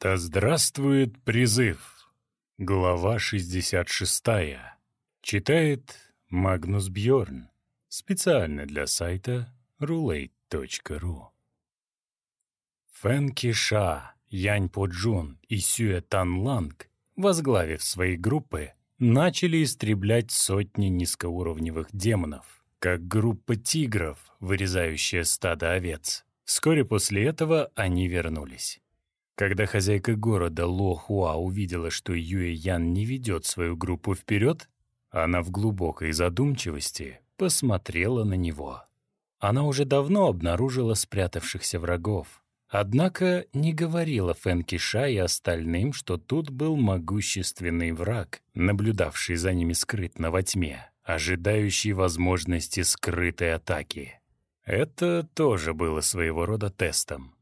Да здравствует призыв! Глава 66. Читает Магнус Бьорн. Специально для сайта roulette.ru. Фэн Киша, Янь Поджун и Сюэ Тан Ланг, возглавив свои группы, начали истреблять сотни низкоуровневых демонов, как группа тигров, вырезающая стадо овец. Вскоре после этого они вернулись. Когда хозяйка города Ло Хуа увидела, что Юэ Ян не ведет свою группу вперед, она в глубокой задумчивости посмотрела на него. Она уже давно обнаружила спрятавшихся врагов, однако не говорила Фэн Киша и остальным, что тут был могущественный враг, наблюдавший за ними скрытно во тьме, ожидающий возможности скрытой атаки. Это тоже было своего рода тестом.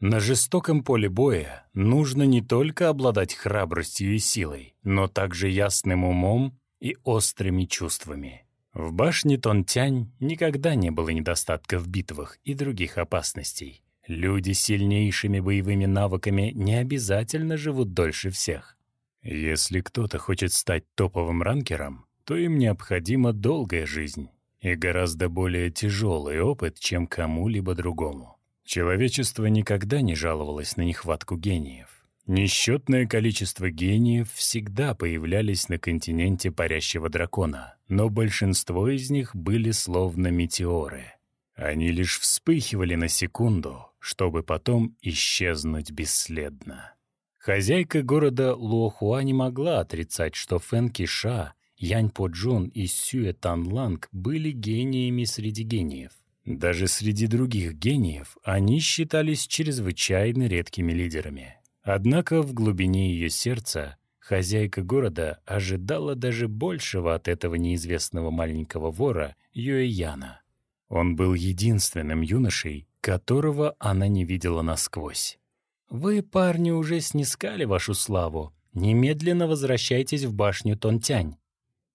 На жестоком поле боя нужно не только обладать храбростью и силой, но также ясным умом и острыми чувствами. В башне Тонтянь никогда не было недостатка в битвах и других опасностей. Люди с сильнейшими боевыми навыками не обязательно живут дольше всех. Если кто-то хочет стать топовым ранкером, то им необходима долгая жизнь и гораздо более тяжелый опыт, чем кому-либо другому. Человечество никогда не жаловалось на нехватку гениев. Несчетное количество гениев всегда появлялись на континенте парящего дракона, но большинство из них были словно метеоры. Они лишь вспыхивали на секунду, чтобы потом исчезнуть бесследно. Хозяйка города Луохуа не могла отрицать, что Фэн Киша, Янь Поджун и Сюэ Танланг были гениями среди гениев. Даже среди других гениев они считались чрезвычайно редкими лидерами. Однако в глубине ее сердца хозяйка города ожидала даже большего от этого неизвестного маленького вора Юэяна. Он был единственным юношей, которого она не видела насквозь. «Вы, парни, уже снискали вашу славу. Немедленно возвращайтесь в башню Тонтянь.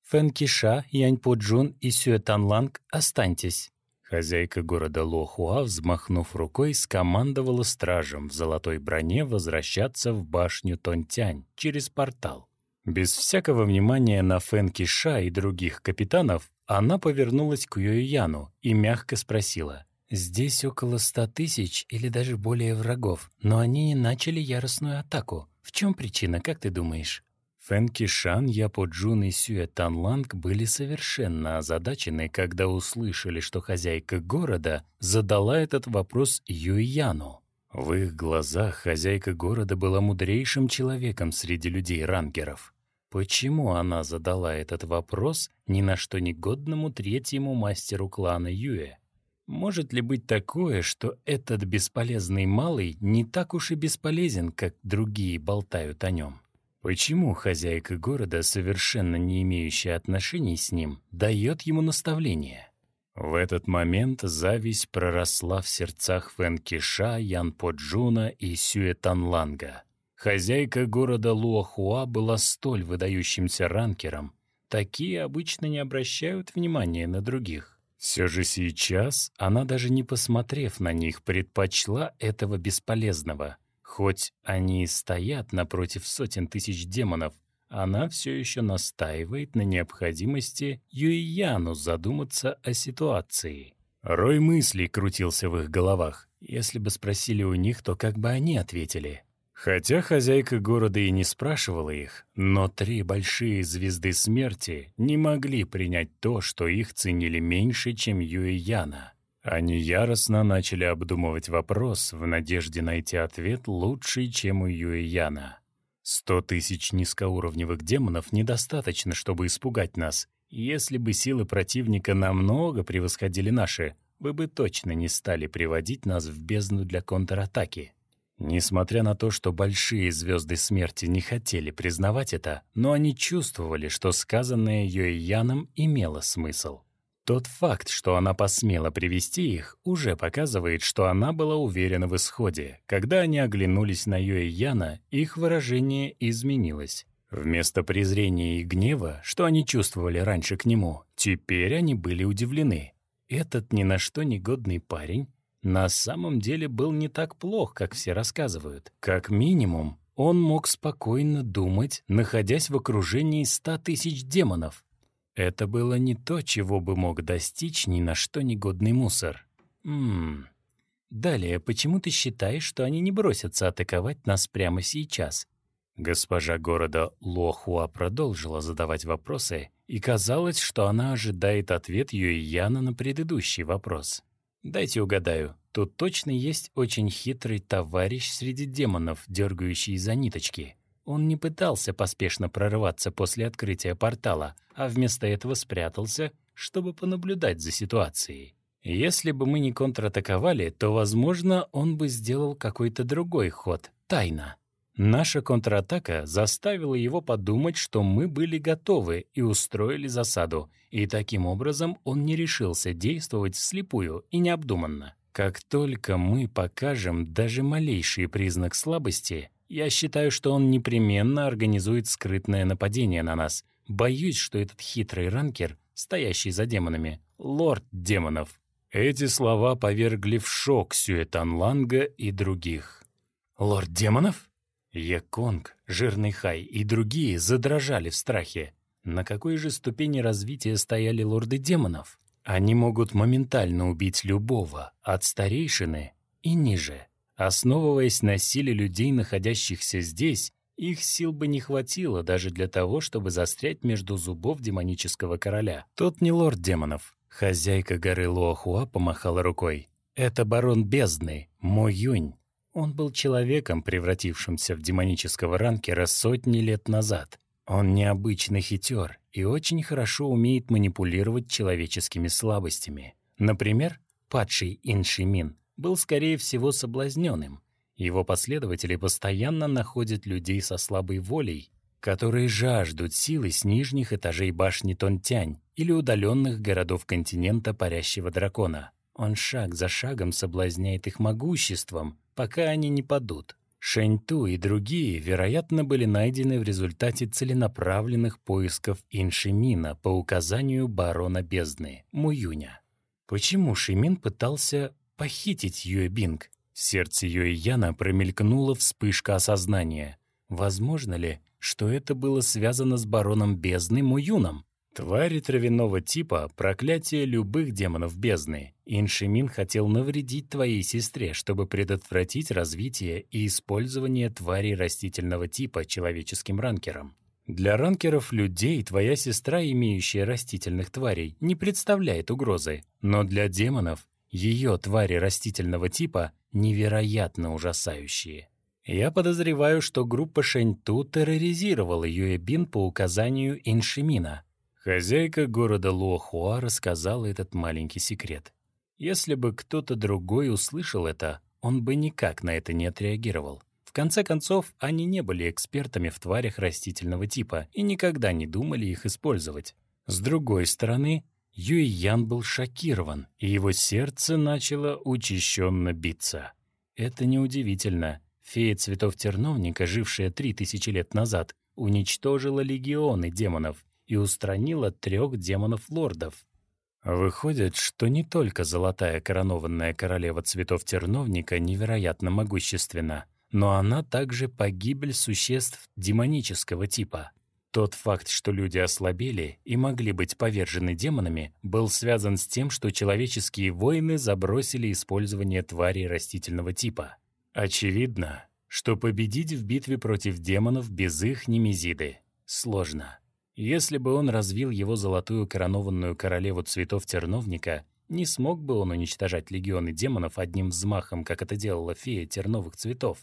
Фэн Киша, Янь Поджун и Сюэ Танланг останьтесь. Хозяйка города Лохуа, взмахнув рукой, скомандовала стражам в золотой броне возвращаться в башню Тонтянь через портал. Без всякого внимания на Фэн Киша и других капитанов, она повернулась к Юэяну и мягко спросила. «Здесь около ста тысяч или даже более врагов, но они не начали яростную атаку. В чем причина, как ты думаешь?» Фэн Кишан, Япо Джун и Сюэ Танланг были совершенно озадачены, когда услышали, что хозяйка города задала этот вопрос Юйяну. В их глазах хозяйка города была мудрейшим человеком среди людей-рангеров. Почему она задала этот вопрос ни на что негодному третьему мастеру клана Юэ? Может ли быть такое, что этот бесполезный малый не так уж и бесполезен, как другие болтают о нем? Почему хозяйка города, совершенно не имеющая отношений с ним, дает ему наставление? В этот момент зависть проросла в сердцах Фэн Киша, Ян Поджуна и Сюэ Танланга. Хозяйка города Луахуа была столь выдающимся ранкером, такие обычно не обращают внимания на других. Все же сейчас она, даже не посмотрев на них, предпочла этого бесполезного — Хоть они и стоят напротив сотен тысяч демонов, она все еще настаивает на необходимости Юйяну задуматься о ситуации. Рой мыслей крутился в их головах. Если бы спросили у них, то как бы они ответили? Хотя хозяйка города и не спрашивала их, но три большие звезды смерти не могли принять то, что их ценили меньше, чем Юэяна. Они яростно начали обдумывать вопрос в надежде найти ответ лучший, чем у Юэяна. Сто тысяч низкоуровневых демонов недостаточно, чтобы испугать нас. Если бы силы противника намного превосходили наши, вы бы точно не стали приводить нас в бездну для контратаки. Несмотря на то, что большие звезды смерти не хотели признавать это, но они чувствовали, что сказанное Йоияном имело смысл. Тот факт, что она посмела привести их, уже показывает, что она была уверена в исходе. Когда они оглянулись на Юэ Яна, их выражение изменилось. Вместо презрения и гнева, что они чувствовали раньше к нему, теперь они были удивлены. Этот ни на что негодный парень на самом деле был не так плох, как все рассказывают. Как минимум, он мог спокойно думать, находясь в окружении ста тысяч демонов. Это было не то, чего бы мог достичь ни на что негодный мусор. Ммм. Далее, почему ты считаешь, что они не бросятся атаковать нас прямо сейчас? Госпожа города Лохуа продолжила задавать вопросы, и казалось, что она ожидает ответ Юйяна на предыдущий вопрос. «Дайте угадаю, тут точно есть очень хитрый товарищ среди демонов, дергающий за ниточки. Он не пытался поспешно прорываться после открытия портала, а вместо этого спрятался, чтобы понаблюдать за ситуацией. Если бы мы не контратаковали, то, возможно, он бы сделал какой-то другой ход, тайно. Наша контратака заставила его подумать, что мы были готовы и устроили засаду, и таким образом он не решился действовать вслепую и необдуманно. Как только мы покажем даже малейший признак слабости, я считаю, что он непременно организует скрытное нападение на нас. Боюсь, что этот хитрый ранкер, стоящий за демонами, лорд демонов. Эти слова повергли в шок Сюэтан Ланга и других. «Лорд демонов?» Яконг, Жирный Хай и другие задрожали в страхе. На какой же ступени развития стояли лорды демонов? Они могут моментально убить любого, от старейшины и ниже. Основываясь на силе людей, находящихся здесь, их сил бы не хватило даже для того, чтобы застрять между зубов демонического короля. Тот не лорд демонов. Хозяйка горы Луахуа помахала рукой. Это барон бездны, Мо Юнь. Он был человеком, превратившимся в демонического ранкера сотни лет назад. Он необычный хитер и очень хорошо умеет манипулировать человеческими слабостями. Например, падший Иншимин был, скорее всего, соблазненным. Его последователи постоянно находят людей со слабой волей, которые жаждут силы с нижних этажей башни Тонтянь или удаленных городов континента Парящего Дракона. Он шаг за шагом соблазняет их могуществом, пока они не падут. Шэньту и другие, вероятно, были найдены в результате целенаправленных поисков Иншимина по указанию барона бездны, Муюня. Почему Шимин пытался похитить Юэ Бинг? В сердце Юэ Яна промелькнула вспышка осознания. Возможно ли, что это было связано с бароном бездны Муюном? Твари травяного типа — проклятие любых демонов бездны. Иншимин хотел навредить твоей сестре, чтобы предотвратить развитие и использование тварей растительного типа человеческим ранкером. Для ранкеров людей твоя сестра, имеющая растительных тварей, не представляет угрозы, но для демонов ее твари растительного типа невероятно ужасающие. Я подозреваю, что группа Шэньту терроризировала Юэбин по указанию Иншимина — Хозяйка города Луохуа рассказала этот маленький секрет. Если бы кто-то другой услышал это, он бы никак на это не отреагировал. В конце концов, они не были экспертами в тварях растительного типа и никогда не думали их использовать. С другой стороны, Юй Ян был шокирован, и его сердце начало учащенно биться. Это неудивительно. Фея цветов терновника, жившая три тысячи лет назад, уничтожила легионы демонов и устранила трех демонов-лордов. Выходит, что не только золотая коронованная королева цветов терновника невероятно могущественна, но она также погибель существ демонического типа. Тот факт, что люди ослабели и могли быть повержены демонами, был связан с тем, что человеческие воины забросили использование тварей растительного типа. Очевидно, что победить в битве против демонов без их немезиды сложно. Если бы он развил его золотую коронованную королеву цветов терновника, не смог бы он уничтожать легионы демонов одним взмахом, как это делала фея терновых цветов.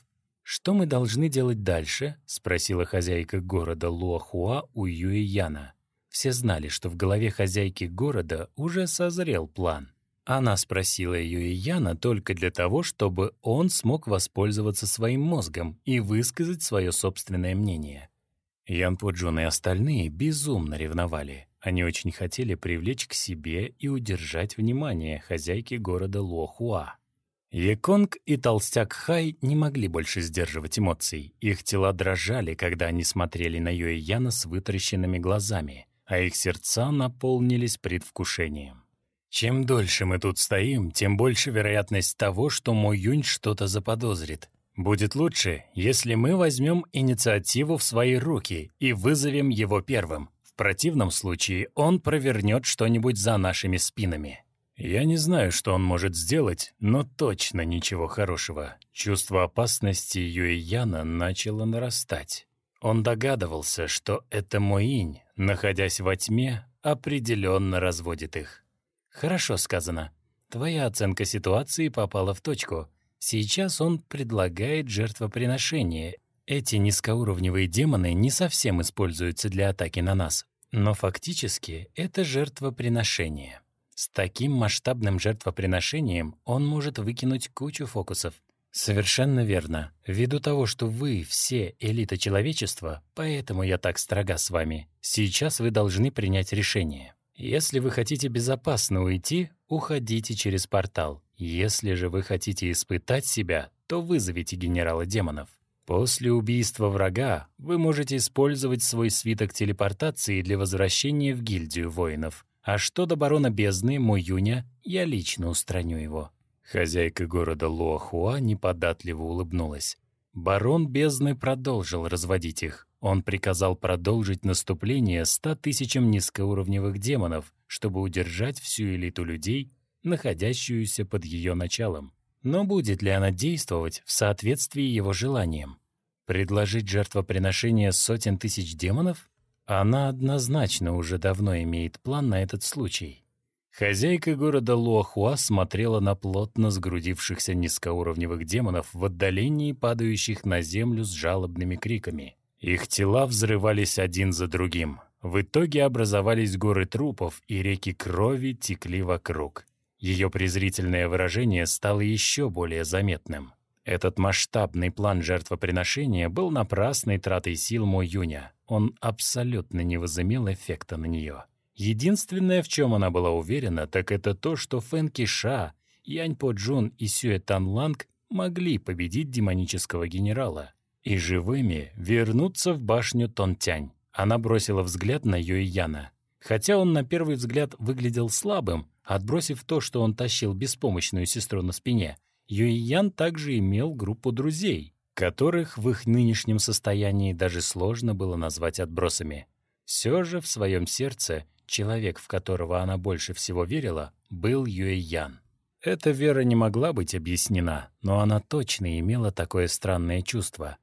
«Что мы должны делать дальше?» — спросила хозяйка города Луахуа у Юи Яна. Все знали, что в голове хозяйки города уже созрел план. Она спросила Юи Яна только для того, чтобы он смог воспользоваться своим мозгом и высказать свое собственное мнение. Ян Пуджун и остальные безумно ревновали. Они очень хотели привлечь к себе и удержать внимание хозяйки города Лохуа. Яконг и толстяк Хай не могли больше сдерживать эмоций. Их тела дрожали, когда они смотрели на Юэ Яна с вытаращенными глазами, а их сердца наполнились предвкушением. Чем дольше мы тут стоим, тем больше вероятность того, что мой Юнь что-то заподозрит. Будет лучше, если мы возьмем инициативу в свои руки и вызовем его первым. В противном случае он провернет что-нибудь за нашими спинами. Я не знаю, что он может сделать, но точно ничего хорошего. Чувство опасности Юэ Яна начало нарастать. Он догадывался, что это Моинь, находясь во тьме, определенно разводит их. «Хорошо сказано. Твоя оценка ситуации попала в точку. Сейчас он предлагает жертвоприношение. Эти низкоуровневые демоны не совсем используются для атаки на нас, но фактически это жертвоприношение. С таким масштабным жертвоприношением он может выкинуть кучу фокусов. Совершенно верно. Ввиду того, что вы все элита человечества, поэтому я так строга с вами. Сейчас вы должны принять решение. Если вы хотите безопасно уйти, уходите через портал. Если же вы хотите испытать себя, то вызовите генерала демонов. После убийства врага вы можете использовать свой свиток телепортации для возвращения в гильдию воинов. А что до барона бездны, мой Юня, я лично устраню его». Хозяйка города Луахуа неподатливо улыбнулась. Барон бездны продолжил разводить их. Он приказал продолжить наступление ста тысячам низкоуровневых демонов, чтобы удержать всю элиту людей, находящуюся под ее началом. Но будет ли она действовать в соответствии его желаниям? Предложить жертвоприношение сотен тысяч демонов? Она однозначно уже давно имеет план на этот случай. Хозяйка города Луахуа смотрела на плотно сгрудившихся низкоуровневых демонов в отдалении, падающих на землю с жалобными криками. Их тела взрывались один за другим. В итоге образовались горы трупов, и реки крови текли вокруг. Ее презрительное выражение стало еще более заметным. Этот масштабный план жертвоприношения был напрасной тратой сил Мо Юня. Он абсолютно не возымел эффекта на нее. Единственное, в чем она была уверена, так это то, что Фэн Киша, Янь По Джун и Сюэ Тан Ланг могли победить демонического генерала и живыми вернуться в башню Тонтянь. Она бросила взгляд на Юэ Яна. Хотя он на первый взгляд выглядел слабым, отбросив то, что он тащил беспомощную сестру на спине, Юйян также имел группу друзей, которых в их нынешнем состоянии даже сложно было назвать отбросами. Все же в своем сердце человек, в которого она больше всего верила, был Юэян. Эта вера не могла быть объяснена, но она точно имела такое странное чувство.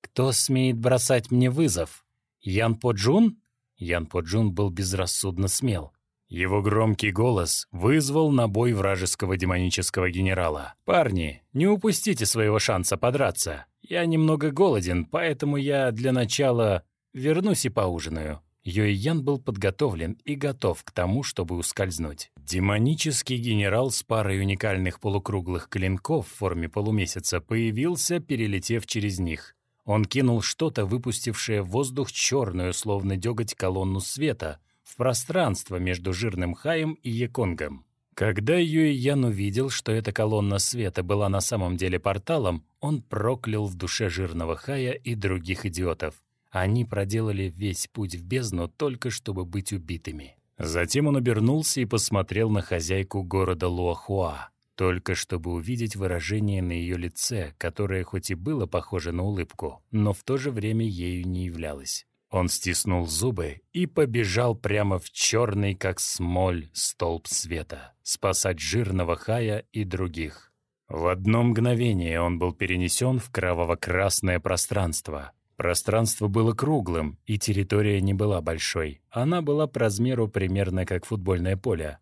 «Кто смеет бросать мне вызов? Ян Поджун?» Ян Поджун был безрассудно смел. Его громкий голос вызвал на бой вражеского демонического генерала. «Парни, не упустите своего шанса подраться. Я немного голоден, поэтому я для начала вернусь и поужинаю». Йоиян был подготовлен и готов к тому, чтобы ускользнуть. Демонический генерал с парой уникальных полукруглых клинков в форме полумесяца появился, перелетев через них. Он кинул что-то, выпустившее в воздух черную, словно деготь колонну света — в пространство между жирным Хаем и Яконгом. Когда Юй Ян увидел, что эта колонна света была на самом деле порталом, он проклял в душе жирного Хая и других идиотов. Они проделали весь путь в бездну только чтобы быть убитыми. Затем он обернулся и посмотрел на хозяйку города Луахуа, только чтобы увидеть выражение на ее лице, которое хоть и было похоже на улыбку, но в то же время ею не являлось. Он стиснул зубы и побежал прямо в черный, как смоль, столб света, спасать жирного Хая и других. В одно мгновение он был перенесен в кроваво-красное пространство. Пространство было круглым, и территория не была большой. Она была по размеру примерно как футбольное поле.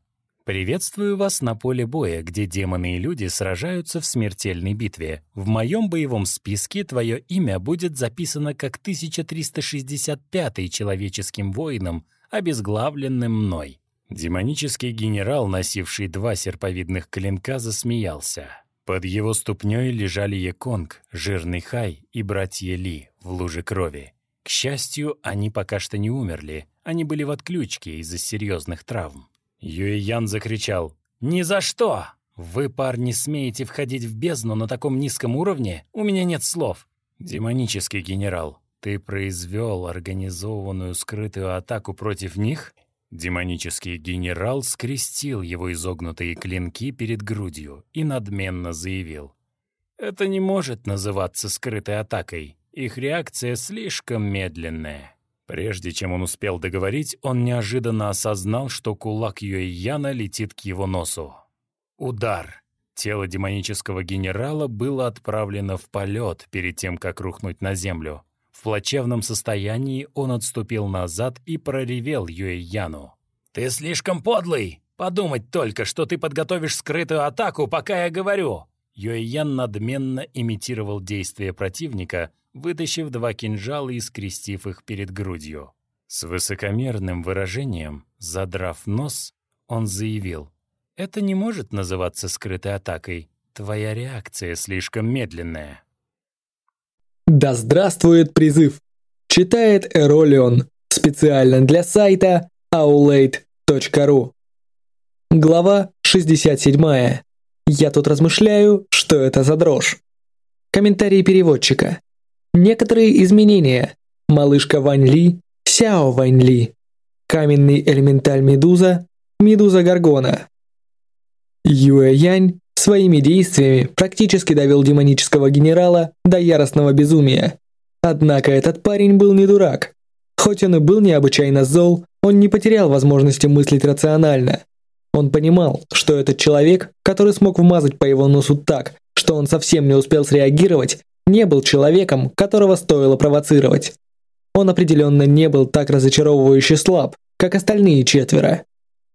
Приветствую вас на поле боя, где демоны и люди сражаются в смертельной битве. В моем боевом списке твое имя будет записано как 1365-й человеческим воином, обезглавленным мной». Демонический генерал, носивший два серповидных клинка, засмеялся. Под его ступней лежали Яконг, Жирный Хай и братья Ли в луже крови. К счастью, они пока что не умерли, они были в отключке из-за серьезных травм. Юэян закричал. «Ни за что! Вы, парни, смеете входить в бездну на таком низком уровне? У меня нет слов!» «Демонический генерал, ты произвел организованную скрытую атаку против них?» Демонический генерал скрестил его изогнутые клинки перед грудью и надменно заявил. Это не может называться скрытой атакой. Их реакция слишком медленная. Прежде чем он успел договорить, он неожиданно осознал, что кулак Юэяна летит к его носу. Удар. Тело демонического генерала было отправлено в полет перед тем, как рухнуть на землю. В плачевном состоянии он отступил назад и проревел Юэяну. «Ты слишком подлый! Подумать только, что ты подготовишь скрытую атаку, пока я говорю!» Юэян надменно имитировал действия противника, вытащив два кинжала и скрестив их перед грудью. С высокомерным выражением, задрав нос, он заявил, «Это не может называться скрытой атакой. Твоя реакция слишком медленная». Да здравствует призыв! Читает Эролион специально для сайта aulade.ru Глава 67. Я тут размышляю, что это за дрожь. Комментарий переводчика. Некоторые изменения. Малышка Вань Ли, Сяо Вань Ли. Каменный элементаль Медуза, Медуза Гаргона. Юэ Янь своими действиями практически довел демонического генерала до яростного безумия. Однако этот парень был не дурак. Хоть он и был необычайно зол, он не потерял возможности мыслить рационально. Он понимал, что этот человек, который смог вмазать по его носу так, что он совсем не успел среагировать, не был человеком, которого стоило провоцировать. Он определенно не был так разочаровывающе слаб, как остальные четверо.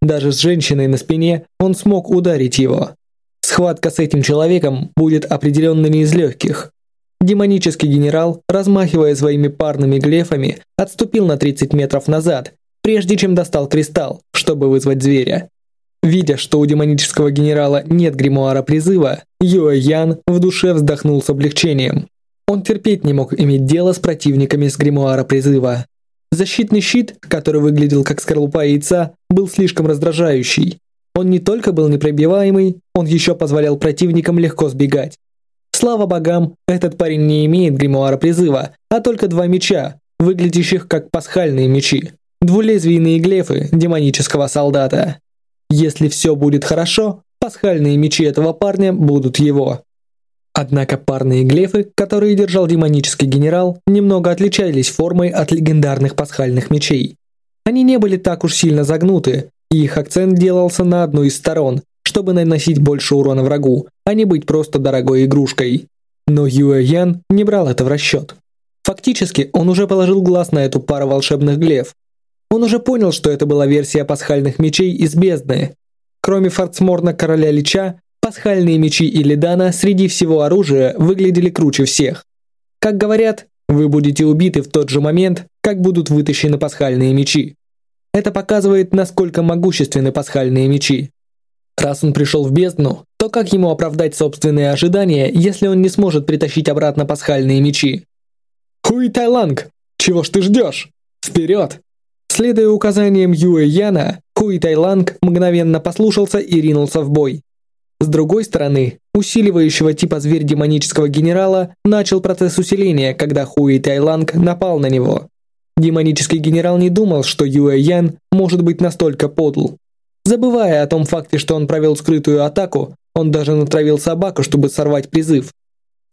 Даже с женщиной на спине он смог ударить его. Схватка с этим человеком будет определенно не из легких. Демонический генерал, размахивая своими парными глефами, отступил на 30 метров назад, прежде чем достал кристалл, чтобы вызвать зверя. Видя, что у демонического генерала нет гримуара призыва, Юэ Ян в душе вздохнул с облегчением. Он терпеть не мог иметь дело с противниками с гримуара призыва. Защитный щит, который выглядел как скорлупа яйца, был слишком раздражающий. Он не только был непробиваемый, он еще позволял противникам легко сбегать. Слава богам, этот парень не имеет гримуара призыва, а только два меча, выглядящих как пасхальные мечи. Двулезвийные глефы демонического солдата. Если все будет хорошо, пасхальные мечи этого парня будут его. Однако парные глефы, которые держал демонический генерал, немного отличались формой от легендарных пасхальных мечей. Они не были так уж сильно загнуты, и их акцент делался на одну из сторон, чтобы наносить больше урона врагу, а не быть просто дорогой игрушкой. Но Юэ Ян не брал это в расчет. Фактически, он уже положил глаз на эту пару волшебных глеф, он уже понял, что это была версия пасхальных мечей из бездны. Кроме форцморна короля Лича, пасхальные мечи Илидана среди всего оружия выглядели круче всех. Как говорят, вы будете убиты в тот же момент, как будут вытащены пасхальные мечи. Это показывает, насколько могущественны пасхальные мечи. Раз он пришел в бездну, то как ему оправдать собственные ожидания, если он не сможет притащить обратно пасхальные мечи? Хуй Тайланг, чего ж ты ждешь? Вперед! Следуя указаниям Юэ Яна, Хуи Тайланг мгновенно послушался и ринулся в бой. С другой стороны, усиливающего типа зверь демонического генерала начал процесс усиления, когда Хуи Тайланг напал на него. Демонический генерал не думал, что Юэ Ян может быть настолько подл. Забывая о том факте, что он провел скрытую атаку, он даже натравил собаку, чтобы сорвать призыв.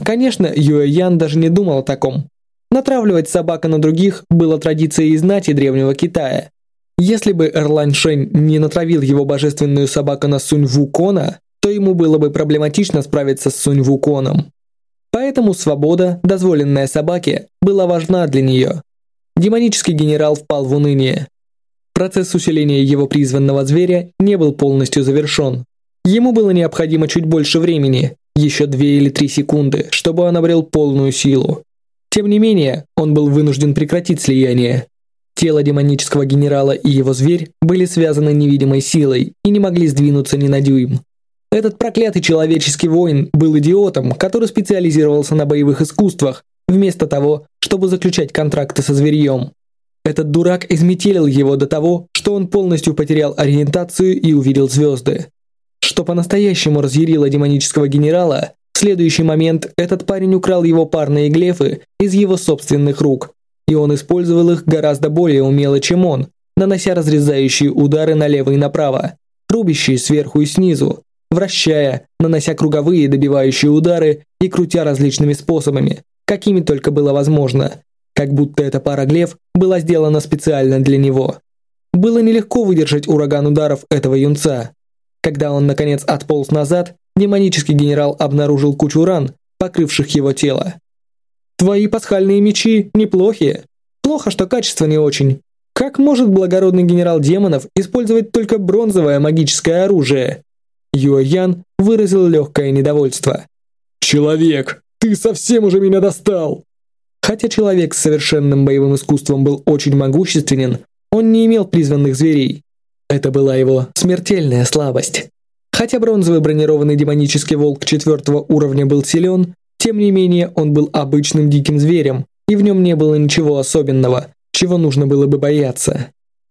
Конечно, Юэ Ян даже не думал о таком. Натравливать собака на других было традицией знати древнего Китая. Если бы Эрлань Шэнь не натравил его божественную собаку на Сунь Вукона, то ему было бы проблематично справиться с Сунь Вуконом. Поэтому свобода, дозволенная собаке, была важна для нее. Демонический генерал впал в уныние. Процесс усиления его призванного зверя не был полностью завершен. Ему было необходимо чуть больше времени, еще две или три секунды, чтобы он обрел полную силу. Тем не менее, он был вынужден прекратить слияние. Тело демонического генерала и его зверь были связаны невидимой силой и не могли сдвинуться ни на дюйм. Этот проклятый человеческий воин был идиотом, который специализировался на боевых искусствах, вместо того, чтобы заключать контракты со зверьем. Этот дурак изметелил его до того, что он полностью потерял ориентацию и увидел звезды. Что по-настоящему разъярило демонического генерала, следующий момент этот парень украл его парные глефы из его собственных рук, и он использовал их гораздо более умело, чем он, нанося разрезающие удары налево и направо, рубящие сверху и снизу, вращая, нанося круговые добивающие удары и крутя различными способами, какими только было возможно, как будто эта пара глев была сделана специально для него. Было нелегко выдержать ураган ударов этого юнца. Когда он, наконец, отполз назад, демонический генерал обнаружил кучу ран, покрывших его тело. «Твои пасхальные мечи неплохие. Плохо, что качество не очень. Как может благородный генерал демонов использовать только бронзовое магическое оружие?» Юэ Ян выразил легкое недовольство. «Человек, ты совсем уже меня достал!» Хотя человек с совершенным боевым искусством был очень могущественен, он не имел призванных зверей. Это была его смертельная слабость. Хотя бронзовый бронированный демонический волк четвертого уровня был силен, тем не менее он был обычным диким зверем, и в нем не было ничего особенного, чего нужно было бы бояться.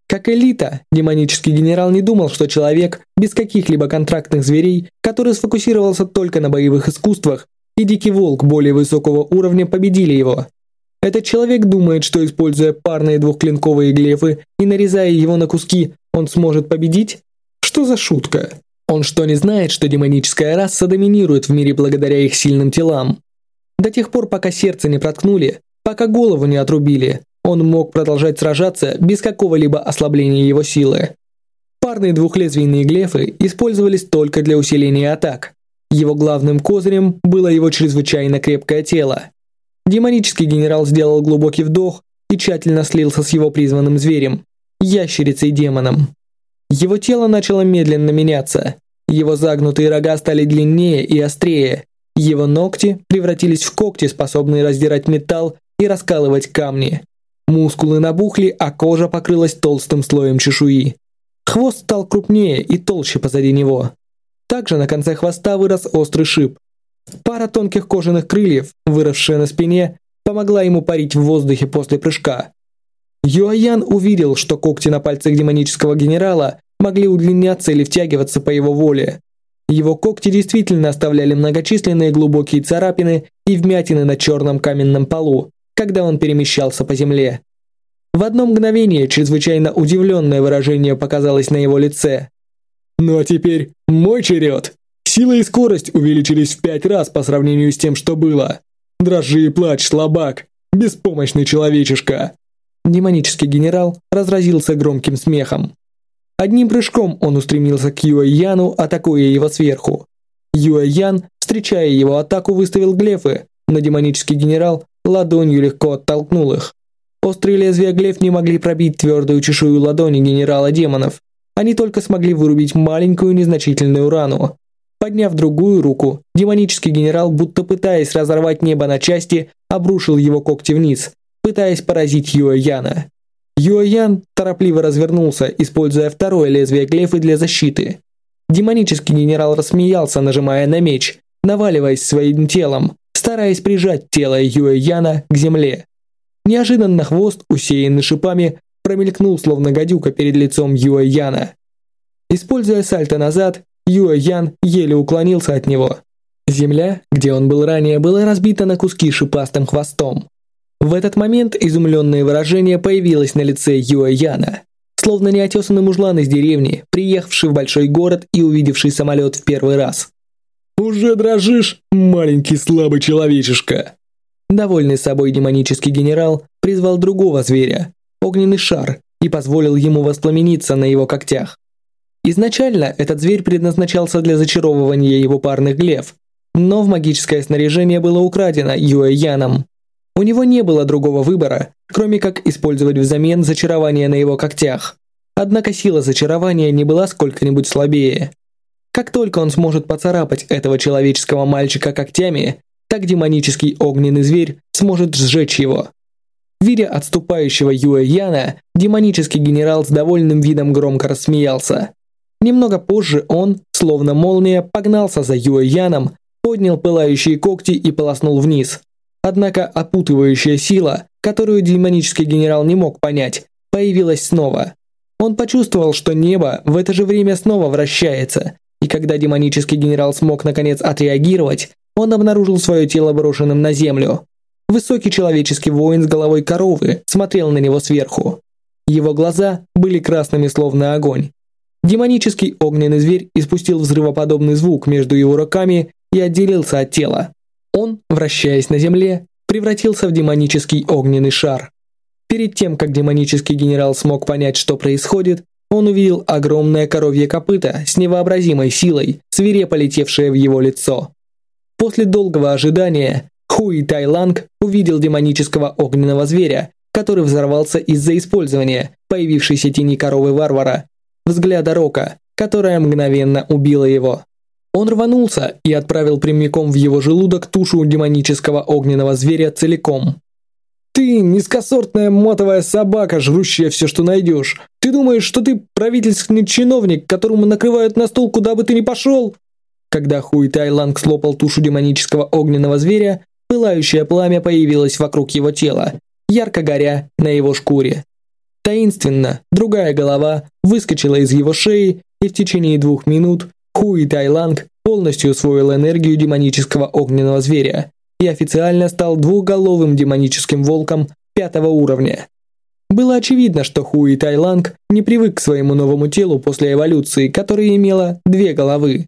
Как элита, демонический генерал не думал, что человек без каких-либо контрактных зверей, который сфокусировался только на боевых искусствах, и дикий волк более высокого уровня победили его. Этот человек думает, что используя парные двухклинковые глефы и нарезая его на куски, он сможет победить? Что за шутка? Он что, не знает, что демоническая раса доминирует в мире благодаря их сильным телам? До тех пор, пока сердце не проткнули, пока голову не отрубили, он мог продолжать сражаться без какого-либо ослабления его силы. Парные двухлезвийные глефы использовались только для усиления атак. Его главным козырем было его чрезвычайно крепкое тело. Демонический генерал сделал глубокий вдох и тщательно слился с его призванным зверем, ящерицей-демоном. Его тело начало медленно меняться. Его загнутые рога стали длиннее и острее. Его ногти превратились в когти, способные раздирать металл и раскалывать камни. Мускулы набухли, а кожа покрылась толстым слоем чешуи. Хвост стал крупнее и толще позади него. Также на конце хвоста вырос острый шип. Пара тонких кожаных крыльев, выросшая на спине, помогла ему парить в воздухе после прыжка. Юаян увидел, что когти на пальцах демонического генерала могли удлиняться или втягиваться по его воле. Его когти действительно оставляли многочисленные глубокие царапины и вмятины на черном каменном полу, когда он перемещался по земле. В одно мгновение чрезвычайно удивленное выражение показалось на его лице. «Ну а теперь мой черед!» Сила и скорость увеличились в пять раз по сравнению с тем, что было. Дрожи и плачь, слабак, беспомощный человечишка. Демонический генерал разразился громким смехом. Одним прыжком он устремился к Юэ-Яну, атакуя его сверху. Юэ-Ян, встречая его атаку, выставил глефы, но демонический генерал ладонью легко оттолкнул их. Острые лезвия глеф не могли пробить твердую чешую ладони генерала демонов. Они только смогли вырубить маленькую незначительную рану. Подняв другую руку, демонический генерал, будто пытаясь разорвать небо на части, обрушил его когти вниз, пытаясь поразить Юэ Яна. Юэ Ян торопливо развернулся, используя второе лезвие глефы для защиты. Демонический генерал рассмеялся, нажимая на меч, наваливаясь своим телом, стараясь прижать тело Юэ Яна к земле. Неожиданно хвост, усеянный шипами, промелькнул словно гадюка перед лицом Юэ Яна. Используя сальто назад, Юэ Ян еле уклонился от него. Земля, где он был ранее, была разбита на куски шипастым хвостом. В этот момент изумленное выражение появилось на лице Юэ Яна, словно неотесанный мужлан из деревни, приехавший в большой город и увидевший самолет в первый раз. «Уже дрожишь, маленький слабый человечишка!» Довольный собой демонический генерал призвал другого зверя, огненный шар, и позволил ему воспламениться на его когтях. Изначально этот зверь предназначался для зачаровывания его парных глев, но в магическое снаряжение было украдено Юэ Яном. У него не было другого выбора, кроме как использовать взамен зачарование на его когтях. Однако сила зачарования не была сколько-нибудь слабее. Как только он сможет поцарапать этого человеческого мальчика когтями, так демонический огненный зверь сможет сжечь его. Видя отступающего Юэ Яна, демонический генерал с довольным видом громко рассмеялся. Немного позже он, словно молния, погнался за Юэ Яном, поднял пылающие когти и полоснул вниз. Однако опутывающая сила, которую демонический генерал не мог понять, появилась снова. Он почувствовал, что небо в это же время снова вращается, и когда демонический генерал смог наконец отреагировать, он обнаружил свое тело брошенным на землю. Высокий человеческий воин с головой коровы смотрел на него сверху. Его глаза были красными словно огонь. демонический огненный зверь испустил взрывоподобный звук между его руками и отделился от тела. Он, вращаясь на земле, превратился в демонический огненный шар. Перед тем, как демонический генерал смог понять, что происходит, он увидел огромное коровье копыто с невообразимой силой, свирепо летевшее в его лицо. После долгого ожидания Хуи Тайланг увидел демонического огненного зверя, который взорвался из-за использования появившейся тени коровы варвара, взгляда Рока, которая мгновенно убила его. Он рванулся и отправил прямиком в его желудок тушу демонического огненного зверя целиком. «Ты низкосортная мотовая собака, жрущая все, что найдешь. Ты думаешь, что ты правительственный чиновник, которому накрывают на стол, куда бы ты ни пошел?» Когда Хуй Тайланг слопал тушу демонического огненного зверя, пылающее пламя появилось вокруг его тела, ярко горя на его шкуре. Таинственно, другая голова выскочила из его шеи, и в течение двух минут Хуи Тайланг полностью усвоил энергию демонического огненного зверя и официально стал двухголовым демоническим волком пятого уровня. Было очевидно, что Хуи Тайланг не привык к своему новому телу после эволюции, которая имела две головы.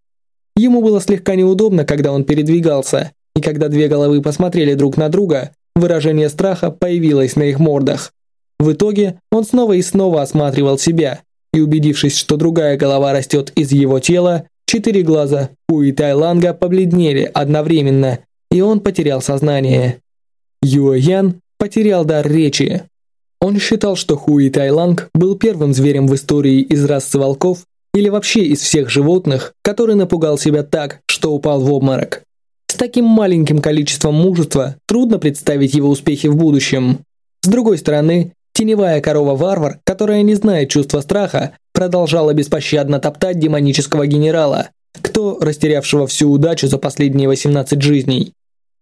Ему было слегка неудобно, когда он передвигался, и когда две головы посмотрели друг на друга, выражение страха появилось на их мордах. В итоге он снова и снова осматривал себя, и убедившись, что другая голова растет из его тела, четыре глаза Хуи Тайланга побледнели одновременно, и он потерял сознание. Юэ Ян потерял дар речи. Он считал, что Хуи Тайланг был первым зверем в истории из расы волков или вообще из всех животных, который напугал себя так, что упал в обморок. С таким маленьким количеством мужества трудно представить его успехи в будущем. С другой стороны, теневая корова-варвар, которая не знает чувства страха, продолжала беспощадно топтать демонического генерала, кто растерявшего всю удачу за последние 18 жизней.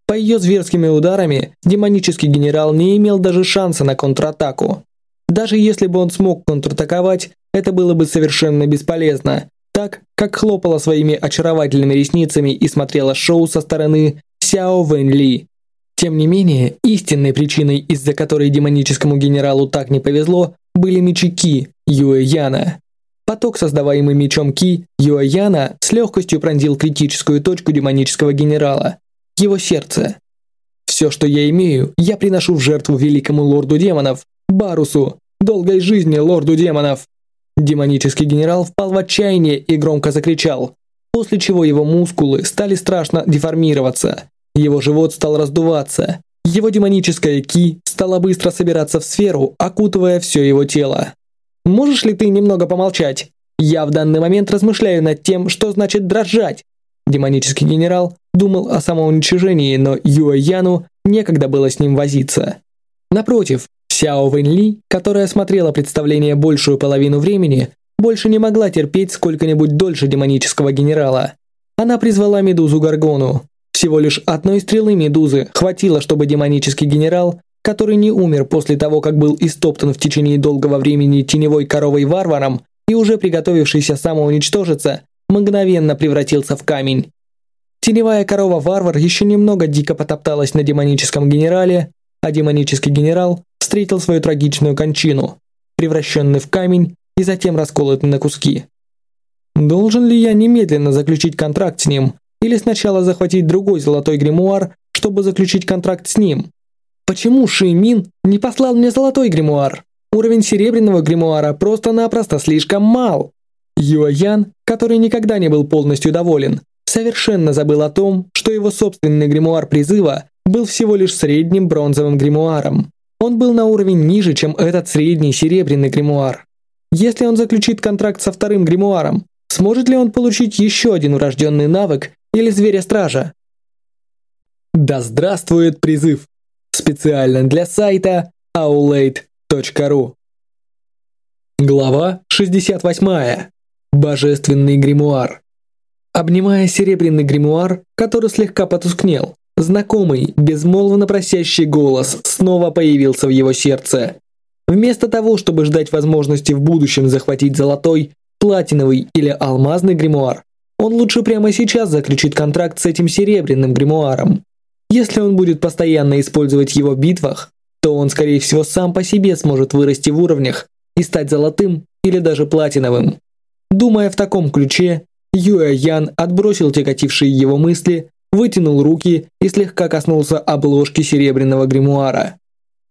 По ее зверскими ударами демонический генерал не имел даже шанса на контратаку. Даже если бы он смог контратаковать, это было бы совершенно бесполезно, так как хлопала своими очаровательными ресницами и смотрела шоу со стороны Сяо Вэнь Ли. Тем не менее, истинной причиной, из-за которой демоническому генералу так не повезло, были мечи Ки Юэ Яна. Поток, создаваемый мечом Ки Юэ Яна, с легкостью пронзил критическую точку демонического генерала, его сердце. Все, что я имею, я приношу в жертву великому лорду демонов, Барусу, долгой жизни лорду демонов. Демонический генерал впал в отчаяние и громко закричал, после чего его мускулы стали страшно деформироваться, его живот стал раздуваться, его демоническая ки стала быстро собираться в сферу, окутывая все его тело. Можешь ли ты немного помолчать? Я в данный момент размышляю над тем, что значит дрожать. Демонический генерал думал о самоуничижении, но Юэ Яну некогда было с ним возиться. Напротив, Сяо Вэнь Ли, которая смотрела представление большую половину времени, больше не могла терпеть сколько-нибудь дольше демонического генерала. Она призвала Медузу Гаргону. Всего лишь одной стрелы Медузы хватило, чтобы демонический генерал, который не умер после того, как был истоптан в течение долгого времени теневой коровой-варваром и уже приготовившийся самоуничтожиться, мгновенно превратился в камень. Теневая корова-варвар еще немного дико потопталась на демоническом генерале, а демонический генерал встретил свою трагичную кончину, превращенный в камень и затем расколотый на куски. Должен ли я немедленно заключить контракт с ним, или сначала захватить другой золотой гримуар, чтобы заключить контракт с ним? Почему Ши Мин не послал мне золотой гримуар? Уровень серебряного гримуара просто-напросто слишком мал. Юа Ян, который никогда не был полностью доволен, совершенно забыл о том, что его собственный гримуар призыва был всего лишь средним бронзовым гримуаром. Он был на уровень ниже, чем этот средний серебряный гримуар. Если он заключит контракт со вторым гримуаром, сможет ли он получить еще один урожденный навык или зверя-стража? Да здравствует призыв! Специально для сайта aulade.ru Глава 68. Божественный гримуар. Обнимая серебряный гримуар, который слегка потускнел, знакомый, безмолвно просящий голос снова появился в его сердце. Вместо того, чтобы ждать возможности в будущем захватить золотой, платиновый или алмазный гримуар, он лучше прямо сейчас заключит контракт с этим серебряным гримуаром. Если он будет постоянно использовать его в битвах, то он, скорее всего, сам по себе сможет вырасти в уровнях и стать золотым или даже платиновым. Думая в таком ключе, Юэ Ян отбросил тяготившие его мысли, вытянул руки и слегка коснулся обложки серебряного гримуара.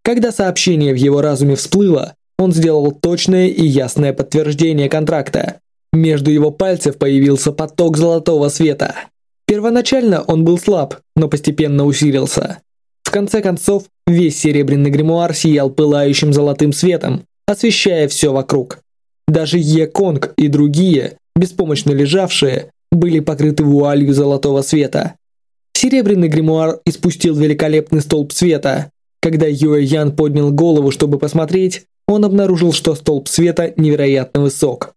Когда сообщение в его разуме всплыло, он сделал точное и ясное подтверждение контракта. Между его пальцев появился поток золотого света. Первоначально он был слаб, но постепенно усилился. В конце концов, весь серебряный гримуар сиял пылающим золотым светом, освещая все вокруг. Даже Е-Конг и другие, беспомощно лежавшие, были покрыты вуалью золотого света. Серебряный гримуар испустил великолепный столб света. Когда Юэ Ян поднял голову, чтобы посмотреть, он обнаружил, что столб света невероятно высок.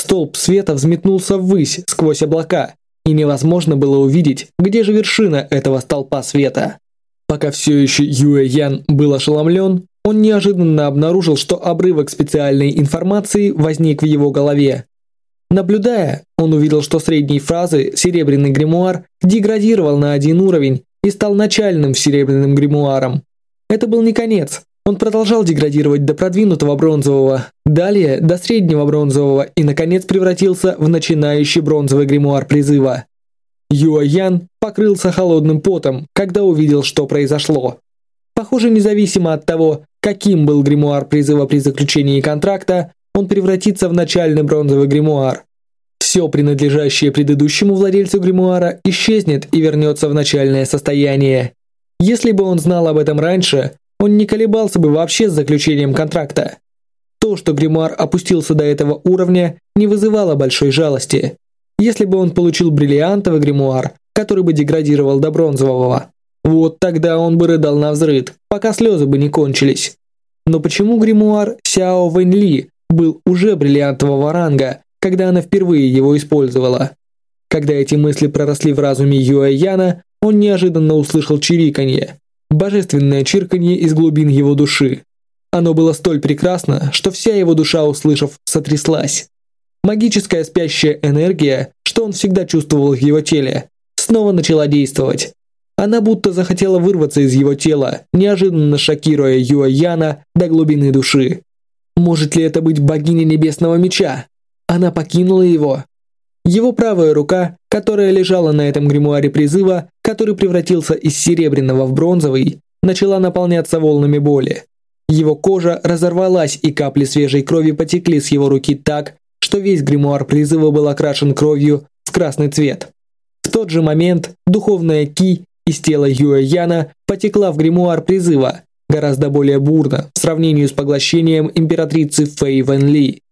Столб света взметнулся ввысь сквозь облака, и невозможно было увидеть, где же вершина этого столпа света. Пока все еще Юэ Ян был ошеломлен, он неожиданно обнаружил, что обрывок специальной информации возник в его голове. Наблюдая, он увидел, что средней фразы «серебряный гримуар» деградировал на один уровень и стал начальным серебряным гримуаром. Это был не конец, он продолжал деградировать до продвинутого бронзового, далее до среднего бронзового и, наконец, превратился в начинающий бронзовый гримуар призыва. Юа Ян покрылся холодным потом, когда увидел, что произошло. Похоже, независимо от того, каким был гримуар призыва при заключении контракта, он превратится в начальный бронзовый гримуар. Все принадлежащее предыдущему владельцу гримуара исчезнет и вернется в начальное состояние. Если бы он знал об этом раньше, он не колебался бы вообще с заключением контракта. То, что гримуар опустился до этого уровня, не вызывало большой жалости. Если бы он получил бриллиантовый гримуар, который бы деградировал до бронзового, вот тогда он бы рыдал на взрыд, пока слезы бы не кончились. Но почему гримуар Сяо Вэнь Ли был уже бриллиантового ранга, когда она впервые его использовала? Когда эти мысли проросли в разуме Юэ Яна, он неожиданно услышал чириканье божественное чирканье из глубин его души. Оно было столь прекрасно, что вся его душа, услышав, сотряслась. Магическая спящая энергия, что он всегда чувствовал в его теле, снова начала действовать. Она будто захотела вырваться из его тела, неожиданно шокируя Юа Яна до глубины души. Может ли это быть богиня Небесного Меча? Она покинула его. Его правая рука, которая лежала на этом гримуаре призыва, который превратился из серебряного в бронзовый, начала наполняться волнами боли. Его кожа разорвалась, и капли свежей крови потекли с его руки так, что весь гримуар призыва был окрашен кровью в красный цвет. В тот же момент духовная ки из тела Юэ Яна потекла в гримуар призыва, гораздо более бурно в сравнении с поглощением императрицы Фэй Вэн Ли.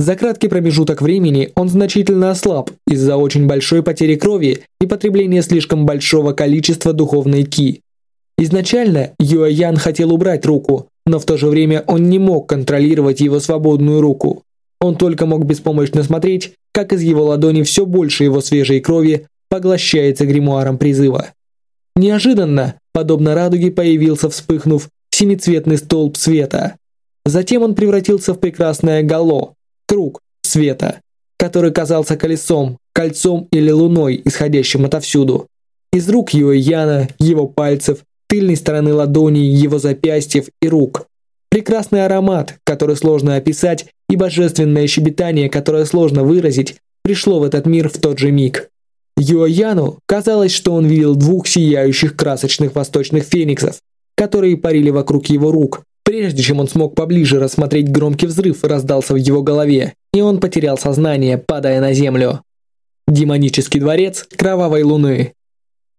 За краткий промежуток времени он значительно ослаб из-за очень большой потери крови и потребления слишком большого количества духовной ки. Изначально Юэян хотел убрать руку, но в то же время он не мог контролировать его свободную руку. Он только мог беспомощно смотреть, как из его ладони все больше его свежей крови поглощается гримуаром призыва. Неожиданно, подобно радуге, появился, вспыхнув, семицветный столб света. Затем он превратился в прекрасное гало, круг света, который казался колесом, кольцом или луной, исходящим отовсюду. Из рук его Яна, его пальцев, тыльной стороны ладони, его запястьев и рук. Прекрасный аромат, который сложно описать, и божественное щебетание, которое сложно выразить, пришло в этот мир в тот же миг. Юояну казалось, что он видел двух сияющих красочных восточных фениксов, которые парили вокруг его рук, Прежде чем он смог поближе рассмотреть громкий взрыв, раздался в его голове, и он потерял сознание, падая на землю. Демонический дворец Кровавой Луны.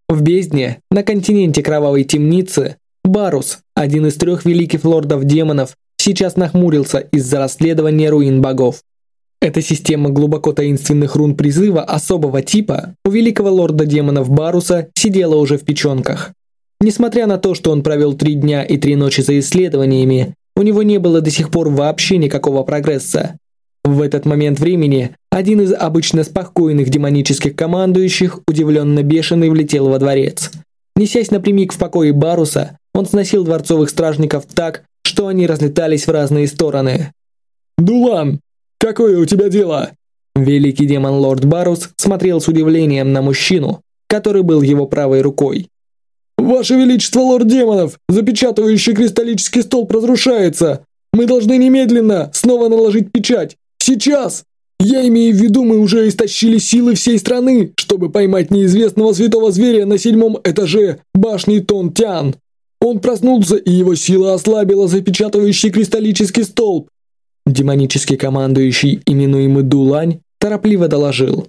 В бездне, на континенте Кровавой Темницы, Барус, один из трех великих лордов демонов, сейчас нахмурился из-за расследования руин богов. Эта система глубоко таинственных рун призыва особого типа у великого лорда демонов Баруса сидела уже в печенках. Несмотря на то, что он провел три дня и три ночи за исследованиями, у него не было до сих пор вообще никакого прогресса. В этот момент времени один из обычно спокойных демонических командующих, удивленно бешеный, влетел во дворец. Несясь напрямик в покое Баруса, он сносил дворцовых стражников так, что они разлетались в разные стороны. «Дулан, какое у тебя дело?» Великий демон Лорд Барус смотрел с удивлением на мужчину, который был его правой рукой. «Ваше Величество, лорд демонов! Запечатывающий кристаллический столб разрушается! Мы должны немедленно снова наложить печать! Сейчас!» Я имею в виду, мы уже истощили силы всей страны, чтобы поймать неизвестного святого зверя на седьмом этаже башни Тон-Тян. Он проснулся, и его сила ослабила запечатывающий кристаллический столб. Демонический командующий, именуемый Дулань, торопливо доложил.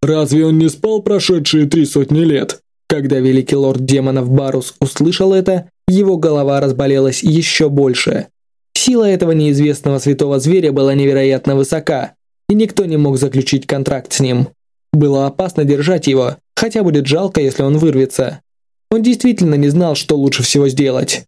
«Разве он не спал прошедшие три сотни лет?» Когда великий лорд демонов Барус услышал это, его голова разболелась еще больше. Сила этого неизвестного святого зверя была невероятно высока, и никто не мог заключить контракт с ним. Было опасно держать его, хотя будет жалко, если он вырвется. Он действительно не знал, что лучше всего сделать.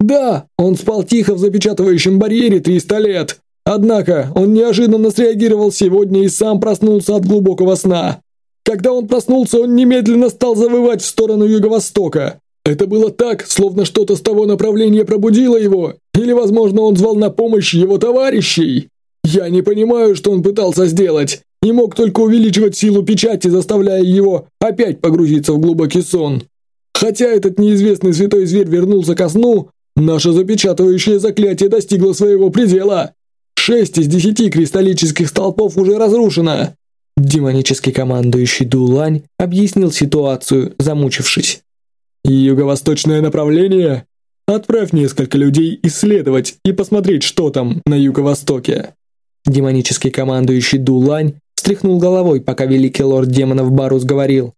Да, он спал тихо в запечатывающем барьере 300 лет. Однако он неожиданно среагировал сегодня и сам проснулся от глубокого сна. Когда он проснулся, он немедленно стал завывать в сторону юго-востока. Это было так, словно что-то с того направления пробудило его, или, возможно, он звал на помощь его товарищей. Я не понимаю, что он пытался сделать, и мог только увеличивать силу печати, заставляя его опять погрузиться в глубокий сон. Хотя этот неизвестный святой зверь вернулся ко сну, наше запечатывающее заклятие достигло своего предела. Шесть из десяти кристаллических столпов уже разрушено. Демонический командующий Дулань объяснил ситуацию, замучившись. «Юго-восточное направление? Отправь несколько людей исследовать и посмотреть, что там на юго-востоке». Демонический командующий Дулань встряхнул головой, пока великий лорд демонов Барус говорил.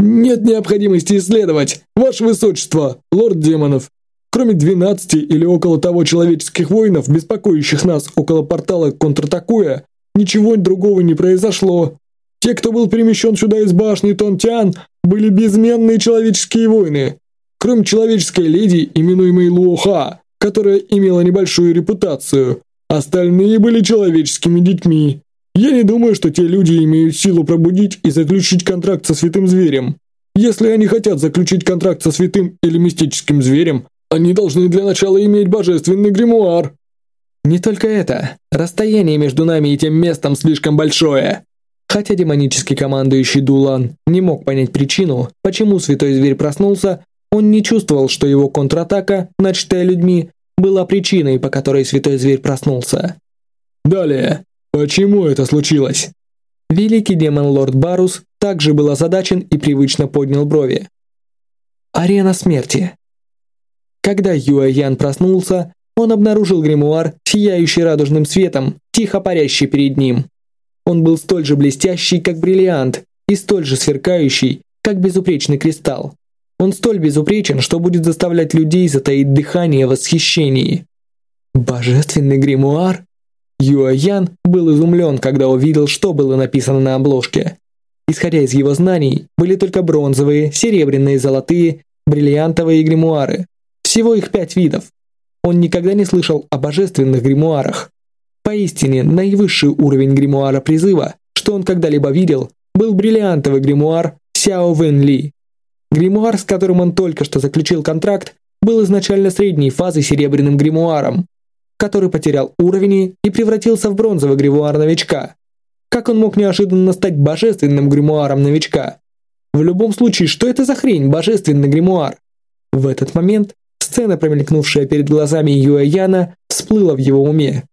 «Нет необходимости исследовать, ваше высочество, лорд демонов. Кроме 12 или около того человеческих воинов, беспокоящих нас около портала контратакуя, ничего другого не произошло. Те, кто был перемещен сюда из башни Тонтян, были безменные человеческие воины. Кроме человеческой леди, именуемой Луоха, которая имела небольшую репутацию, Остальные были человеческими детьми. Я не думаю, что те люди имеют силу пробудить и заключить контракт со святым зверем. Если они хотят заключить контракт со святым или мистическим зверем, они должны для начала иметь божественный гримуар. Не только это. Расстояние между нами и тем местом слишком большое. Хотя демонический командующий Дулан не мог понять причину, почему святой зверь проснулся, он не чувствовал, что его контратака, начатая людьми, была причиной, по которой святой зверь проснулся. Далее, почему это случилось? Великий демон Лорд Барус также был озадачен и привычно поднял брови. Арена смерти. Когда Юэ Ян проснулся, он обнаружил гримуар, сияющий радужным светом, тихо парящий перед ним. Он был столь же блестящий, как бриллиант, и столь же сверкающий, как безупречный кристалл. Он столь безупречен, что будет заставлять людей затаить дыхание в восхищении. Божественный гримуар? Юаян был изумлен, когда увидел, что было написано на обложке. Исходя из его знаний, были только бронзовые, серебряные, золотые, бриллиантовые гримуары. Всего их пять видов. Он никогда не слышал о божественных гримуарах. Поистине, наивысший уровень гримуара призыва, что он когда-либо видел, был бриллиантовый гримуар Сяо Вэн Ли. Гримуар, с которым он только что заключил контракт, был изначально средней фазы серебряным гримуаром, который потерял уровни и превратился в бронзовый гримуар новичка. Как он мог неожиданно стать божественным гримуаром новичка? В любом случае, что это за хрень, божественный гримуар? В этот момент сцена, промелькнувшая перед глазами Юэ Яна, всплыла в его уме.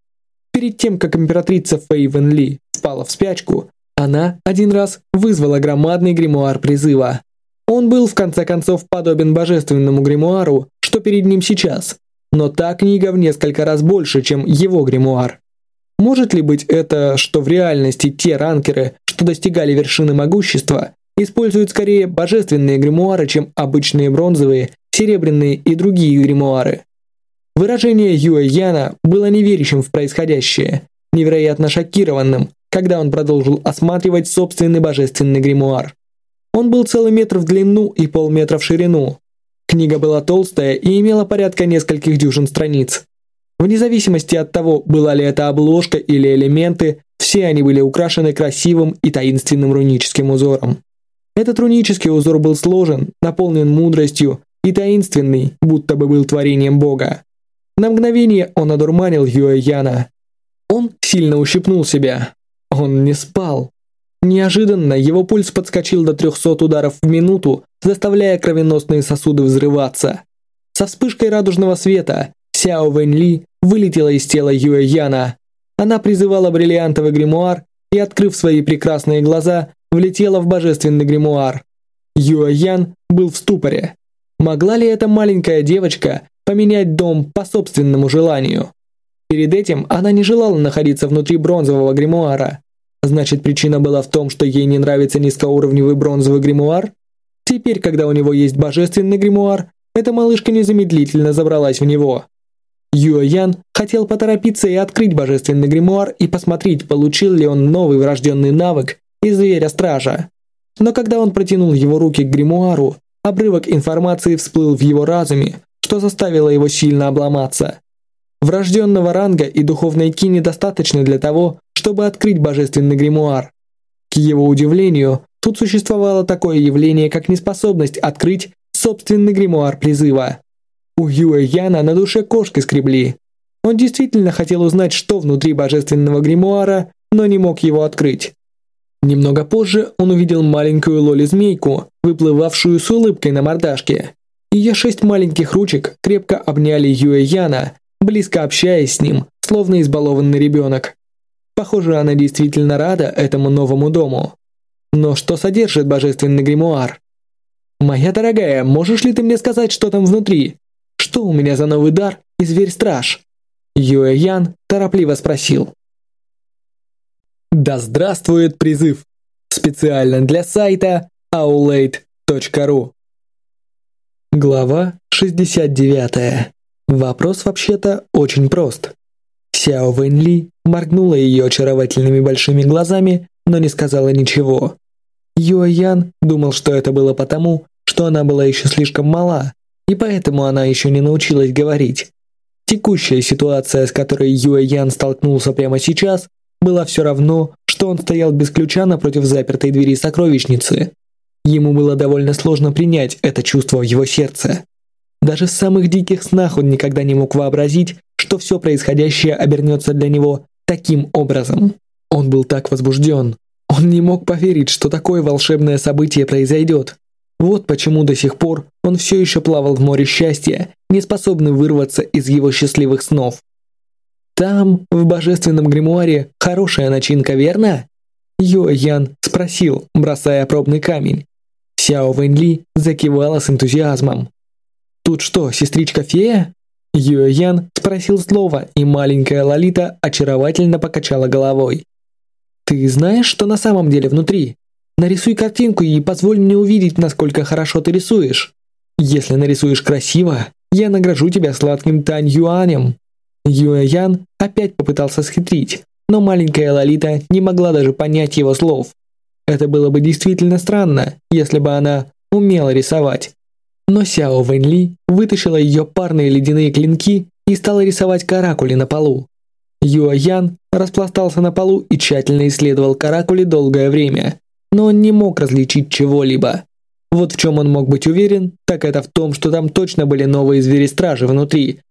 Перед тем, как императрица Фэй Вен Ли впала в спячку, она один раз вызвала громадный гримуар призыва. Он был в конце концов подобен божественному гримуару, что перед ним сейчас, но та книга в несколько раз больше, чем его гримуар. Может ли быть это, что в реальности те ранкеры, что достигали вершины могущества, используют скорее божественные гримуары, чем обычные бронзовые, серебряные и другие гримуары? Выражение Юэ Яна было неверящим в происходящее, невероятно шокированным, когда он продолжил осматривать собственный божественный гримуар. Он был целый метр в длину и полметра в ширину. Книга была толстая и имела порядка нескольких дюжин страниц. Вне зависимости от того, была ли это обложка или элементы, все они были украшены красивым и таинственным руническим узором. Этот рунический узор был сложен, наполнен мудростью и таинственный, будто бы был творением Бога. На мгновение он одурманил Юэ Яна. Он сильно ущипнул себя. Он не спал. Неожиданно его пульс подскочил до 300 ударов в минуту, заставляя кровеносные сосуды взрываться. Со вспышкой радужного света Сяо Вэнь Ли вылетела из тела Юэ Яна. она призывала бриллиантовый гримуар и, открыв свои прекрасные глаза, влетела в божественный гримуар. Юа Ян был в ступоре. Могла ли эта маленькая девочка поменять дом по собственному желанию? Перед этим она не желала находиться внутри бронзового гримуара. Значит, причина была в том, что ей не нравится низкоуровневый бронзовый гримуар? Теперь, когда у него есть божественный гримуар, эта малышка незамедлительно забралась в него. Юэ Ян хотел поторопиться и открыть божественный гримуар и посмотреть, получил ли он новый врожденный навык из зверя-стража. Но когда он протянул его руки к гримуару, Обрывок информации всплыл в его разуме, что заставило его сильно обломаться. Врожденного ранга и духовной ки недостаточно для того, чтобы открыть божественный гримуар. К его удивлению, тут существовало такое явление, как неспособность открыть собственный гримуар призыва. У Юэ Яна на душе кошки скребли. Он действительно хотел узнать, что внутри божественного гримуара, но не мог его открыть. Немного позже он увидел маленькую Лоли-змейку, выплывавшую с улыбкой на мордашке. Ее шесть маленьких ручек крепко обняли Юэ Яна, близко общаясь с ним, словно избалованный ребенок. Похоже, она действительно рада этому новому дому. Но что содержит божественный гримуар? «Моя дорогая, можешь ли ты мне сказать, что там внутри? Что у меня за новый дар и зверь-страж?» Юэ Ян торопливо спросил. Да здравствует призыв! Специально для сайта aulade.ru Глава 69. Вопрос вообще-то очень прост. Сяо Вэнь Ли моргнула ее очаровательными большими глазами, но не сказала ничего. Юэ Ян думал, что это было потому, что она была еще слишком мала, и поэтому она еще не научилась говорить. Текущая ситуация, с которой Юэ Ян столкнулся прямо сейчас, было все равно, что он стоял без ключа напротив запертой двери сокровищницы. Ему было довольно сложно принять это чувство в его сердце. Даже в самых диких снах он никогда не мог вообразить, что все происходящее обернется для него таким образом. Он был так возбужден. Он не мог поверить, что такое волшебное событие произойдет. Вот почему до сих пор он все еще плавал в море счастья, не способный вырваться из его счастливых снов. Там, в божественном гримуаре, хорошая начинка, верно? Йо Ян спросил, бросая пробный камень. Сяо Вэньли закивала с энтузиазмом. «Тут что, сестричка-фея?» Юэ Ян спросил слово, и маленькая Лолита очаровательно покачала головой. «Ты знаешь, что на самом деле внутри? Нарисуй картинку и позволь мне увидеть, насколько хорошо ты рисуешь. Если нарисуешь красиво, я награжу тебя сладким Тань Юанем». Юэ опять попытался схитрить, но маленькая Лолита не могла даже понять его слов. Это было бы действительно странно, если бы она умела рисовать. Но Сяо Вэньли вытащила ее парные ледяные клинки и стала рисовать каракули на полу. Юэ Ян распластался на полу и тщательно исследовал каракули долгое время, но он не мог различить чего-либо. Вот в чем он мог быть уверен, так это в том, что там точно были новые звери-стражи внутри,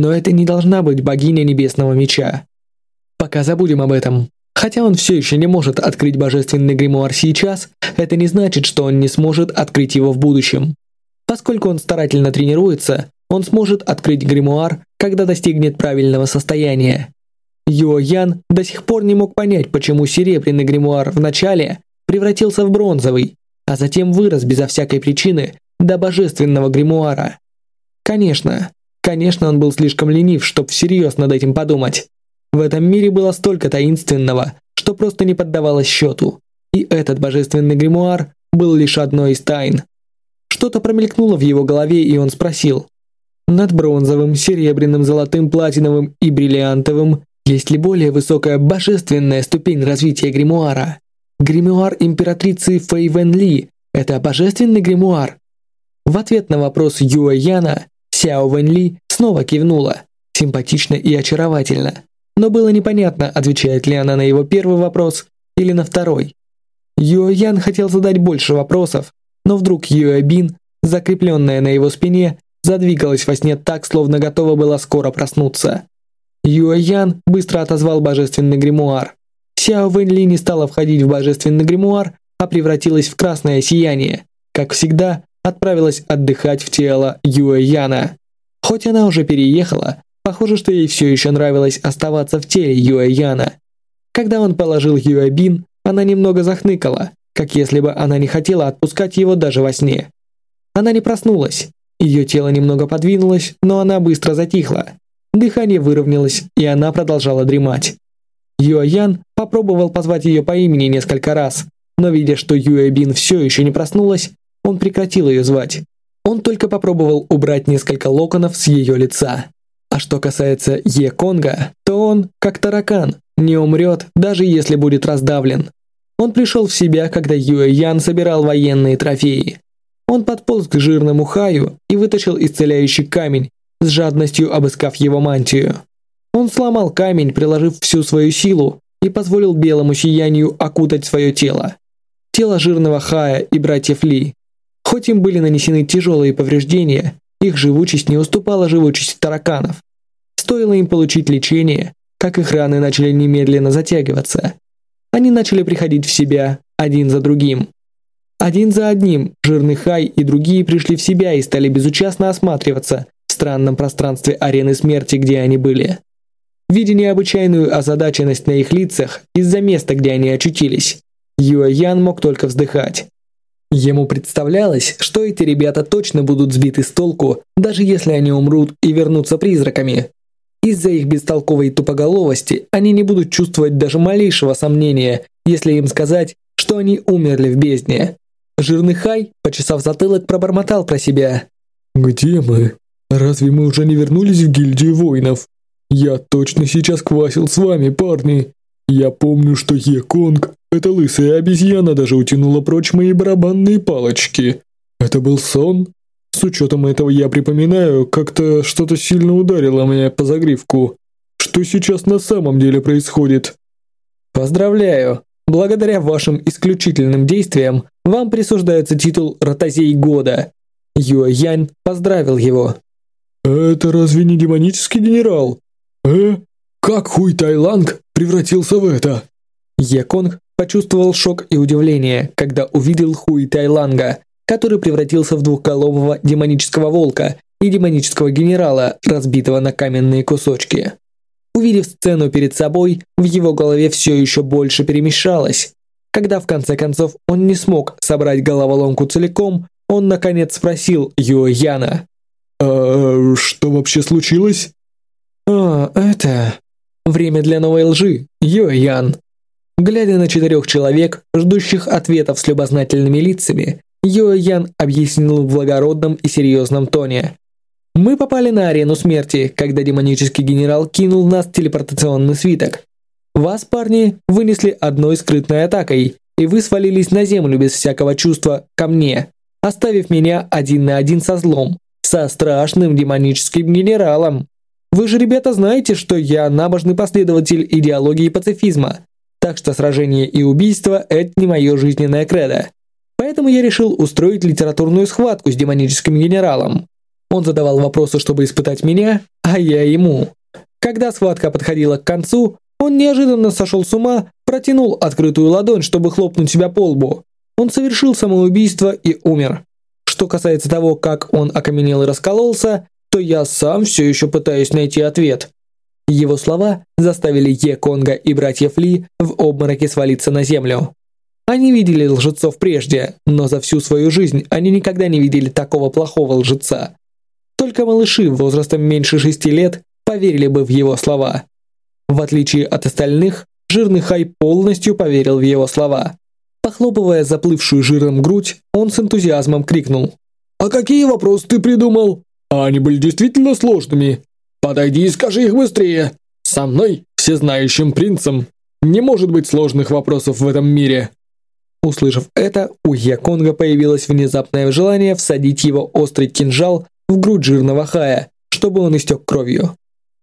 но это не должна быть богиня Небесного Меча. Пока забудем об этом. Хотя он все еще не может открыть божественный гримуар сейчас, это не значит, что он не сможет открыть его в будущем. Поскольку он старательно тренируется, он сможет открыть гримуар, когда достигнет правильного состояния. Юо Ян до сих пор не мог понять, почему серебряный гримуар в начале превратился в бронзовый, а затем вырос безо всякой причины до божественного гримуара. Конечно, Конечно, он был слишком ленив, чтобы всерьез над этим подумать. В этом мире было столько таинственного, что просто не поддавалось счету. И этот божественный гримуар был лишь одной из тайн. Что-то промелькнуло в его голове, и он спросил. Над бронзовым, серебряным, золотым, платиновым и бриллиантовым есть ли более высокая божественная ступень развития гримуара? Гримуар императрицы Фэй Вен Ли – это божественный гримуар? В ответ на вопрос Юэ Яна Сяо Вэньли снова кивнула, симпатично и очаровательно, но было непонятно, отвечает ли она на его первый вопрос или на второй. Юэ Ян хотел задать больше вопросов, но вдруг Юэ Бин, закрепленная на его спине, задвигалась во сне так, словно готова была скоро проснуться. Юэ Ян быстро отозвал божественный гримуар. Сяо Вэньли не стала входить в божественный гримуар, а превратилась в красное сияние, как всегда, отправилась отдыхать в тело Юэ Яна. Хоть она уже переехала, Похоже, что ей все еще нравилось оставаться в теле Юэ Яна. Когда он положил Юэ Бин, она немного захныкала, как если бы она не хотела отпускать его даже во сне. Она не проснулась. Ее тело немного подвинулось, но она быстро затихла. Дыхание выровнялось, и она продолжала дремать. Юэ Ян попробовал позвать ее по имени несколько раз, но видя, что Юэ Бин все еще не проснулась, он прекратил ее звать. Он только попробовал убрать несколько локонов с ее лица. А что касается Е Конга, то он, как таракан, не умрет, даже если будет раздавлен. Он пришел в себя, когда Юэ Ян собирал военные трофеи. Он подполз к жирному Хаю и вытащил исцеляющий камень, с жадностью обыскав его мантию. Он сломал камень, приложив всю свою силу, и позволил белому сиянию окутать свое тело. Тело жирного Хая и братьев Ли. Хоть им были нанесены тяжелые повреждения, их живучесть не уступала живучести тараканов. Стоило им получить лечение, как их раны начали немедленно затягиваться. Они начали приходить в себя один за другим. Один за одним жирный Хай и другие пришли в себя и стали безучастно осматриваться в странном пространстве арены смерти, где они были. Видя необычайную озадаченность на их лицах из-за места, где они очутились, Юэ Ян мог только вздыхать. Ему представлялось, что эти ребята точно будут сбиты с толку, даже если они умрут и вернутся призраками. Из-за их бестолковой тупоголовости они не будут чувствовать даже малейшего сомнения, если им сказать, что они умерли в бездне. Жирный Хай, почесав затылок, пробормотал про себя. «Где мы? Разве мы уже не вернулись в гильдию воинов? Я точно сейчас квасил с вами, парни. Я помню, что Е-Конг эта лысая обезьяна даже утянула прочь мои барабанные палочки. Это был сон? С учетом этого я припоминаю, как-то что-то сильно ударило меня по загривку. Что сейчас на самом деле происходит? Поздравляю! Благодаря вашим исключительным действиям вам присуждается титул Ротозей года. Юэ Янь поздравил его. Это разве не демонический генерал? Э? Как Хуй Тайланг превратился в это? Еконг почувствовал шок и удивление, когда увидел Хуи Тайланга, который превратился в двухголового демонического волка и демонического генерала, разбитого на каменные кусочки. Увидев сцену перед собой, в его голове все еще больше перемешалось. Когда в конце концов он не смог собрать головоломку целиком, он наконец спросил Юэ Яна. «А что вообще случилось?» «А, это... Время для новой лжи, Юэ Ян», Глядя на четырех человек, ждущих ответов с любознательными лицами, Йо Ян объяснил в благородном и серьезном тоне. «Мы попали на арену смерти, когда демонический генерал кинул нас телепортационный свиток. Вас, парни, вынесли одной скрытной атакой, и вы свалились на землю без всякого чувства ко мне, оставив меня один на один со злом, со страшным демоническим генералом. Вы же, ребята, знаете, что я набожный последователь идеологии пацифизма, так что сражение и убийство – это не мое жизненное кредо. Поэтому я решил устроить литературную схватку с демоническим генералом. Он задавал вопросы, чтобы испытать меня, а я ему. Когда схватка подходила к концу, он неожиданно сошел с ума, протянул открытую ладонь, чтобы хлопнуть себя по лбу. Он совершил самоубийство и умер. Что касается того, как он окаменел и раскололся, то я сам все еще пытаюсь найти ответ. Его слова заставили Е Конга и братьев Ли в обмороке свалиться на землю. Они видели лжецов прежде, но за всю свою жизнь они никогда не видели такого плохого лжеца. Только малыши возрастом меньше шести лет поверили бы в его слова. В отличие от остальных, жирный Хай полностью поверил в его слова. Похлопывая заплывшую жиром грудь, он с энтузиазмом крикнул. «А какие вопросы ты придумал? А они были действительно сложными. Подойди и скажи их быстрее. Со мной, всезнающим принцем, не может быть сложных вопросов в этом мире». Услышав это, у Яконга появилось внезапное желание всадить его острый кинжал в грудь жирного Хая, чтобы он истек кровью.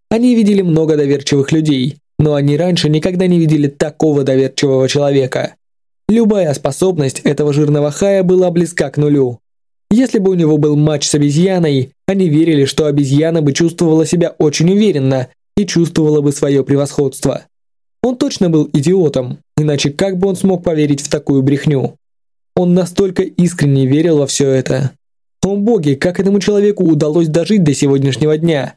Они видели много доверчивых людей, но они раньше никогда не видели такого доверчивого человека. Любая способность этого жирного Хая была близка к нулю. Если бы у него был матч с обезьяной, они верили, что обезьяна бы чувствовала себя очень уверенно и чувствовала бы свое превосходство. Он точно был идиотом, иначе как бы он смог поверить в такую брехню? Он настолько искренне верил во все это. О боги, как этому человеку удалось дожить до сегодняшнего дня?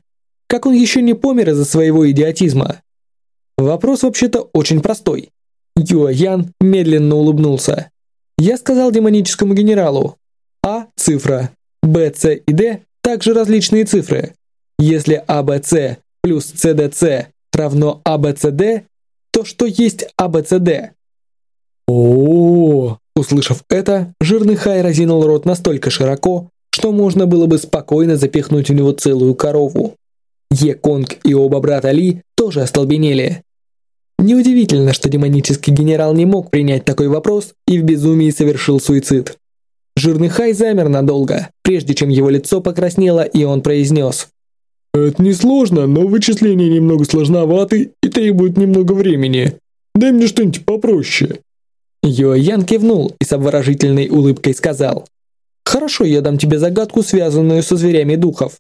Как он еще не помер из-за своего идиотизма? Вопрос вообще-то очень простой. Юа Ян медленно улыбнулся. Я сказал демоническому генералу. А – цифра. Б, С и Д – также различные цифры. Если АБЦ плюс СДЦ равно АБЦД, то что есть АБЦД? О, услышав это, жирный Хай разинул рот настолько широко, что можно было бы спокойно запихнуть в него целую корову. Е Конг и оба брата Ли тоже остолбенели. Неудивительно, что демонический генерал не мог принять такой вопрос и в безумии совершил суицид. Жирный Хай замер надолго, прежде чем его лицо покраснело и он произнес. «Это несложно, но вычисления немного сложноваты и требуют немного времени. Дай мне что-нибудь попроще». Йо Ян кивнул и с обворожительной улыбкой сказал. «Хорошо, я дам тебе загадку, связанную со зверями духов.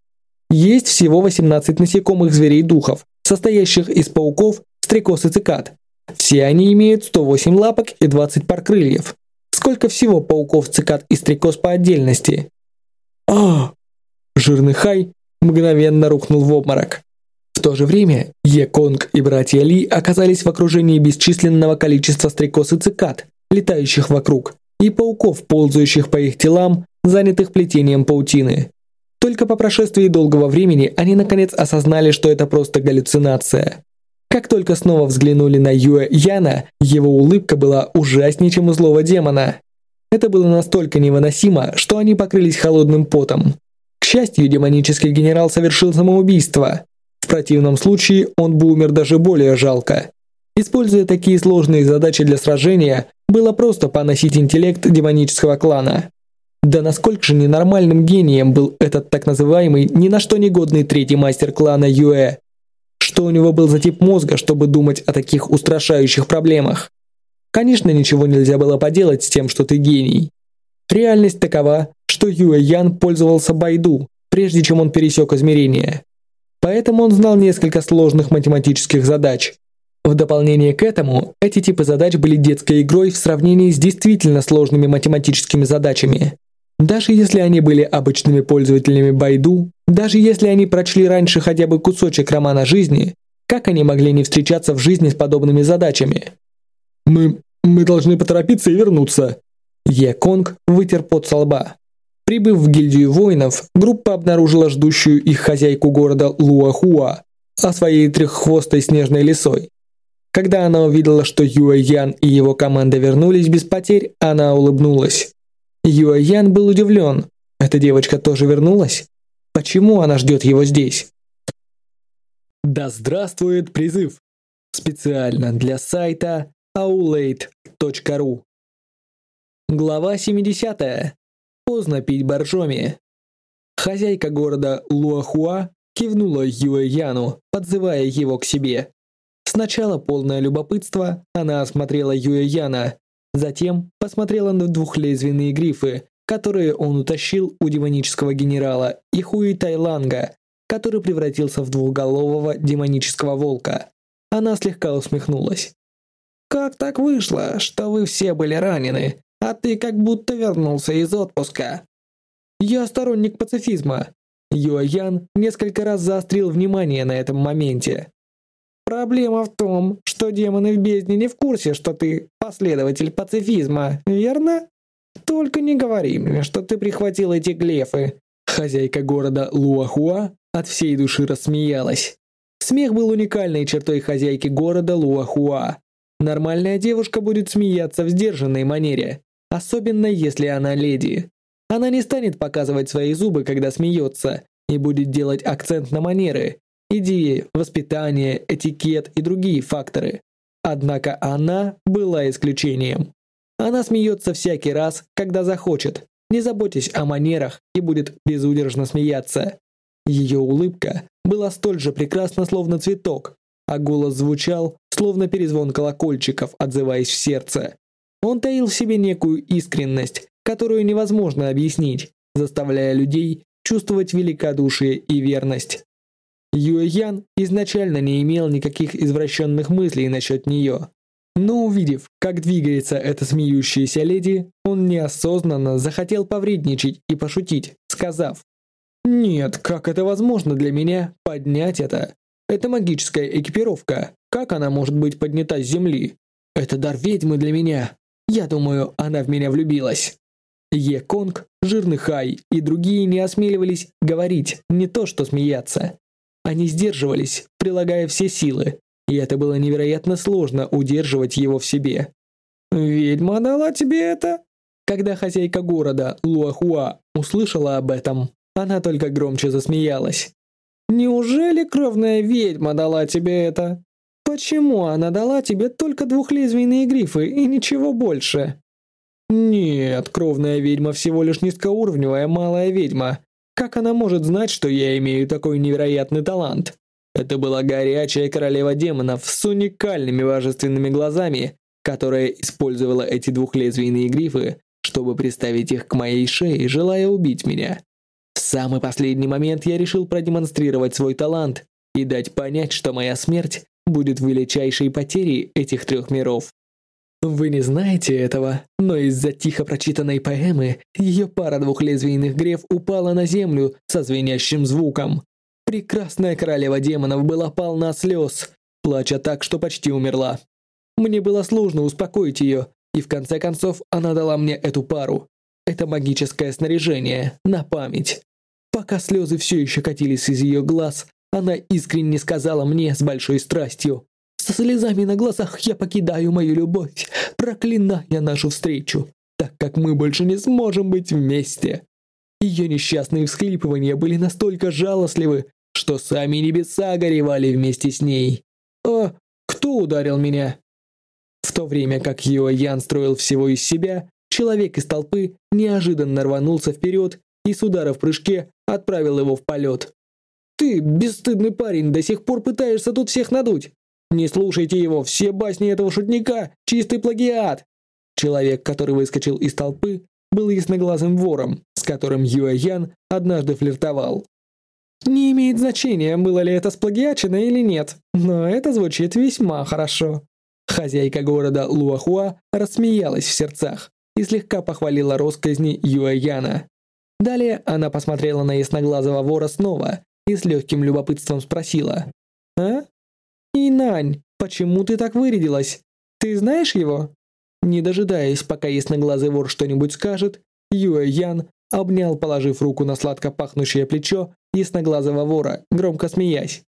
Есть всего 18 насекомых зверей-духов, состоящих из пауков, стрекоз и цикад. Все они имеют 108 лапок и 20 пар крыльев. Сколько всего пауков, цикад и стрекоз по отдельности? А! Жирный Хай мгновенно рухнул в обморок. В то же время Е Конг и братья Ли оказались в окружении бесчисленного количества стрекоз и цикад, летающих вокруг, и пауков, ползающих по их телам, занятых плетением паутины. Только по прошествии долгого времени они наконец осознали, что это просто галлюцинация. Как только снова взглянули на Юэ Яна, его улыбка была ужаснее, чем у злого демона. Это было настолько невыносимо, что они покрылись холодным потом. К счастью, демонический генерал совершил самоубийство. В противном случае он бы умер даже более жалко. Используя такие сложные задачи для сражения, было просто поносить интеллект демонического клана. Да насколько же ненормальным гением был этот так называемый ни на что негодный третий мастер клана Юэ. Что у него был за тип мозга, чтобы думать о таких устрашающих проблемах? Конечно, ничего нельзя было поделать с тем, что ты гений. Реальность такова, что Юэ Ян пользовался Байду, прежде чем он пересек измерение. Поэтому он знал несколько сложных математических задач. В дополнение к этому, эти типы задач были детской игрой в сравнении с действительно сложными математическими задачами. Даже если они были обычными пользователями Байду, даже если они прочли раньше хотя бы кусочек романа жизни, как они могли не встречаться в жизни с подобными задачами? Мы... мы должны поторопиться и вернуться. Е Конг вытер пот со лба. Прибыв в гильдию воинов, группа обнаружила ждущую их хозяйку города Луахуа, а своей треххвостой снежной лисой. Когда она увидела, что Юэ Ян и его команда вернулись без потерь, она улыбнулась. Юэян был удивлен. Эта девочка тоже вернулась? Почему она ждет его здесь? Да здравствует призыв! Специально для сайта aulade.ru Глава 70. Поздно пить боржоми. Хозяйка города Луахуа кивнула Юэяну, подзывая его к себе. Сначала полное любопытство, она осмотрела Юэяна, Затем посмотрела на двухлезвенные грифы, которые он утащил у демонического генерала, и Хуи Тайланга, который превратился в двухголового демонического волка. Она слегка усмехнулась. «Как так вышло, что вы все были ранены, а ты как будто вернулся из отпуска?» «Я сторонник пацифизма». Юаян несколько раз заострил внимание на этом моменте. Проблема в том, что демоны в бездне не в курсе, что ты последователь пацифизма, верно? Только не говори мне, что ты прихватил эти глефы. Хозяйка города Луахуа от всей души рассмеялась. Смех был уникальной чертой хозяйки города Луахуа. Нормальная девушка будет смеяться в сдержанной манере, особенно если она леди. Она не станет показывать свои зубы, когда смеется, и будет делать акцент на манеры, идеи, воспитание, этикет и другие факторы. Однако она была исключением. Она смеется всякий раз, когда захочет, не заботясь о манерах и будет безудержно смеяться. Ее улыбка была столь же прекрасна, словно цветок, а голос звучал, словно перезвон колокольчиков, отзываясь в сердце. Он таил в себе некую искренность, которую невозможно объяснить, заставляя людей чувствовать великодушие и верность. Юэян изначально не имел никаких извращенных мыслей насчет нее. Но увидев, как двигается эта смеющаяся леди, он неосознанно захотел повредничать и пошутить, сказав Нет, как это возможно для меня поднять это? Это магическая экипировка. Как она может быть поднята с земли? Это дар ведьмы для меня. Я думаю, она в меня влюбилась. Е Конг, Жирный Хай и другие не осмеливались говорить, не то что смеяться. Они сдерживались, прилагая все силы, и это было невероятно сложно удерживать его в себе. «Ведьма дала тебе это?» Когда хозяйка города Луахуа услышала об этом, она только громче засмеялась. «Неужели кровная ведьма дала тебе это? Почему она дала тебе только двухлезвийные грифы и ничего больше?» «Нет, кровная ведьма всего лишь низкоуровневая малая ведьма. Как она может знать, что я имею такой невероятный талант?» Это была горячая королева демонов с уникальными божественными глазами, которая использовала эти двухлезвийные грифы, чтобы приставить их к моей шее, желая убить меня. В самый последний момент я решил продемонстрировать свой талант и дать понять, что моя смерть будет величайшей потерей этих трех миров. Вы не знаете этого, но из-за тихо прочитанной поэмы ее пара двухлезвийных греф упала на землю со звенящим звуком. Прекрасная королева демонов была полна слез, плача так, что почти умерла. Мне было сложно успокоить ее, и в конце концов она дала мне эту пару. Это магическое снаряжение, на память. Пока слезы все еще катились из ее глаз, она искренне сказала мне с большой страстью. Со слезами на глазах я покидаю мою любовь, проклиная нашу встречу, так как мы больше не сможем быть вместе. Ее несчастные всхлипывания были настолько жалостливы, что сами небеса горевали вместе с ней. «О, кто ударил меня?» В то время как Юа Ян строил всего из себя, человек из толпы неожиданно рванулся вперед и с удара в прыжке отправил его в полет. «Ты, бесстыдный парень, до сих пор пытаешься тут всех надуть! Не слушайте его, все басни этого шутника – чистый плагиат!» Человек, который выскочил из толпы, был ясноглазым вором, с которым Юэ Ян однажды флиртовал. Не имеет значения, было ли это сплагиачено или нет, но это звучит весьма хорошо. Хозяйка города Луахуа рассмеялась в сердцах и слегка похвалила росказни Юэ Яна. Далее она посмотрела на ясноглазого вора снова и с легким любопытством спросила. «А? Инань, почему ты так вырядилась? Ты знаешь его?» Не дожидаясь, пока ясноглазый вор что-нибудь скажет, Юэ Ян обнял, положив руку на сладко пахнущее плечо ясноглазого вора, громко смеясь.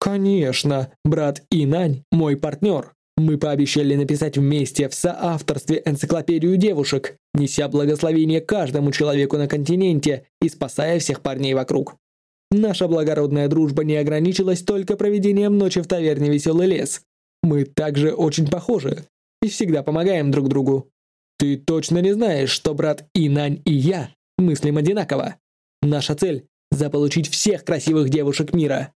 «Конечно, брат Инань – мой партнер. Мы пообещали написать вместе в соавторстве энциклопедию девушек, неся благословение каждому человеку на континенте и спасая всех парней вокруг. Наша благородная дружба не ограничилась только проведением ночи в таверне «Веселый лес». Мы также очень похожи и всегда помогаем друг другу. Ты точно не знаешь, что брат Инань и я мыслим одинаково. Наша цель – заполучить всех красивых девушек мира.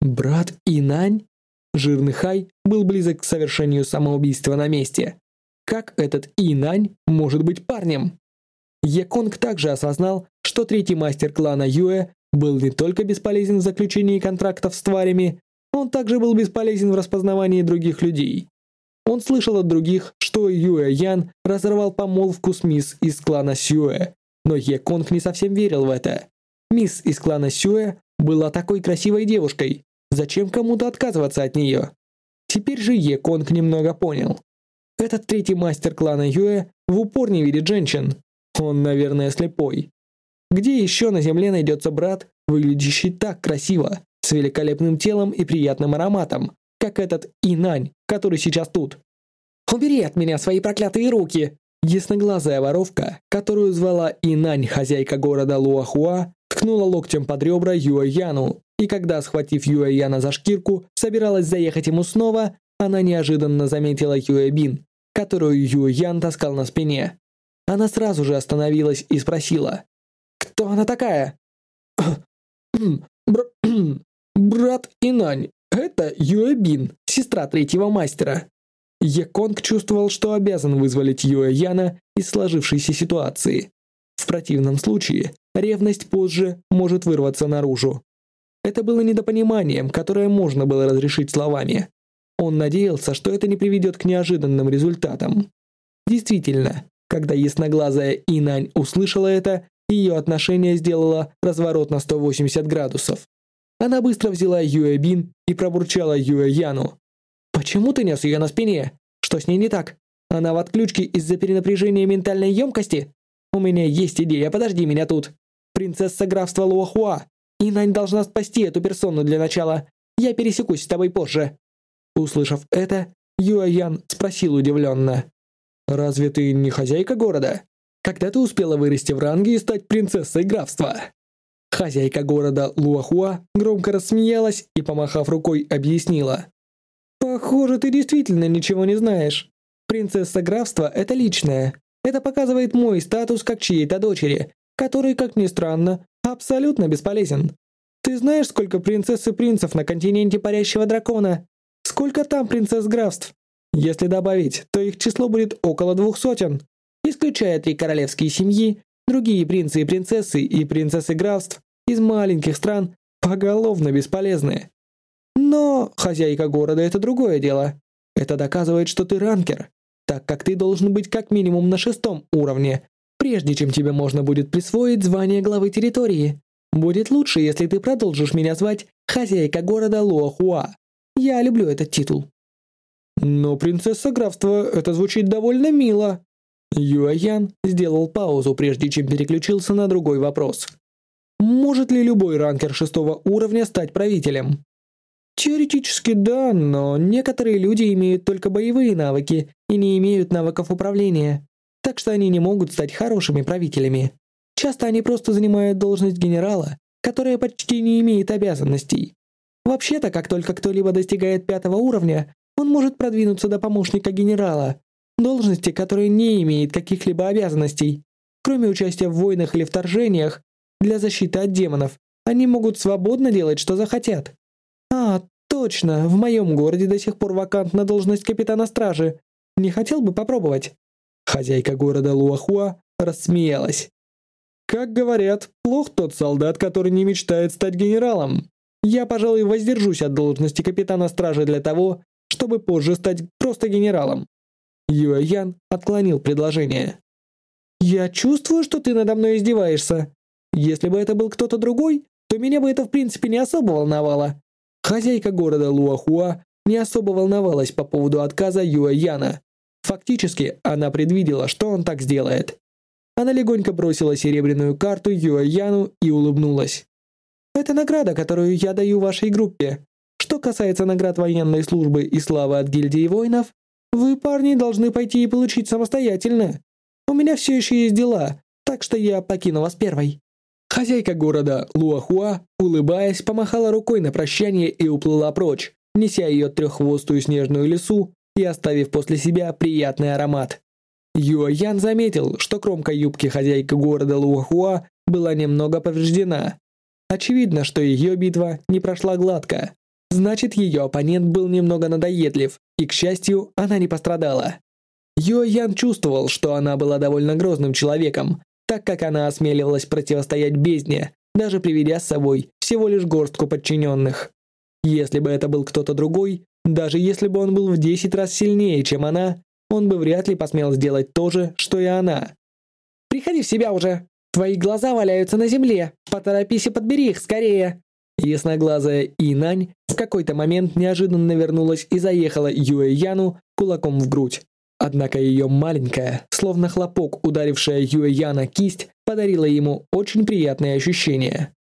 Брат Инань? Жирный Хай был близок к совершению самоубийства на месте. Как этот Инань может быть парнем? Яконг также осознал, что третий мастер клана Юэ был не только бесполезен в заключении контрактов с тварями, он также был бесполезен в распознавании других людей. Он слышал от других, что Юэ Ян разорвал помолвку с мисс из клана Сюэ, но Е Конг не совсем верил в это. Мисс из клана Сюэ была такой красивой девушкой, зачем кому-то отказываться от нее? Теперь же Е Конг немного понял. Этот третий мастер клана Юэ в упор не видит женщин. Он, наверное, слепой. Где еще на земле найдется брат, выглядящий так красиво, с великолепным телом и приятным ароматом, как этот Инань, который сейчас тут? «Убери от меня свои проклятые руки!» Ясноглазая воровка, которую звала Инань, хозяйка города Луахуа, ткнула локтем под ребра Юэяну, и когда, схватив Юэяна за шкирку, собиралась заехать ему снова, она неожиданно заметила Юэбин, которую Юэян таскал на спине. Она сразу же остановилась и спросила, «Кто она такая?» «Брат Инань, это Юэбин, сестра третьего мастера. Яконг чувствовал, что обязан вызволить Юэ Яна из сложившейся ситуации. В противном случае ревность позже может вырваться наружу. Это было недопониманием, которое можно было разрешить словами. Он надеялся, что это не приведет к неожиданным результатам. Действительно, когда ясноглазая Инань услышала это, ее отношение сделало разворот на 180 градусов. Она быстро взяла Юэ Бин и пробурчала Юэ Яну. «Почему ты нес ее на спине? Что с ней не так? Она в отключке из-за перенапряжения ментальной емкости? У меня есть идея, подожди меня тут. Принцесса графства Луахуа. Инань должна спасти эту персону для начала. Я пересекусь с тобой позже». Услышав это, Юэ Ян спросил удивленно. «Разве ты не хозяйка города? Когда ты успела вырасти в ранге и стать принцессой графства?» Хозяйка города Луахуа громко рассмеялась и, помахав рукой, объяснила. «Похоже, ты действительно ничего не знаешь. Принцесса графства – это личное. Это показывает мой статус как чьей-то дочери, который, как ни странно, абсолютно бесполезен. Ты знаешь, сколько принцесс и принцев на континенте парящего дракона? Сколько там принцесс графств? Если добавить, то их число будет около двух сотен. Исключая три королевские семьи, другие принцы и принцессы и принцессы графств из маленьких стран поголовно бесполезны. Но хозяйка города – это другое дело. Это доказывает, что ты ранкер, так как ты должен быть как минимум на шестом уровне, прежде чем тебе можно будет присвоить звание главы территории. Будет лучше, если ты продолжишь меня звать хозяйка города Луахуа. Я люблю этот титул. Но принцесса графства, это звучит довольно мило. Юэян сделал паузу, прежде чем переключился на другой вопрос. Может ли любой ранкер шестого уровня стать правителем? Теоретически да, но некоторые люди имеют только боевые навыки и не имеют навыков управления, так что они не могут стать хорошими правителями. Часто они просто занимают должность генерала, которая почти не имеет обязанностей. Вообще-то, как только кто-либо достигает пятого уровня, он может продвинуться до помощника генерала, должности, которая не имеет каких-либо обязанностей. Кроме участия в войнах или вторжениях, для защиты от демонов, они могут свободно делать, что захотят. А, точно, в моем городе до сих пор вакантна должность капитана стражи. Не хотел бы попробовать? Хозяйка города Луахуа рассмеялась. Как говорят, плох тот солдат, который не мечтает стать генералом. Я, пожалуй, воздержусь от должности капитана стражи для того, чтобы позже стать просто генералом. Юэ Ян отклонил предложение. «Я чувствую, что ты надо мной издеваешься. Если бы это был кто-то другой, то меня бы это в принципе не особо волновало. Хозяйка города Луахуа не особо волновалась по поводу отказа Юэ Яна. Фактически, она предвидела, что он так сделает. Она легонько бросила серебряную карту Юэ Яну и улыбнулась. «Это награда, которую я даю вашей группе. Что касается наград военной службы и славы от гильдии воинов, вы, парни, должны пойти и получить самостоятельно. У меня все еще есть дела, так что я покину вас первой». Хозяйка города Луахуа, улыбаясь, помахала рукой на прощание и уплыла прочь, неся ее треххвостую снежную лесу и оставив после себя приятный аромат. Юа Ян заметил, что кромка юбки хозяйки города Луахуа была немного повреждена. Очевидно, что ее битва не прошла гладко. Значит, ее оппонент был немного надоедлив, и, к счастью, она не пострадала. Юа Ян чувствовал, что она была довольно грозным человеком, так как она осмеливалась противостоять бездне, даже приведя с собой всего лишь горстку подчиненных. Если бы это был кто-то другой, даже если бы он был в 10 раз сильнее, чем она, он бы вряд ли посмел сделать то же, что и она. «Приходи в себя уже! Твои глаза валяются на земле! Поторопись и подбери их скорее!» Ясноглазая Инань в какой-то момент неожиданно вернулась и заехала Юэ Яну кулаком в грудь. Однако ее маленькая, словно хлопок, ударившая Юэяна кисть, подарила ему очень приятные ощущения.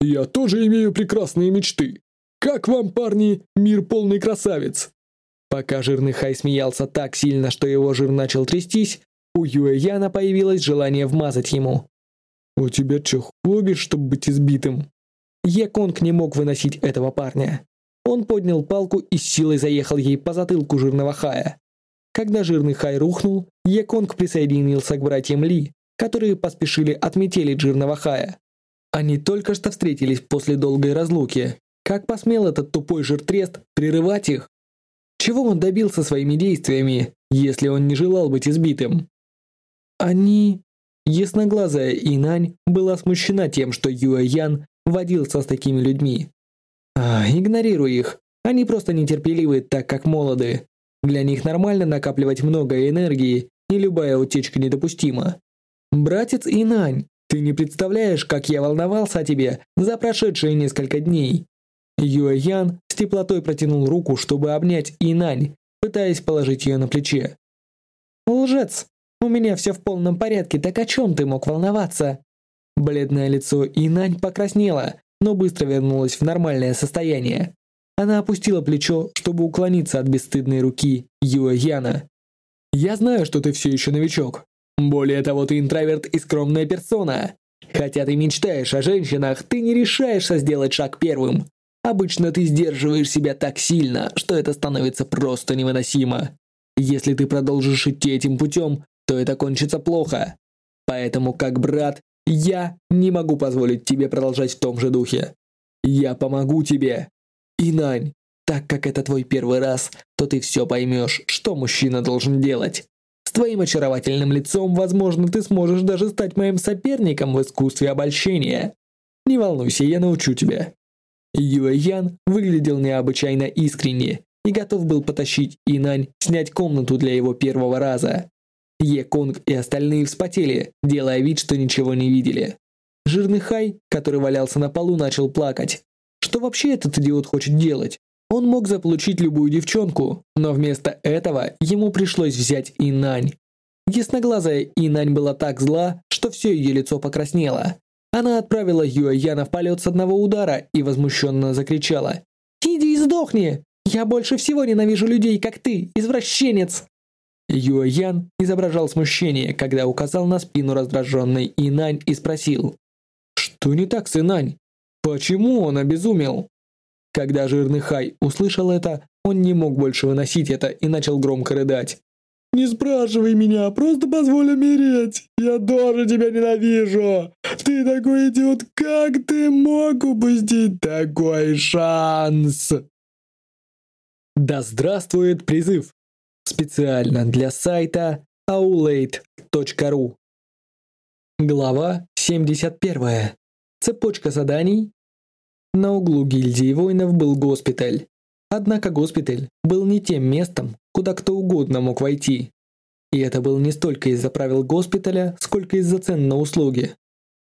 «Я тоже имею прекрасные мечты. Как вам, парни, мир полный красавец?» Пока жирный Хай смеялся так сильно, что его жир начал трястись, у Юэяна появилось желание вмазать ему. «У тебя чё, хобби, чтобы быть избитым?» Еконг не мог выносить этого парня. Он поднял палку и с силой заехал ей по затылку жирного Хая. Когда жирный Хай рухнул, Еконг присоединился к братьям Ли, которые поспешили отметелить жирного Хая. Они только что встретились после долгой разлуки. Как посмел этот тупой жиртрест прерывать их? Чего он добился своими действиями, если он не желал быть избитым? Они... Ясноглазая Инань была смущена тем, что Юэ Ян водился с такими людьми. А, игнорируй их. Они просто нетерпеливы, так как молоды. Для них нормально накапливать много энергии, и любая утечка недопустима. Братец Инань, Ты не представляешь, как я волновался о тебе за прошедшие несколько дней. Юэ Ян с теплотой протянул руку, чтобы обнять Инань, пытаясь положить ее на плече. «Лжец! У меня все в полном порядке, так о чем ты мог волноваться?» Бледное лицо Инань покраснело, но быстро вернулось в нормальное состояние. Она опустила плечо, чтобы уклониться от бесстыдной руки Юэ Яна. «Я знаю, что ты все еще новичок. Более того, ты интроверт и скромная персона. Хотя ты мечтаешь о женщинах, ты не решаешься сделать шаг первым. Обычно ты сдерживаешь себя так сильно, что это становится просто невыносимо. Если ты продолжишь идти этим путем, то это кончится плохо. Поэтому, как брат, я не могу позволить тебе продолжать в том же духе. Я помогу тебе. Инань, так как это твой первый раз, то ты все поймешь, что мужчина должен делать. С твоим очаровательным лицом, возможно, ты сможешь даже стать моим соперником в искусстве обольщения. Не волнуйся, я научу тебя. Юэ Ян выглядел необычайно искренне и готов был потащить Инань снять комнату для его первого раза. Е Конг и остальные вспотели, делая вид, что ничего не видели. Жирный Хай, который валялся на полу, начал плакать. Что вообще этот идиот хочет делать? Он мог заполучить любую девчонку, но вместо этого ему пришлось взять Инань. Ясноглазая Инань была так зла, что все ее лицо покраснело. Она отправила Юэ Яна в полет с одного удара и возмущенно закричала. «Иди и сдохни! Я больше всего ненавижу людей, как ты, извращенец!» Юэ Ян изображал смущение, когда указал на спину раздраженной Инань и спросил. «Что не так с Инань? Почему он обезумел?» Когда жирный Хай услышал это, он не мог больше выносить это и начал громко рыдать. «Не спрашивай меня, просто позволь умереть! Я тоже тебя ненавижу! Ты такой идиот, как ты мог упустить такой шанс?» Да здравствует призыв! Специально для сайта aulade.ru Глава 71. Цепочка заданий на углу гильдии воинов был госпиталь. Однако госпиталь был не тем местом, куда кто угодно мог войти. И это было не столько из-за правил госпиталя, сколько из-за цен на услуги.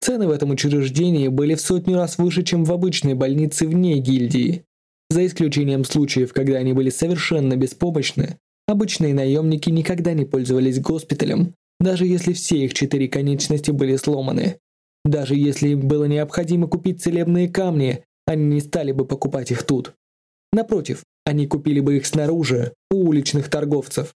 Цены в этом учреждении были в сотню раз выше, чем в обычной больнице вне гильдии. За исключением случаев, когда они были совершенно беспомощны, обычные наемники никогда не пользовались госпиталем, даже если все их четыре конечности были сломаны. Даже если им было необходимо купить целебные камни, они не стали бы покупать их тут. Напротив, они купили бы их снаружи, у уличных торговцев.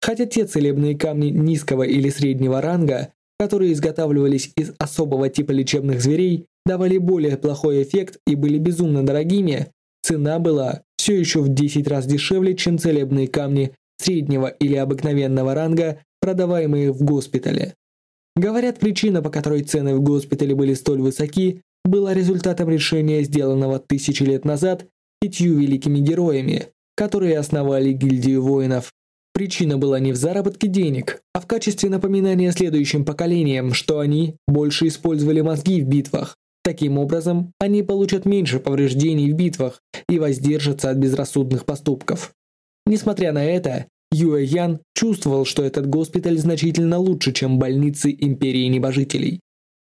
Хотя те целебные камни низкого или среднего ранга, которые изготавливались из особого типа лечебных зверей, давали более плохой эффект и были безумно дорогими, цена была все еще в 10 раз дешевле, чем целебные камни среднего или обыкновенного ранга, продаваемые в госпитале. Говорят, причина, по которой цены в госпитале были столь высоки, была результатом решения, сделанного тысячи лет назад пятью великими героями, которые основали гильдию воинов. Причина была не в заработке денег, а в качестве напоминания следующим поколениям, что они больше использовали мозги в битвах. Таким образом, они получат меньше повреждений в битвах и воздержатся от безрассудных поступков. Несмотря на это, Юэ Ян чувствовал, что этот госпиталь значительно лучше, чем больницы Империи Небожителей.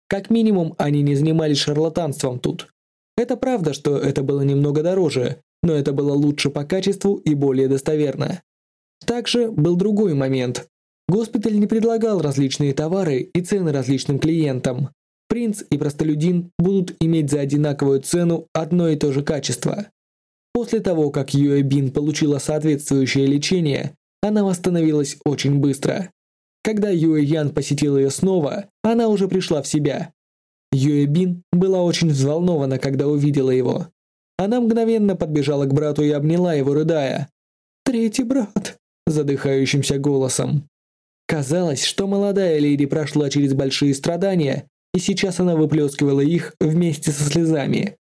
Как минимум, они не занимались шарлатанством тут. Это правда, что это было немного дороже, но это было лучше по качеству и более достоверно. Также был другой момент. Госпиталь не предлагал различные товары и цены различным клиентам. Принц и простолюдин будут иметь за одинаковую цену одно и то же качество. После того, как Юэ Бин получила соответствующее лечение, она восстановилась очень быстро. Когда Юэ Ян посетил ее снова, она уже пришла в себя. Юэ Бин была очень взволнована, когда увидела его. Она мгновенно подбежала к брату и обняла его, рыдая. «Третий брат», задыхающимся голосом. Казалось, что молодая леди прошла через большие страдания, и сейчас она выплескивала их вместе со слезами.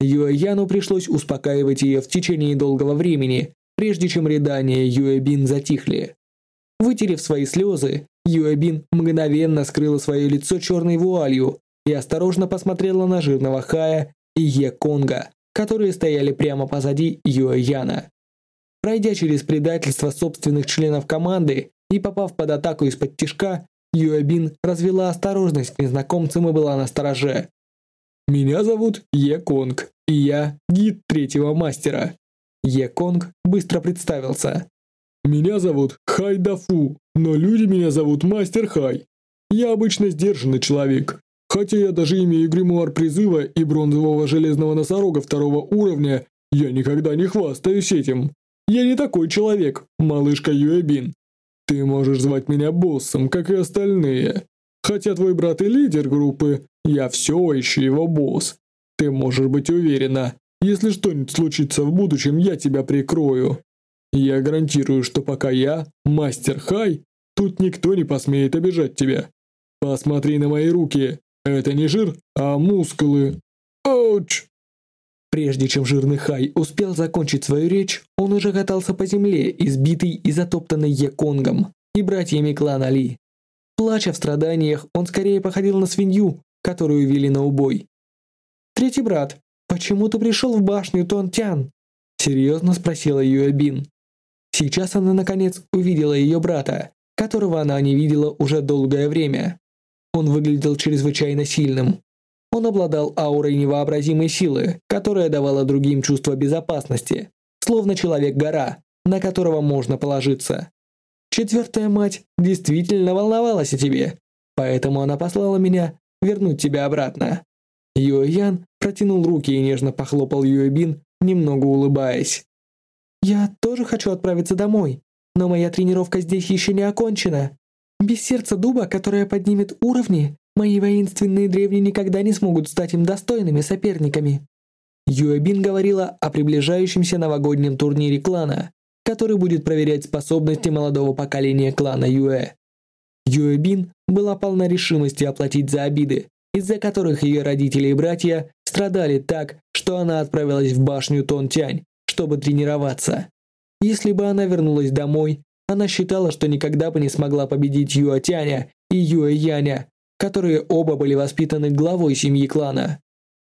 Юэ Яну пришлось успокаивать ее в течение долгого времени, прежде чем рыдания Юэ Бин затихли. Вытерев свои слезы, Юэбин мгновенно скрыла свое лицо черной вуалью и осторожно посмотрела на жирного Хая и Е Конга, которые стояли прямо позади Юэяна. Пройдя через предательство собственных членов команды и попав под атаку из-под тишка, Юэбин развела осторожность к незнакомцам и была на стороже. «Меня зовут Е Конг, и я гид третьего мастера». Е Конг быстро представился. «Меня зовут Хай Дафу, но люди меня зовут Мастер Хай. Я обычно сдержанный человек. Хотя я даже имею гримуар призыва и бронзового железного носорога второго уровня, я никогда не хвастаюсь этим. Я не такой человек, малышка Юэбин. Ты можешь звать меня боссом, как и остальные. Хотя твой брат и лидер группы, я все еще его босс. Ты можешь быть уверена, если что-нибудь случится в будущем, я тебя прикрою. Я гарантирую, что пока я, мастер Хай, тут никто не посмеет обижать тебя. Посмотри на мои руки, это не жир, а мускулы. Ауч! Прежде чем жирный Хай успел закончить свою речь, он уже катался по земле, избитый и затоптанный Еконгом и братьями клана Ли. Плача в страданиях, он скорее походил на свинью, которую вели на убой. «Третий брат, почему ты пришел в башню Тонтян?» – серьезно спросила Юэбин. Сейчас она наконец увидела ее брата, которого она не видела уже долгое время. Он выглядел чрезвычайно сильным. Он обладал аурой невообразимой силы, которая давала другим чувство безопасности, словно человек-гора, на которого можно положиться. Четвертая мать действительно волновалась о тебе, поэтому она послала меня вернуть тебя обратно. Юэ Ян протянул руки и нежно похлопал Юэ Бин, немного улыбаясь. «Я тоже хочу отправиться домой, но моя тренировка здесь еще не окончена. Без сердца дуба, которое поднимет уровни, мои воинственные древние никогда не смогут стать им достойными соперниками». Юэбин говорила о приближающемся новогоднем турнире клана, который будет проверять способности молодого поколения клана Юэ. Юэбин была полна решимости оплатить за обиды, из-за которых ее родители и братья страдали так, что она отправилась в башню Тонтянь, чтобы тренироваться. Если бы она вернулась домой, она считала, что никогда бы не смогла победить Юатяня и Юэяня, которые оба были воспитаны главой семьи клана.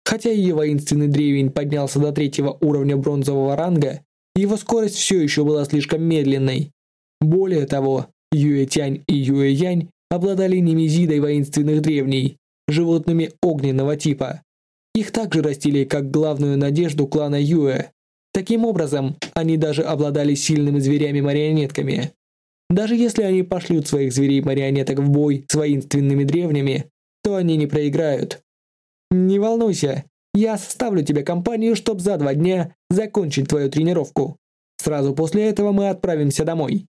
Хотя ее воинственный древень поднялся до третьего уровня бронзового ранга, его скорость все еще была слишком медленной. Более того, Юэтянь и Юэянь обладали немезидой воинственных древней, животными огненного типа. Их также растили как главную надежду клана Юэ. Таким образом, они даже обладали сильными зверями-марионетками. Даже если они пошлют своих зверей-марионеток в бой с воинственными древними, то они не проиграют. Не волнуйся, я составлю тебе компанию, чтобы за два дня закончить твою тренировку. Сразу после этого мы отправимся домой.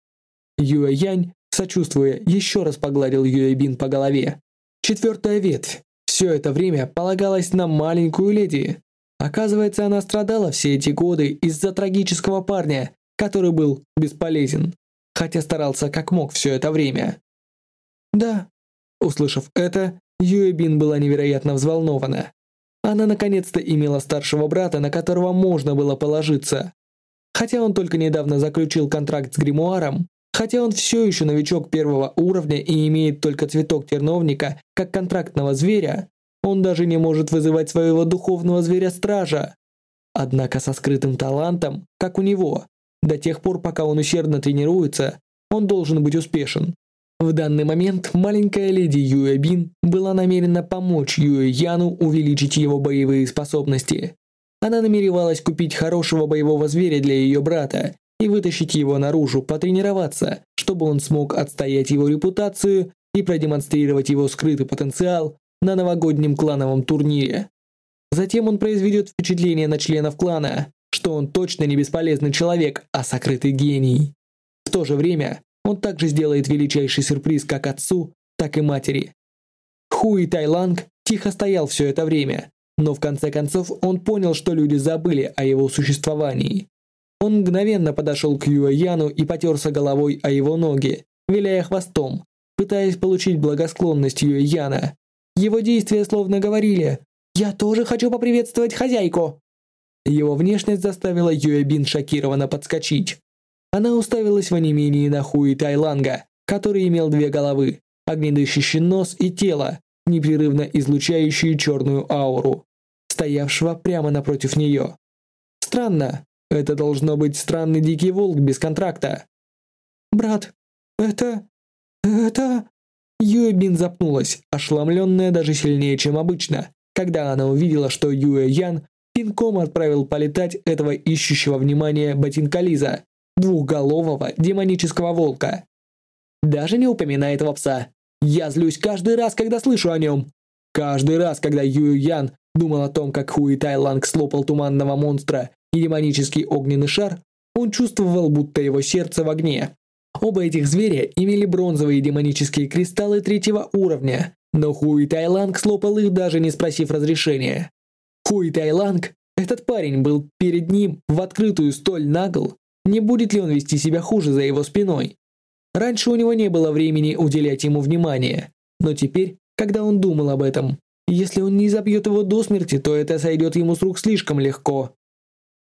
Юэ Янь, сочувствуя, еще раз погладил Юэ Бин по голове. Четвертая ветвь. Все это время полагалась на маленькую леди, Оказывается, она страдала все эти годы из-за трагического парня, который был бесполезен, хотя старался как мог все это время. Да, услышав это, Юэбин была невероятно взволнована. Она наконец-то имела старшего брата, на которого можно было положиться. Хотя он только недавно заключил контракт с гримуаром, хотя он все еще новичок первого уровня и имеет только цветок терновника как контрактного зверя, он даже не может вызывать своего духовного зверя-стража. Однако со скрытым талантом, как у него, до тех пор, пока он усердно тренируется, он должен быть успешен. В данный момент маленькая леди Юэ Бин была намерена помочь Юэ Яну увеличить его боевые способности. Она намеревалась купить хорошего боевого зверя для ее брата и вытащить его наружу, потренироваться, чтобы он смог отстоять его репутацию и продемонстрировать его скрытый потенциал на новогоднем клановом турнире. Затем он произведет впечатление на членов клана, что он точно не бесполезный человек, а сокрытый гений. В то же время он также сделает величайший сюрприз как отцу, так и матери. Хуи Тайланг тихо стоял все это время, но в конце концов он понял, что люди забыли о его существовании. Он мгновенно подошел к Юэяну и потерся головой о его ноги, виляя хвостом, пытаясь получить благосклонность Юэяна. Его действия словно говорили «Я тоже хочу поприветствовать хозяйку». Его внешность заставила Юэбин шокированно подскочить. Она уставилась в онемении на Хуи Тайланга, который имел две головы, огнедышащий нос и тело, непрерывно излучающие черную ауру, стоявшего прямо напротив нее. Странно, это должно быть странный дикий волк без контракта. «Брат, это... это...» Юэ запнулась, ошеломленная даже сильнее, чем обычно, когда она увидела, что Юэ Ян пинком отправил полетать этого ищущего внимания ботинкализа, двухголового демонического волка. Даже не упоминай этого пса. Я злюсь каждый раз, когда слышу о нем. Каждый раз, когда Юэ Ян думал о том, как Хуи Тайланг слопал туманного монстра и демонический огненный шар, он чувствовал, будто его сердце в огне. Оба этих зверя имели бронзовые демонические кристаллы третьего уровня, но Хуи Тайланг слопал их даже не спросив разрешения. Хуи Тайланг, этот парень был перед ним в открытую столь нагл, не будет ли он вести себя хуже за его спиной. Раньше у него не было времени уделять ему внимание, но теперь, когда он думал об этом, если он не забьет его до смерти, то это сойдет ему с рук слишком легко.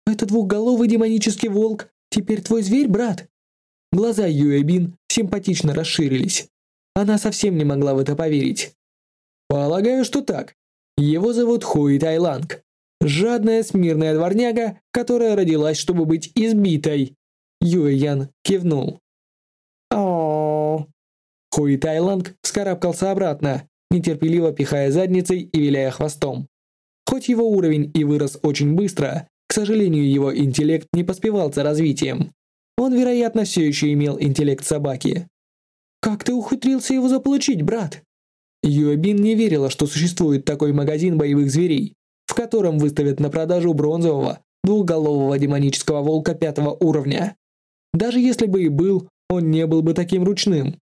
«Это двухголовый демонический волк, теперь твой зверь, брат?» Глаза Юэбин симпатично расширились. Она совсем не могла в это поверить. Полагаю, что так. Его зовут Хуи Тайланг. Жадная смирная дворняга, которая родилась, чтобы быть избитой. Юэян кивнул. о Хуи Тайланг вскарабкался обратно, нетерпеливо пихая задницей и виляя хвостом. Хоть его уровень и вырос очень быстро, сожалению, его интеллект не поспевал за развитием. Он, вероятно, все еще имел интеллект собаки. «Как ты ухитрился его заполучить, брат?» Юэбин не верила, что существует такой магазин боевых зверей, в котором выставят на продажу бронзового, двухголового демонического волка пятого уровня. Даже если бы и был, он не был бы таким ручным.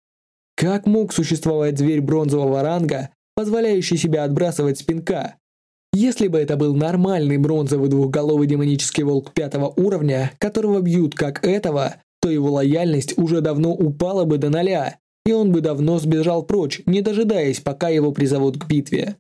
Как мог существовать зверь бронзового ранга, позволяющий себя отбрасывать спинка? Если бы это был нормальный бронзовый двухголовый демонический волк пятого уровня, которого бьют как этого, то его лояльность уже давно упала бы до ноля, и он бы давно сбежал прочь, не дожидаясь, пока его призовут к битве.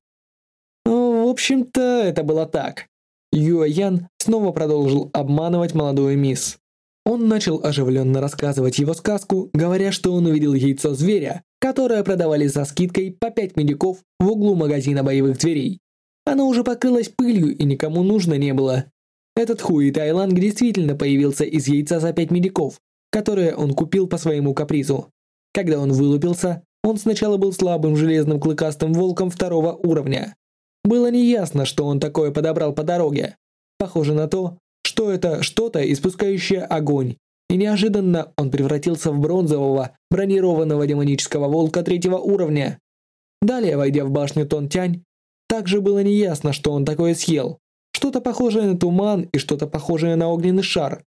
В общем-то, это было так. Юа Ян снова продолжил обманывать молодую мисс. Он начал оживленно рассказывать его сказку, говоря, что он увидел яйцо зверя, которое продавали за скидкой по 5 медиков в углу магазина боевых зверей. Оно уже покрылось пылью и никому нужно не было. Этот хуй Тайланг действительно появился из яйца за пять медиков, которые он купил по своему капризу. Когда он вылупился, он сначала был слабым железным клыкастым волком второго уровня. Было неясно, что он такое подобрал по дороге. Похоже на то, что это что-то, испускающее огонь. И неожиданно он превратился в бронзового, бронированного демонического волка третьего уровня. Далее, войдя в башню Тонтянь, также было неясно, что он такое съел. Что-то похожее на туман и что-то похожее на огненный шар.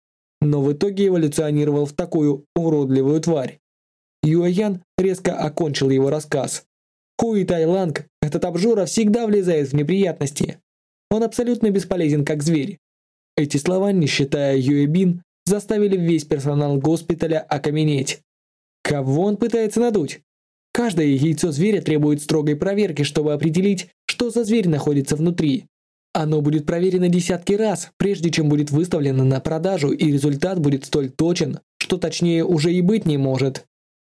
Но в итоге эволюционировал в такую уродливую тварь. Юэян резко окончил его рассказ. Хуи Тайланг, этот обжора всегда влезает в неприятности. Он абсолютно бесполезен как зверь. Эти слова, не считая Юэбин, заставили весь персонал госпиталя окаменеть. Кого он пытается надуть? Каждое яйцо зверя требует строгой проверки, чтобы определить, что за зверь находится внутри. Оно будет проверено десятки раз, прежде чем будет выставлено на продажу, и результат будет столь точен, что точнее уже и быть не может.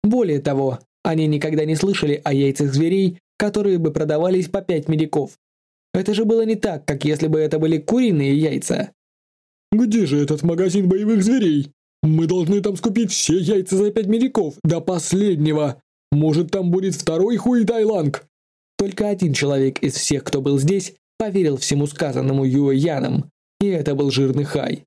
Более того, они никогда не слышали о яйцах зверей, которые бы продавались по 5 медиков. Это же было не так, как если бы это были куриные яйца. «Где же этот магазин боевых зверей? Мы должны там скупить все яйца за 5 медиков, до последнего. Может, там будет второй Хуи Тайланг?» Только один человек из всех, кто был здесь, поверил всему сказанному Юэ Яном, и это был жирный Хай.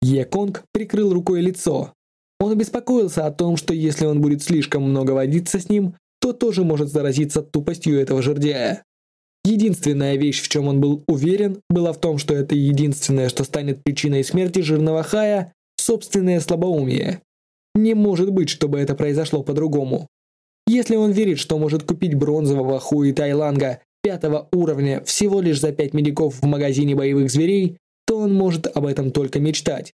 Е Конг прикрыл рукой лицо. Он беспокоился о том, что если он будет слишком много водиться с ним, то тоже может заразиться тупостью этого жердяя. Единственная вещь, в чем он был уверен, была в том, что это единственное, что станет причиной смерти жирного Хая – собственное слабоумие. Не может быть, чтобы это произошло по-другому. Если он верит, что может купить бронзового хуи Тайланга пятого уровня всего лишь за 5 медиков в магазине боевых зверей, то он может об этом только мечтать.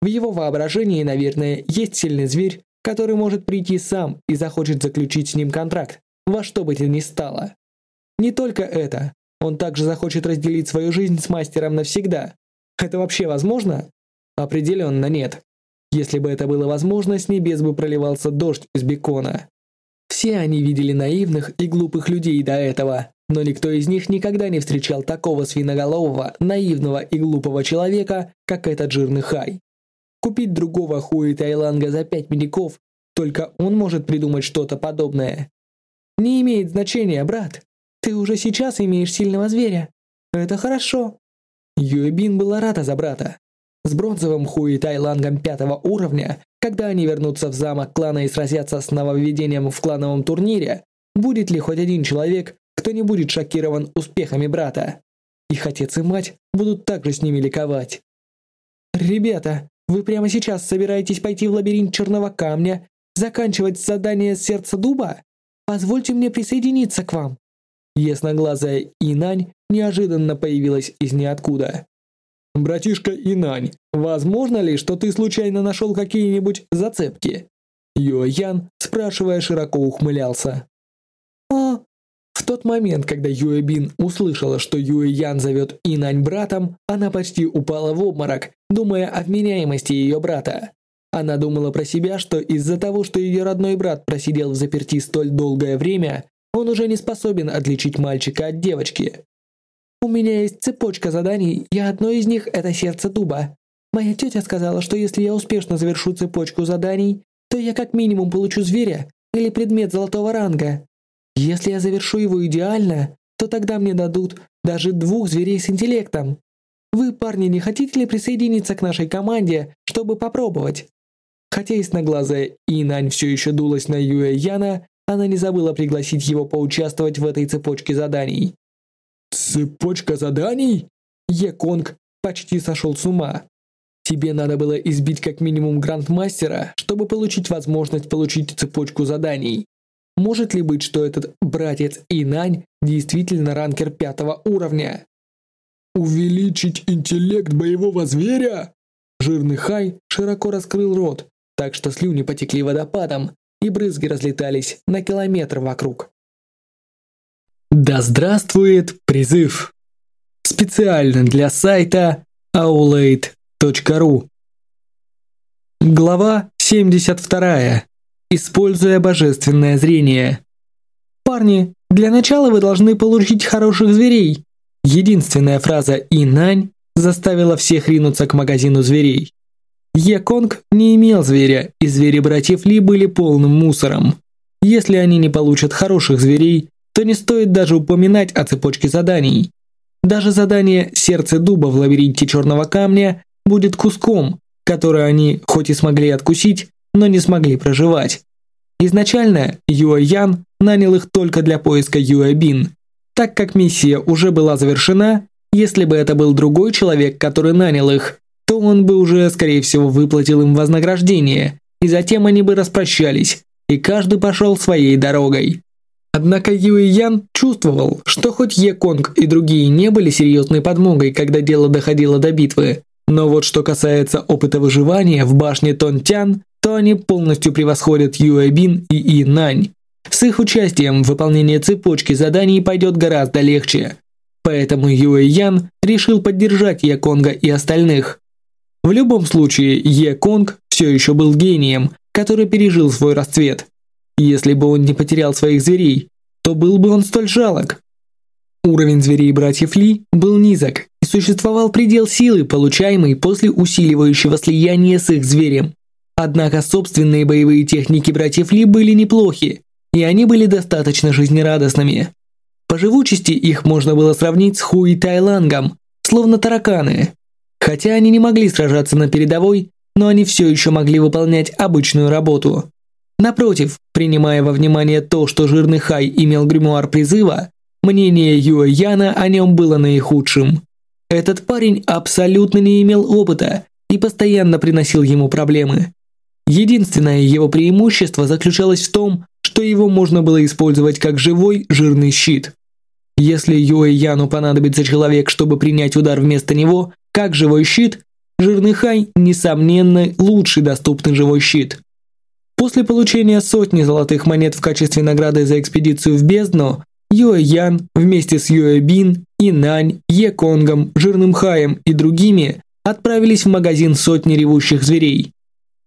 В его воображении, наверное, есть сильный зверь, который может прийти сам и захочет заключить с ним контракт, во что бы то ни стало. Не только это, он также захочет разделить свою жизнь с мастером навсегда. Это вообще возможно? Определенно нет. Если бы это было возможно, с небес бы проливался дождь из бекона. Все они видели наивных и глупых людей до этого, но никто из них никогда не встречал такого свиноголового, наивного и глупого человека, как этот жирный хай. Купить другого хуи Тайланга за пять медиков, только он может придумать что-то подобное. Не имеет значения, брат. Ты уже сейчас имеешь сильного зверя. Это хорошо. Юэбин была рада за брата. С бронзовым Хуи Тайлангом пятого уровня, когда они вернутся в замок клана и сразятся с нововведением в клановом турнире, будет ли хоть один человек, кто не будет шокирован успехами брата? Их отец и мать будут также с ними ликовать. «Ребята, вы прямо сейчас собираетесь пойти в лабиринт Черного Камня, заканчивать задание Сердца Дуба? Позвольте мне присоединиться к вам». Ясноглазая Инань неожиданно появилась из ниоткуда. «Братишка Инань, возможно ли, что ты случайно нашел какие-нибудь зацепки?» Юэ Ян, спрашивая, широко ухмылялся. «А, в тот момент, когда Юэ Бин услышала, что Юэ Ян зовет Инань братом, она почти упала в обморок, думая о вменяемости ее брата. Она думала про себя, что из-за того, что ее родной брат просидел в заперти столь долгое время, он уже не способен отличить мальчика от девочки. «У меня есть цепочка заданий, и одно из них – это сердце дуба. Моя тетя сказала, что если я успешно завершу цепочку заданий, то я как минимум получу зверя или предмет золотого ранга. Если я завершу его идеально, то тогда мне дадут даже двух зверей с интеллектом. Вы, парни, не хотите ли присоединиться к нашей команде, чтобы попробовать? Хотя ясноглазая Инань все еще дулась на Юэ Яна, она не забыла пригласить его поучаствовать в этой цепочке заданий. «Цепочка заданий?» Еконг почти сошел с ума. Тебе надо было избить как минимум грандмастера, чтобы получить возможность получить цепочку заданий. Может ли быть, что этот братец Инань действительно ранкер пятого уровня? Увеличить интеллект боевого зверя? Жирный Хай широко раскрыл рот, так что слюни потекли водопадом, и брызги разлетались на километр вокруг. Да здравствует призыв! Специально для сайта aulade.ru Глава 72 используя божественное зрение. «Парни, для начала вы должны получить хороших зверей». Единственная фраза «Инань» заставила всех ринуться к магазину зверей. Еконг не имел зверя, и звери братьев Ли были полным мусором. Если они не получат хороших зверей, то не стоит даже упоминать о цепочке заданий. Даже задание «Сердце дуба в лабиринте черного камня» будет куском, который они хоть и смогли откусить, но не смогли проживать. Изначально Юэ Ян нанял их только для поиска Юэ Бин, так как миссия уже была завершена, если бы это был другой человек, который нанял их, то он бы уже, скорее всего, выплатил им вознаграждение, и затем они бы распрощались, и каждый пошел своей дорогой. Однако Юэ Ян чувствовал, что хоть Е Конг и другие не были серьезной подмогой, когда дело доходило до битвы, но вот что касается опыта выживания в башне Тонтян, то они полностью превосходят Юэбин и И Нань. С их участием выполнение цепочки заданий пойдет гораздо легче. Поэтому Юэ Ян решил поддержать Е Конга и остальных. В любом случае, Е Конг все еще был гением, который пережил свой расцвет. Если бы он не потерял своих зверей, то был бы он столь жалок. Уровень зверей братьев Ли был низок, и существовал предел силы, получаемый после усиливающего слияния с их зверем. Однако собственные боевые техники братьев Ли были неплохи, и они были достаточно жизнерадостными. По живучести их можно было сравнить с Хуи Тайлангом, словно тараканы. Хотя они не могли сражаться на передовой, но они все еще могли выполнять обычную работу. Напротив, принимая во внимание то, что жирный Хай имел гримуар призыва, мнение Юэ Яна о нем было наихудшим. Этот парень абсолютно не имел опыта и постоянно приносил ему проблемы. Единственное его преимущество заключалось в том, что его можно было использовать как живой жирный щит. Если Юэ Яну понадобится человек, чтобы принять удар вместо него, как живой щит, Жирный Хай, несомненно, лучший доступный живой щит. После получения сотни золотых монет в качестве награды за экспедицию в бездну, Юэ Ян вместе с Юэ Бин, Инань, Е Конгом, Жирным Хаем и другими отправились в магазин сотни ревущих зверей.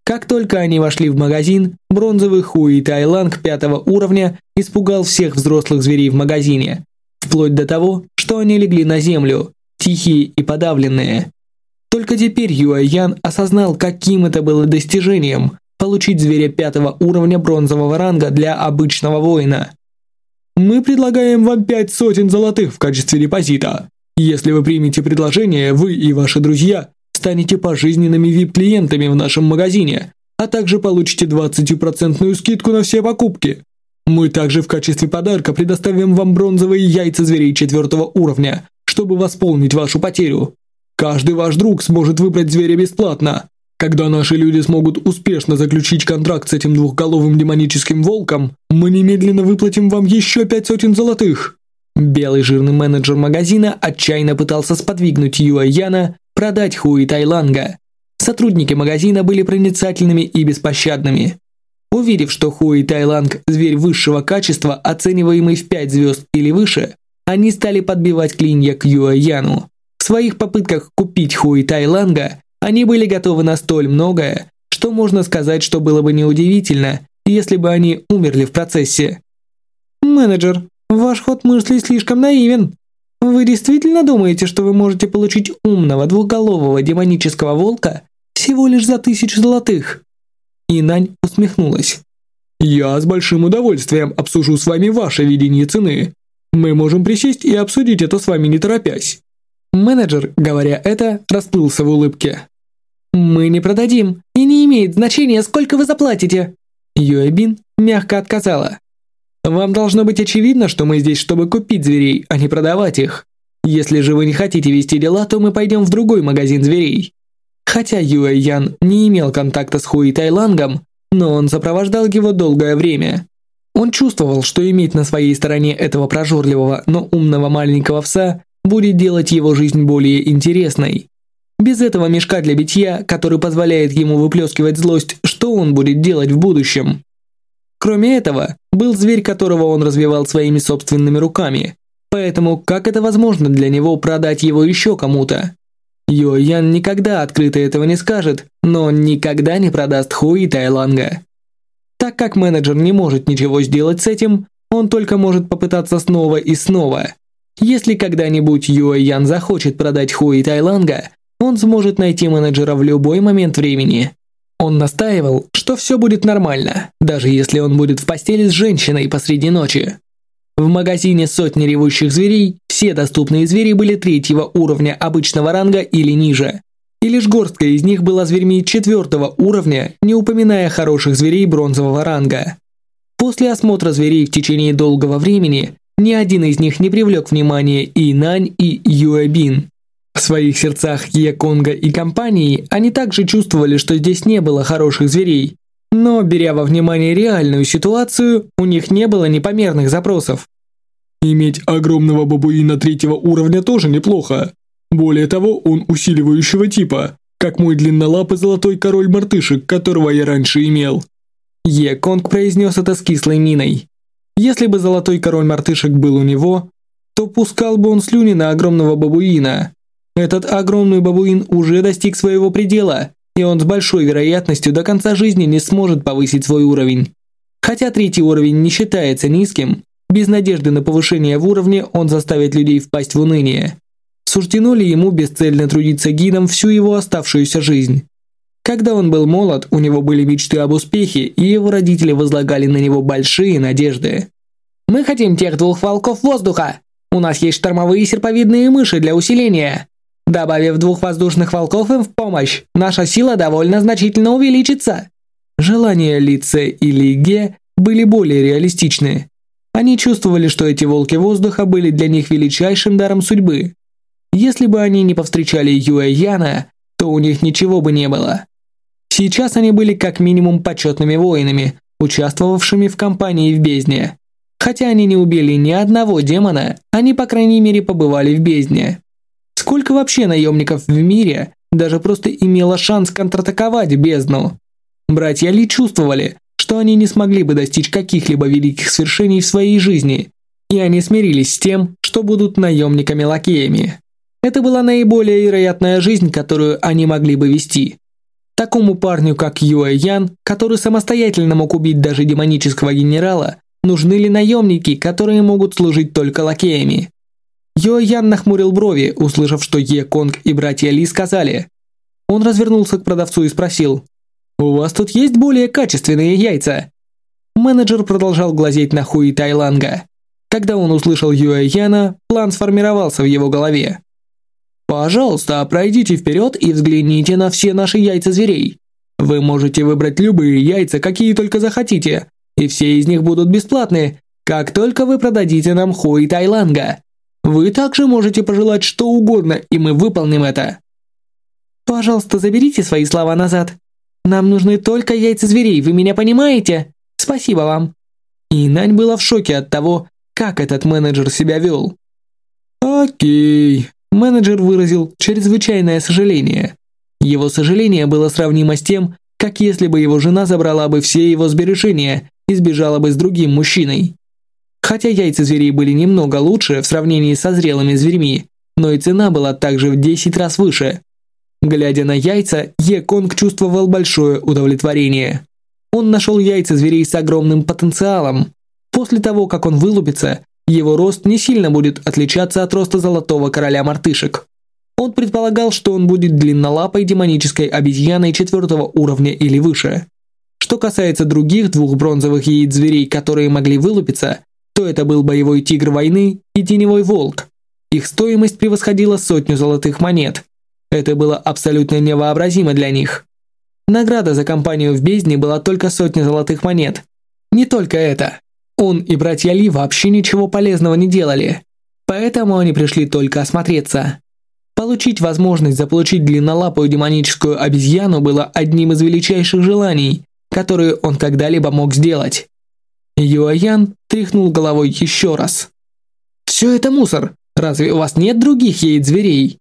Как только они вошли в магазин, бронзовый Хуи Тайланг пятого уровня испугал всех взрослых зверей в магазине, вплоть до того, что они легли на землю, тихие и подавленные. Только теперь Юайян осознал, каким это было достижением – получить зверя пятого уровня бронзового ранга для обычного воина. Мы предлагаем вам пять сотен золотых в качестве депозита. Если вы примете предложение, вы и ваши друзья станете пожизненными VIP-клиентами в нашем магазине, а также получите 20% скидку на все покупки. Мы также в качестве подарка предоставим вам бронзовые яйца зверей четвертого уровня, чтобы восполнить вашу потерю. Каждый ваш друг сможет выбрать зверя бесплатно. Когда наши люди смогут успешно заключить контракт с этим двухголовым демоническим волком, мы немедленно выплатим вам еще пять сотен золотых. Белый жирный менеджер магазина отчаянно пытался сподвигнуть Юа Яна продать Хуи Тайланга. Сотрудники магазина были проницательными и беспощадными. Увидев, что Хуи Тайланг – зверь высшего качества, оцениваемый в 5 звезд или выше, они стали подбивать клинья к Юа Яну. В своих попытках купить Хуи Тайланга они были готовы на столь многое, что можно сказать, что было бы неудивительно, если бы они умерли в процессе. Менеджер, Ваш ход мыслей слишком наивен. Вы действительно думаете, что вы можете получить умного двухголового демонического волка всего лишь за тысячу золотых?» Инань усмехнулась. «Я с большим удовольствием обсужу с вами ваше видение цены. Мы можем присесть и обсудить это с вами не торопясь». Менеджер, говоря это, расплылся в улыбке. «Мы не продадим, и не имеет значения, сколько вы заплатите». Юэбин мягко отказала. Вам должно быть очевидно, что мы здесь, чтобы купить зверей, а не продавать их. Если же вы не хотите вести дела, то мы пойдем в другой магазин зверей. Хотя Юэ Ян не имел контакта с Хуи Тайлангом, но он сопровождал его долгое время. Он чувствовал, что иметь на своей стороне этого прожорливого, но умного маленького пса будет делать его жизнь более интересной. Без этого мешка для битья, который позволяет ему выплескивать злость, что он будет делать в будущем? Кроме этого, был зверь, которого он развивал своими собственными руками. Поэтому как это возможно для него продать его еще кому-то? Йо Ян никогда открыто этого не скажет, но он никогда не продаст Хуи Тайланга. Так как менеджер не может ничего сделать с этим, он только может попытаться снова и снова. Если когда-нибудь Юэ Ян захочет продать Хуи Тайланга, он сможет найти менеджера в любой момент времени. Он настаивал, что все будет нормально, даже если он будет в постели с женщиной посреди ночи. В магазине сотни ревущих зверей все доступные звери были третьего уровня обычного ранга или ниже. И лишь горстка из них была зверьми четвертого уровня, не упоминая хороших зверей бронзового ранга. После осмотра зверей в течение долгого времени, ни один из них не привлек внимания и Нань, и Юэбин. В своих сердцах Еконга и компании они также чувствовали, что здесь не было хороших зверей. Но, беря во внимание реальную ситуацию, у них не было непомерных запросов. Иметь огромного бабуина третьего уровня тоже неплохо. Более того, он усиливающего типа, как мой длиннолапый золотой король мартышек, которого я раньше имел. Еконг произнес это с кислой миной. Если бы золотой король мартышек был у него, то пускал бы он слюни на огромного бабуина. Этот огромный бабуин уже достиг своего предела, и он с большой вероятностью до конца жизни не сможет повысить свой уровень. Хотя третий уровень не считается низким, без надежды на повышение в уровне он заставит людей впасть в уныние. Суждено ли ему бесцельно трудиться гидом всю его оставшуюся жизнь? Когда он был молод, у него были мечты об успехе, и его родители возлагали на него большие надежды. «Мы хотим тех двух волков воздуха! У нас есть штормовые серповидные мыши для усиления!» Добавив двух воздушных волков им в помощь, наша сила довольно значительно увеличится. Желания Лице и Лиге были более реалистичны. Они чувствовали, что эти волки воздуха были для них величайшим даром судьбы. Если бы они не повстречали Юэ Яна, то у них ничего бы не было. Сейчас они были как минимум почетными воинами, участвовавшими в кампании в бездне. Хотя они не убили ни одного демона, они по крайней мере побывали в бездне. Сколько вообще наемников в мире даже просто имело шанс контратаковать бездну? Братья Ли чувствовали, что они не смогли бы достичь каких-либо великих свершений в своей жизни, и они смирились с тем, что будут наемниками-лакеями. Это была наиболее вероятная жизнь, которую они могли бы вести. Такому парню, как Юэ Ян, который самостоятельно мог убить даже демонического генерала, нужны ли наемники, которые могут служить только лакеями? Йо Ян нахмурил брови, услышав, что Е Конг и братья Ли сказали. Он развернулся к продавцу и спросил, «У вас тут есть более качественные яйца?» Менеджер продолжал глазеть на Хуи Тайланга. Когда он услышал Юэ Яна, план сформировался в его голове. «Пожалуйста, пройдите вперед и взгляните на все наши яйца зверей. Вы можете выбрать любые яйца, какие только захотите, и все из них будут бесплатны, как только вы продадите нам Хуи Тайланга. Вы также можете пожелать что угодно, и мы выполним это». «Пожалуйста, заберите свои слова назад. Нам нужны только яйца зверей, вы меня понимаете? Спасибо вам». И Нань была в шоке от того, как этот менеджер себя вел. «Окей», – менеджер выразил чрезвычайное сожаление. Его сожаление было сравнимо с тем, как если бы его жена забрала бы все его сбережения и сбежала бы с другим мужчиной. Хотя яйца зверей были немного лучше в сравнении со зрелыми зверьми, но и цена была также в 10 раз выше. Глядя на яйца, Е Конг чувствовал большое удовлетворение. Он нашел яйца зверей с огромным потенциалом. После того, как он вылупится, его рост не сильно будет отличаться от роста золотого короля мартышек. Он предполагал, что он будет длиннолапой демонической обезьяной четвертого уровня или выше. Что касается других двух бронзовых яиц зверей, которые могли вылупиться, то это был боевой тигр войны и теневой волк. Их стоимость превосходила сотню золотых монет. Это было абсолютно невообразимо для них. Награда за компанию в бездне была только сотня золотых монет. Не только это. Он и братья Ли вообще ничего полезного не делали. Поэтому они пришли только осмотреться. Получить возможность заполучить длиннолапую демоническую обезьяну было одним из величайших желаний, которые он когда-либо мог сделать. Юаян тряхнул головой еще раз. «Все это мусор. Разве у вас нет других яиц зверей?»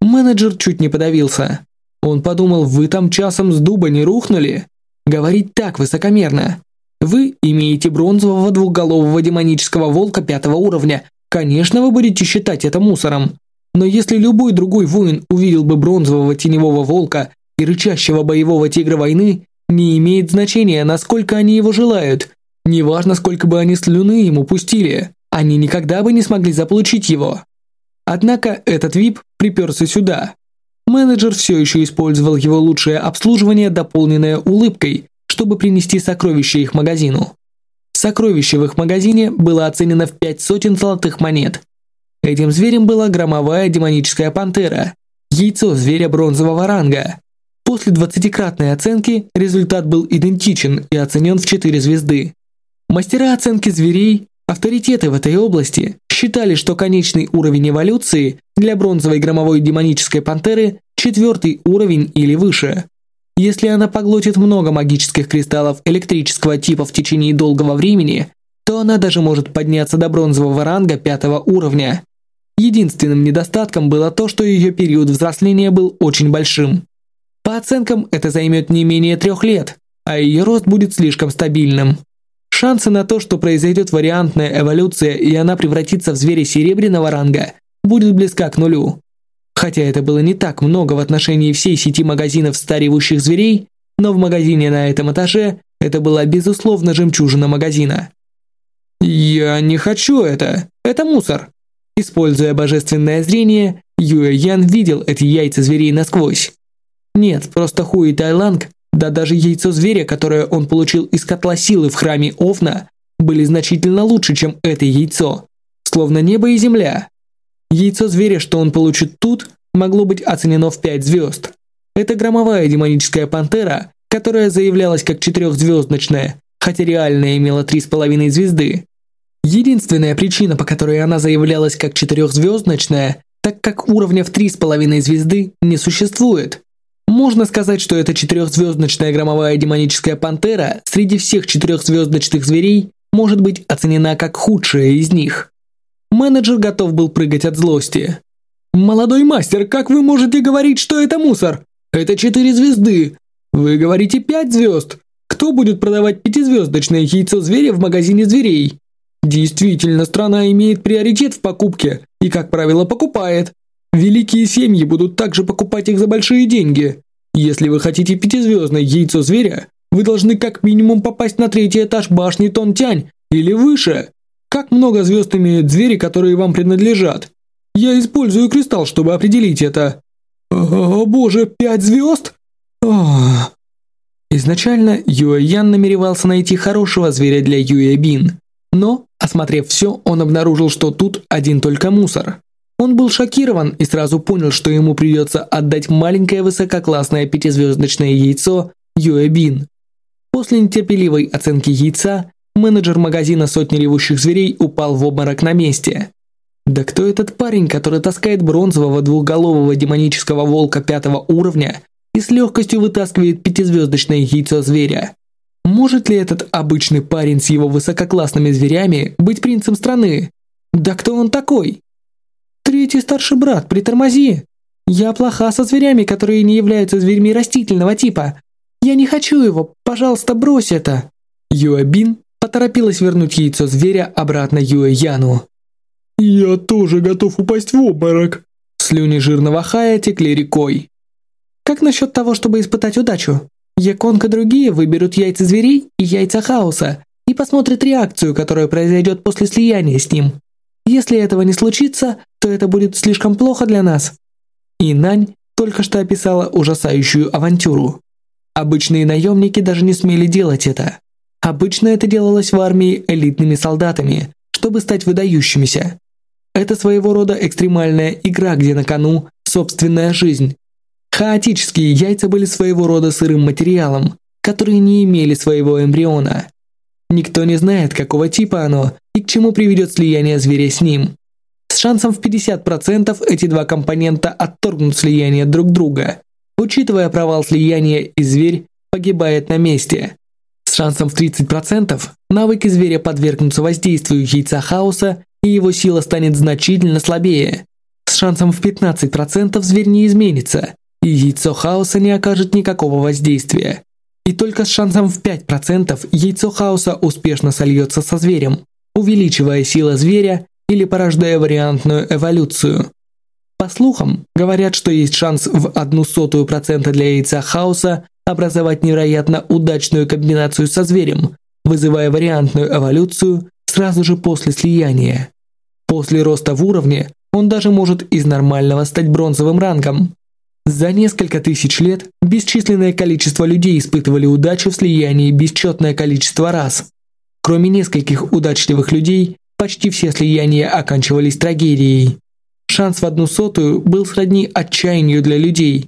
Менеджер чуть не подавился. Он подумал, вы там часом с дуба не рухнули? Говорить так высокомерно. Вы имеете бронзового двухголового демонического волка пятого уровня. Конечно, вы будете считать это мусором. Но если любой другой воин увидел бы бронзового теневого волка и рычащего боевого тигра войны, не имеет значения, насколько они его желают. Неважно, сколько бы они слюны ему пустили, они никогда бы не смогли заполучить его. Однако этот вип приперся сюда. Менеджер все еще использовал его лучшее обслуживание, дополненное улыбкой, чтобы принести сокровища их магазину. Сокровище в их магазине было оценено в пять сотен золотых монет, Этим зверем была громовая демоническая пантера, яйцо зверя бронзового ранга. После двадцатикратной оценки результат был идентичен и оценен в 4 звезды. Мастера оценки зверей, авторитеты в этой области, считали, что конечный уровень эволюции для бронзовой громовой демонической пантеры четвертый уровень или выше. Если она поглотит много магических кристаллов электрического типа в течение долгого времени, то она даже может подняться до бронзового ранга пятого уровня. Единственным недостатком было то, что ее период взросления был очень большим. По оценкам, это займет не менее трех лет, а ее рост будет слишком стабильным. Шансы на то, что произойдет вариантная эволюция и она превратится в зверя серебряного ранга, будет близка к нулю. Хотя это было не так много в отношении всей сети магазинов старевущих зверей, но в магазине на этом этаже это была безусловно жемчужина магазина. «Я не хочу это. Это мусор», Используя божественное зрение, Юэ Ян видел эти яйца зверей насквозь. Нет, просто Хуи Тайланг, да даже яйцо зверя, которое он получил из котла силы в храме Овна, были значительно лучше, чем это яйцо. Словно небо и земля. Яйцо зверя, что он получит тут, могло быть оценено в 5 звезд. Это громовая демоническая пантера, которая заявлялась как четырехзвездочная, хотя реально имела три с половиной звезды. Единственная причина, по которой она заявлялась как четырехзвездочная, так как уровня в три с половиной звезды не существует. Можно сказать, что эта четырехзвездочная громовая демоническая пантера среди всех четырехзвездочных зверей может быть оценена как худшая из них. Менеджер готов был прыгать от злости. «Молодой мастер, как вы можете говорить, что это мусор? Это четыре звезды. Вы говорите пять звезд. Кто будет продавать пятизвездочное яйцо зверя в магазине зверей?» Действительно, страна имеет приоритет в покупке и, как правило, покупает. Великие семьи будут также покупать их за большие деньги. Если вы хотите пятизвездное яйцо зверя, вы должны как минимум попасть на третий этаж башни Тонтянь или выше. Как много звезд имеют звери, которые вам принадлежат? Я использую кристалл, чтобы определить это. О, боже, пять звезд? Ох. Изначально Юэ Ян намеревался найти хорошего зверя для Юэ Бин. Но, осмотрев все, он обнаружил, что тут один только мусор. Он был шокирован и сразу понял, что ему придется отдать маленькое высококлассное пятизвездочное яйцо Юэбин. После нетерпеливой оценки яйца, менеджер магазина «Сотни ревущих зверей» упал в обморок на месте. Да кто этот парень, который таскает бронзового двухголового демонического волка пятого уровня и с легкостью вытаскивает пятизвездочное яйцо зверя? Может ли этот обычный парень с его высококлассными зверями быть принцем страны? Да кто он такой? Третий старший брат, притормози. Я плоха со зверями, которые не являются зверьми растительного типа. Я не хочу его, пожалуйста, брось это. Юабин поторопилась вернуть яйцо зверя обратно Юэ Яну. Я тоже готов упасть в обморок. Слюни жирного хая текли рекой. Как насчет того, чтобы испытать удачу? Яконг и другие выберут яйца зверей и яйца хаоса и посмотрят реакцию, которая произойдет после слияния с ним. Если этого не случится, то это будет слишком плохо для нас. И Нань только что описала ужасающую авантюру. Обычные наемники даже не смели делать это. Обычно это делалось в армии элитными солдатами, чтобы стать выдающимися. Это своего рода экстремальная игра, где на кону собственная жизнь. Хаотические яйца были своего рода сырым материалом, которые не имели своего эмбриона. Никто не знает, какого типа оно и к чему приведет слияние зверя с ним. С шансом в 50% эти два компонента отторгнут слияние друг друга. Учитывая провал слияния и зверь погибает на месте. С шансом в 30% навыки зверя подвергнутся воздействию яйца хаоса и его сила станет значительно слабее. С шансом в 15% зверь не изменится, и яйцо хаоса не окажет никакого воздействия. И только с шансом в 5% яйцо хаоса успешно сольется со зверем, увеличивая силу зверя или порождая вариантную эволюцию. По слухам, говорят, что есть шанс в одну сотую процента для яйца хаоса образовать невероятно удачную комбинацию со зверем, вызывая вариантную эволюцию сразу же после слияния. После роста в уровне он даже может из нормального стать бронзовым рангом. За несколько тысяч лет бесчисленное количество людей испытывали удачу в слиянии бесчетное количество раз. Кроме нескольких удачливых людей, почти все слияния оканчивались трагедией. Шанс в одну сотую был сродни отчаянию для людей.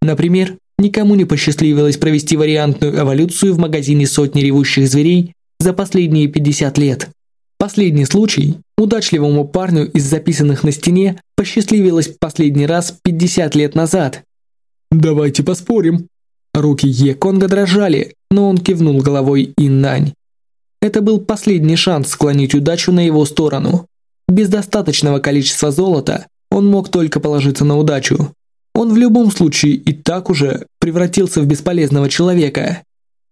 Например, никому не посчастливилось провести вариантную эволюцию в магазине сотни ревущих зверей за последние 50 лет. Последний случай удачливому парню из записанных на стене посчастливилось последний раз 50 лет назад. Давайте поспорим. Руки Е Конга дрожали, но он кивнул головой Иннань. Это был последний шанс склонить удачу на его сторону. Без достаточного количества золота он мог только положиться на удачу. Он в любом случае и так уже превратился в бесполезного человека.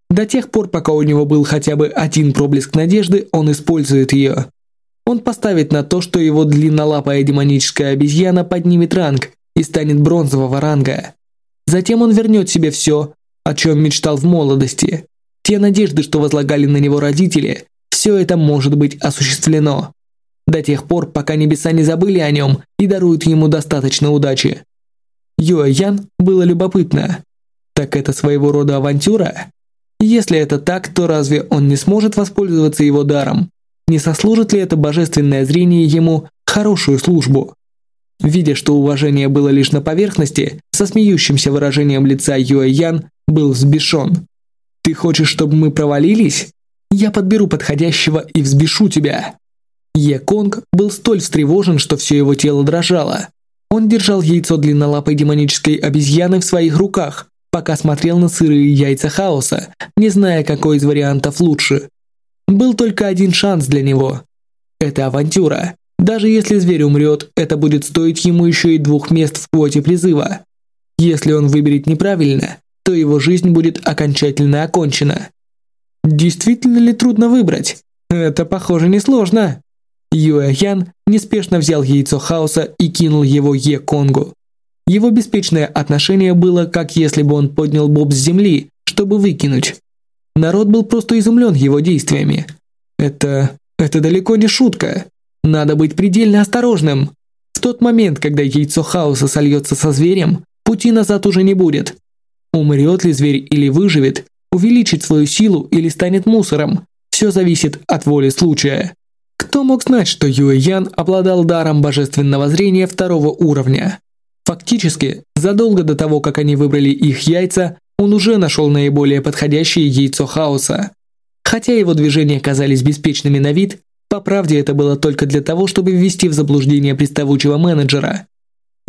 До тех пор, пока у него был хотя бы один проблеск надежды, он использует ее. Он поставит на то, что его длиннолапая демоническая обезьяна поднимет ранг и станет бронзового ранга. Затем он вернет себе все, о чем мечтал в молодости. Те надежды, что возлагали на него родители, все это может быть осуществлено. До тех пор, пока небеса не забыли о нем и даруют ему достаточно удачи. Юэ Ян было любопытно. Так это своего рода авантюра? Если это так, то разве он не сможет воспользоваться его даром? Не сослужит ли это божественное зрение ему хорошую службу? Видя, что уважение было лишь на поверхности, со смеющимся выражением лица Юэ Ян был взбешен. «Ты хочешь, чтобы мы провалились? Я подберу подходящего и взбешу тебя!» Е Конг был столь встревожен, что все его тело дрожало. Он держал яйцо длиннолапой демонической обезьяны в своих руках, пока смотрел на сырые яйца хаоса, не зная, какой из вариантов лучше. Был только один шанс для него. Это авантюра. Даже если зверь умрет, это будет стоить ему еще и двух мест в квоте призыва. Если он выберет неправильно, то его жизнь будет окончательно окончена. Действительно ли трудно выбрать? Это, похоже, несложно. Ян неспешно взял яйцо хаоса и кинул его Е Конгу. Его беспечное отношение было, как если бы он поднял боб с земли, чтобы выкинуть. Народ был просто изумлен его действиями. Это... это далеко не шутка. Надо быть предельно осторожным. В тот момент, когда яйцо хаоса сольется со зверем, пути назад уже не будет. Умрет ли зверь или выживет, увеличит свою силу или станет мусором, все зависит от воли случая. Кто мог знать, что Юэ Ян обладал даром божественного зрения второго уровня? Фактически, задолго до того, как они выбрали их яйца, он уже нашел наиболее подходящее яйцо хаоса. Хотя его движения казались беспечными на вид, по правде это было только для того, чтобы ввести в заблуждение приставучего менеджера.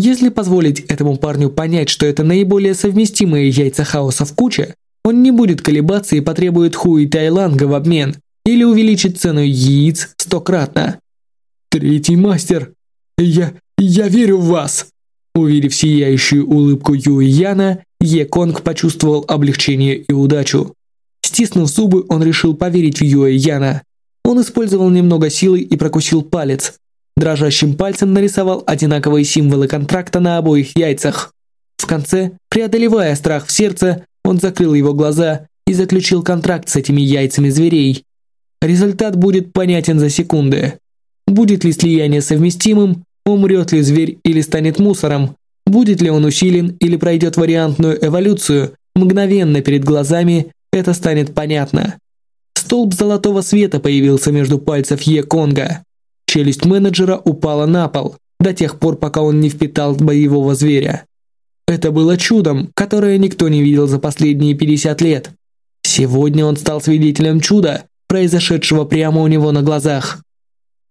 Если позволить этому парню понять, что это наиболее совместимые яйца хаоса в куче, он не будет колебаться и потребует хуи Тайланга в обмен или увеличит цену яиц стократно. Третий мастер, я, я верю в вас. Увидев сияющую улыбку Юи Яна, Е Конг почувствовал облегчение и удачу. Стиснув зубы, он решил поверить в Юэ Яна. Он использовал немного силы и прокусил палец. Дрожащим пальцем нарисовал одинаковые символы контракта на обоих яйцах. В конце, преодолевая страх в сердце, он закрыл его глаза и заключил контракт с этими яйцами зверей. Результат будет понятен за секунды. Будет ли слияние совместимым, умрет ли зверь или станет мусором, будет ли он усилен или пройдет вариантную эволюцию, мгновенно перед глазами это станет понятно. Столб золотого света появился между пальцев Е Конга. Челюсть менеджера упала на пол, до тех пор, пока он не впитал боевого зверя. Это было чудом, которое никто не видел за последние 50 лет. Сегодня он стал свидетелем чуда, произошедшего прямо у него на глазах.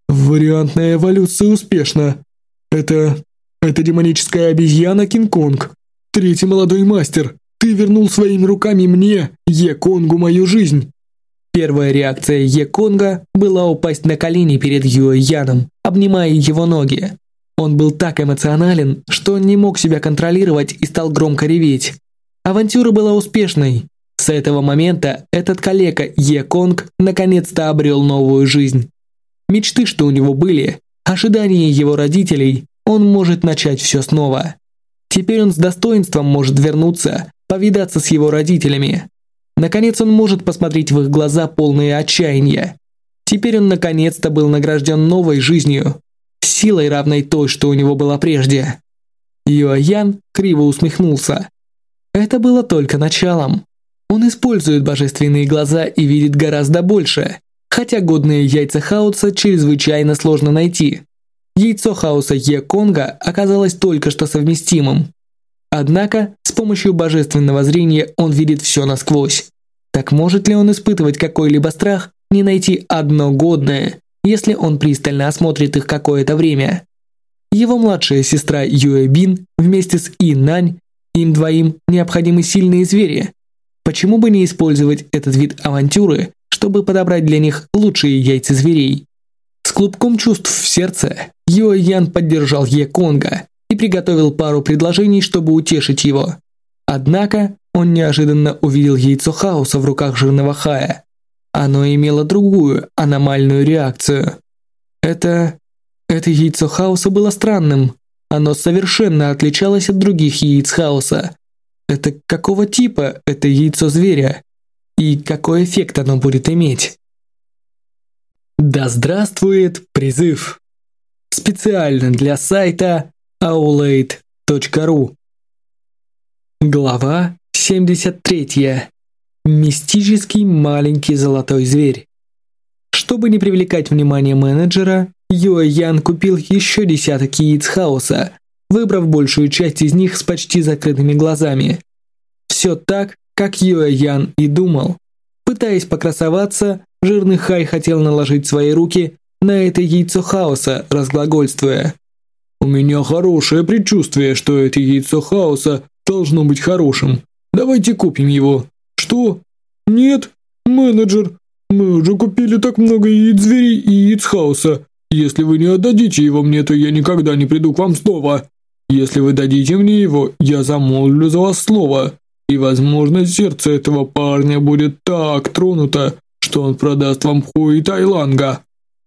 Вариантная эволюция успешна. Это... это демоническая обезьяна Кинг-Конг. Третий молодой мастер. Ты вернул своими руками мне, Е-Конгу, мою жизнь. Первая реакция Е-Конга была упасть на колени перед Юэ Яном, обнимая его ноги. Он был так эмоционален, что не мог себя контролировать и стал громко реветь. Авантюра была успешной. С этого момента этот калека Е Конг наконец-то обрел новую жизнь. Мечты, что у него были, ожидания его родителей, он может начать все снова. Теперь он с достоинством может вернуться, повидаться с его родителями. Наконец он может посмотреть в их глаза полные отчаяния. Теперь он наконец-то был награжден новой жизнью, силой равной той, что у него была прежде. Юаян криво усмехнулся. Это было только началом. Он использует божественные глаза и видит гораздо больше, хотя годные яйца хаоса чрезвычайно сложно найти. Яйцо хаоса Е Конга оказалось только что совместимым. Однако, с помощью божественного зрения он видит все насквозь. Так может ли он испытывать какой-либо страх, не найти одно годное, если он пристально осмотрит их какое-то время. Его младшая сестра Юэ Бин вместе с И им двоим необходимы сильные звери. Почему бы не использовать этот вид авантюры, чтобы подобрать для них лучшие яйца зверей? С клубком чувств в сердце Юэ Ян поддержал Е Конга и приготовил пару предложений, чтобы утешить его. Однако он неожиданно увидел яйцо хаоса в руках жирного Хая. Оно имело другую, аномальную реакцию. Это... Это яйцо хаоса было странным. Оно совершенно отличалось от других яиц хаоса. Это какого типа это яйцо зверя? И какой эффект оно будет иметь? Да здравствует призыв! Специально для сайта aulade.ru Глава 73. Мистический маленький золотой зверь. Чтобы не привлекать внимание менеджера, Юэ Ян купил еще десяток яиц хаоса, выбрав большую часть из них с почти закрытыми глазами. Все так, как Юэ Ян и думал. Пытаясь покрасоваться, жирный Хай хотел наложить свои руки на это яйцо хаоса, разглагольствуя. «У меня хорошее предчувствие, что это яйцо хаоса должно быть хорошим. Давайте купим его. «Что? Нет? Менеджер, мы уже купили так много яиц зверей и яиц хаоса. Если вы не отдадите его мне, то я никогда не приду к вам снова. Если вы дадите мне его, я замолвлю за вас слово. И, возможно, сердце этого парня будет так тронуто, что он продаст вам хуй Тайланга.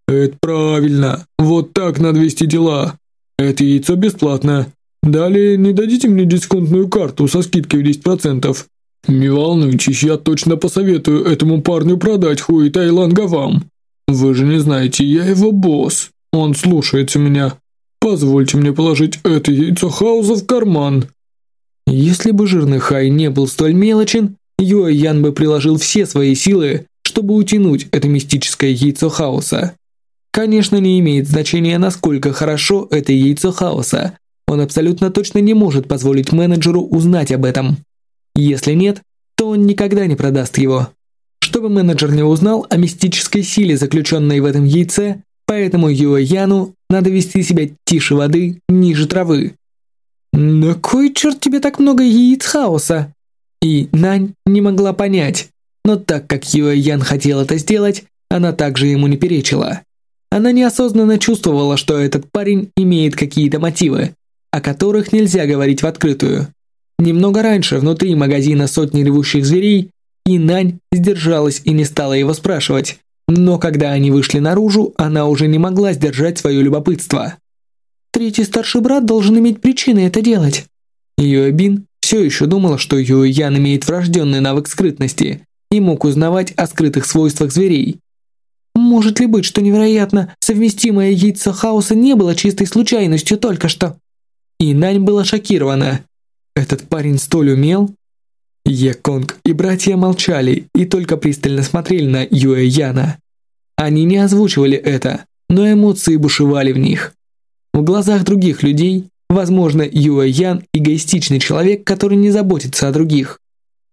Это правильно. Вот так надо вести дела. Это яйцо бесплатно. Далее не дадите мне дисконтную карту со скидкой в 10%. «Не волнуйтесь, я точно посоветую этому парню продать хуй Тайланга вам. Вы же не знаете, я его босс. Он слушается меня. Позвольте мне положить это яйцо хаоса в карман». Если бы жирный Хай не был столь мелочен, Юэ Ян бы приложил все свои силы, чтобы утянуть это мистическое яйцо хаоса. Конечно, не имеет значения, насколько хорошо это яйцо хаоса. Он абсолютно точно не может позволить менеджеру узнать об этом. Если нет, то он никогда не продаст его. Чтобы менеджер не узнал о мистической силе, заключенной в этом яйце, поэтому Юэ Яну надо вести себя тише воды, ниже травы. «На кой черт тебе так много яиц хаоса?» И Нань не могла понять, но так как Юэ Ян хотел это сделать, она также ему не перечила. Она неосознанно чувствовала, что этот парень имеет какие-то мотивы, о которых нельзя говорить в открытую. Немного раньше, внутри магазина сотни ревущих зверей, и Нань сдержалась и не стала его спрашивать. Но когда они вышли наружу, она уже не могла сдержать свое любопытство. Третий старший брат должен иметь причины это делать. Юэбин все еще думала, что Юэ Ян имеет врожденный навык скрытности и мог узнавать о скрытых свойствах зверей. Может ли быть, что невероятно совместимое яйцо хаоса не было чистой случайностью только что? И Нань была шокирована. Этот парень столь умел? Еконг и братья молчали и только пристально смотрели на Юэ Яна. Они не озвучивали это, но эмоции бушевали в них. В глазах других людей, возможно, Юэ Ян эгоистичный человек, который не заботится о других.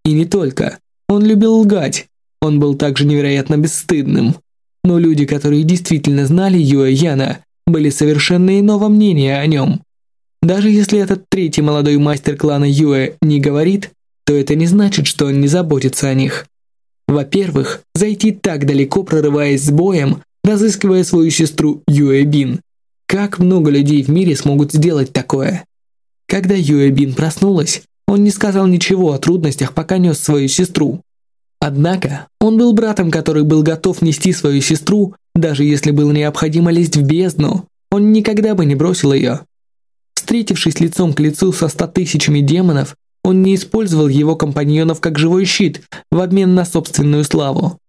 И не только. Он любил лгать. Он был также невероятно бесстыдным. Но люди, которые действительно знали Юэ Яна, были совершенно иного мнения о нем. Даже если этот третий молодой мастер клана Юэ не говорит, то это не значит, что он не заботится о них. Во-первых, зайти так далеко, прорываясь с боем, разыскивая свою сестру Юэ Бин. Как много людей в мире смогут сделать такое? Когда Юэ Бин проснулась, он не сказал ничего о трудностях, пока нес свою сестру. Однако, он был братом, который был готов нести свою сестру, даже если было необходимо лезть в бездну, он никогда бы не бросил ее. Встретившись лицом к лицу со ста тысячами демонов, он не использовал его компаньонов как живой щит в обмен на собственную славу.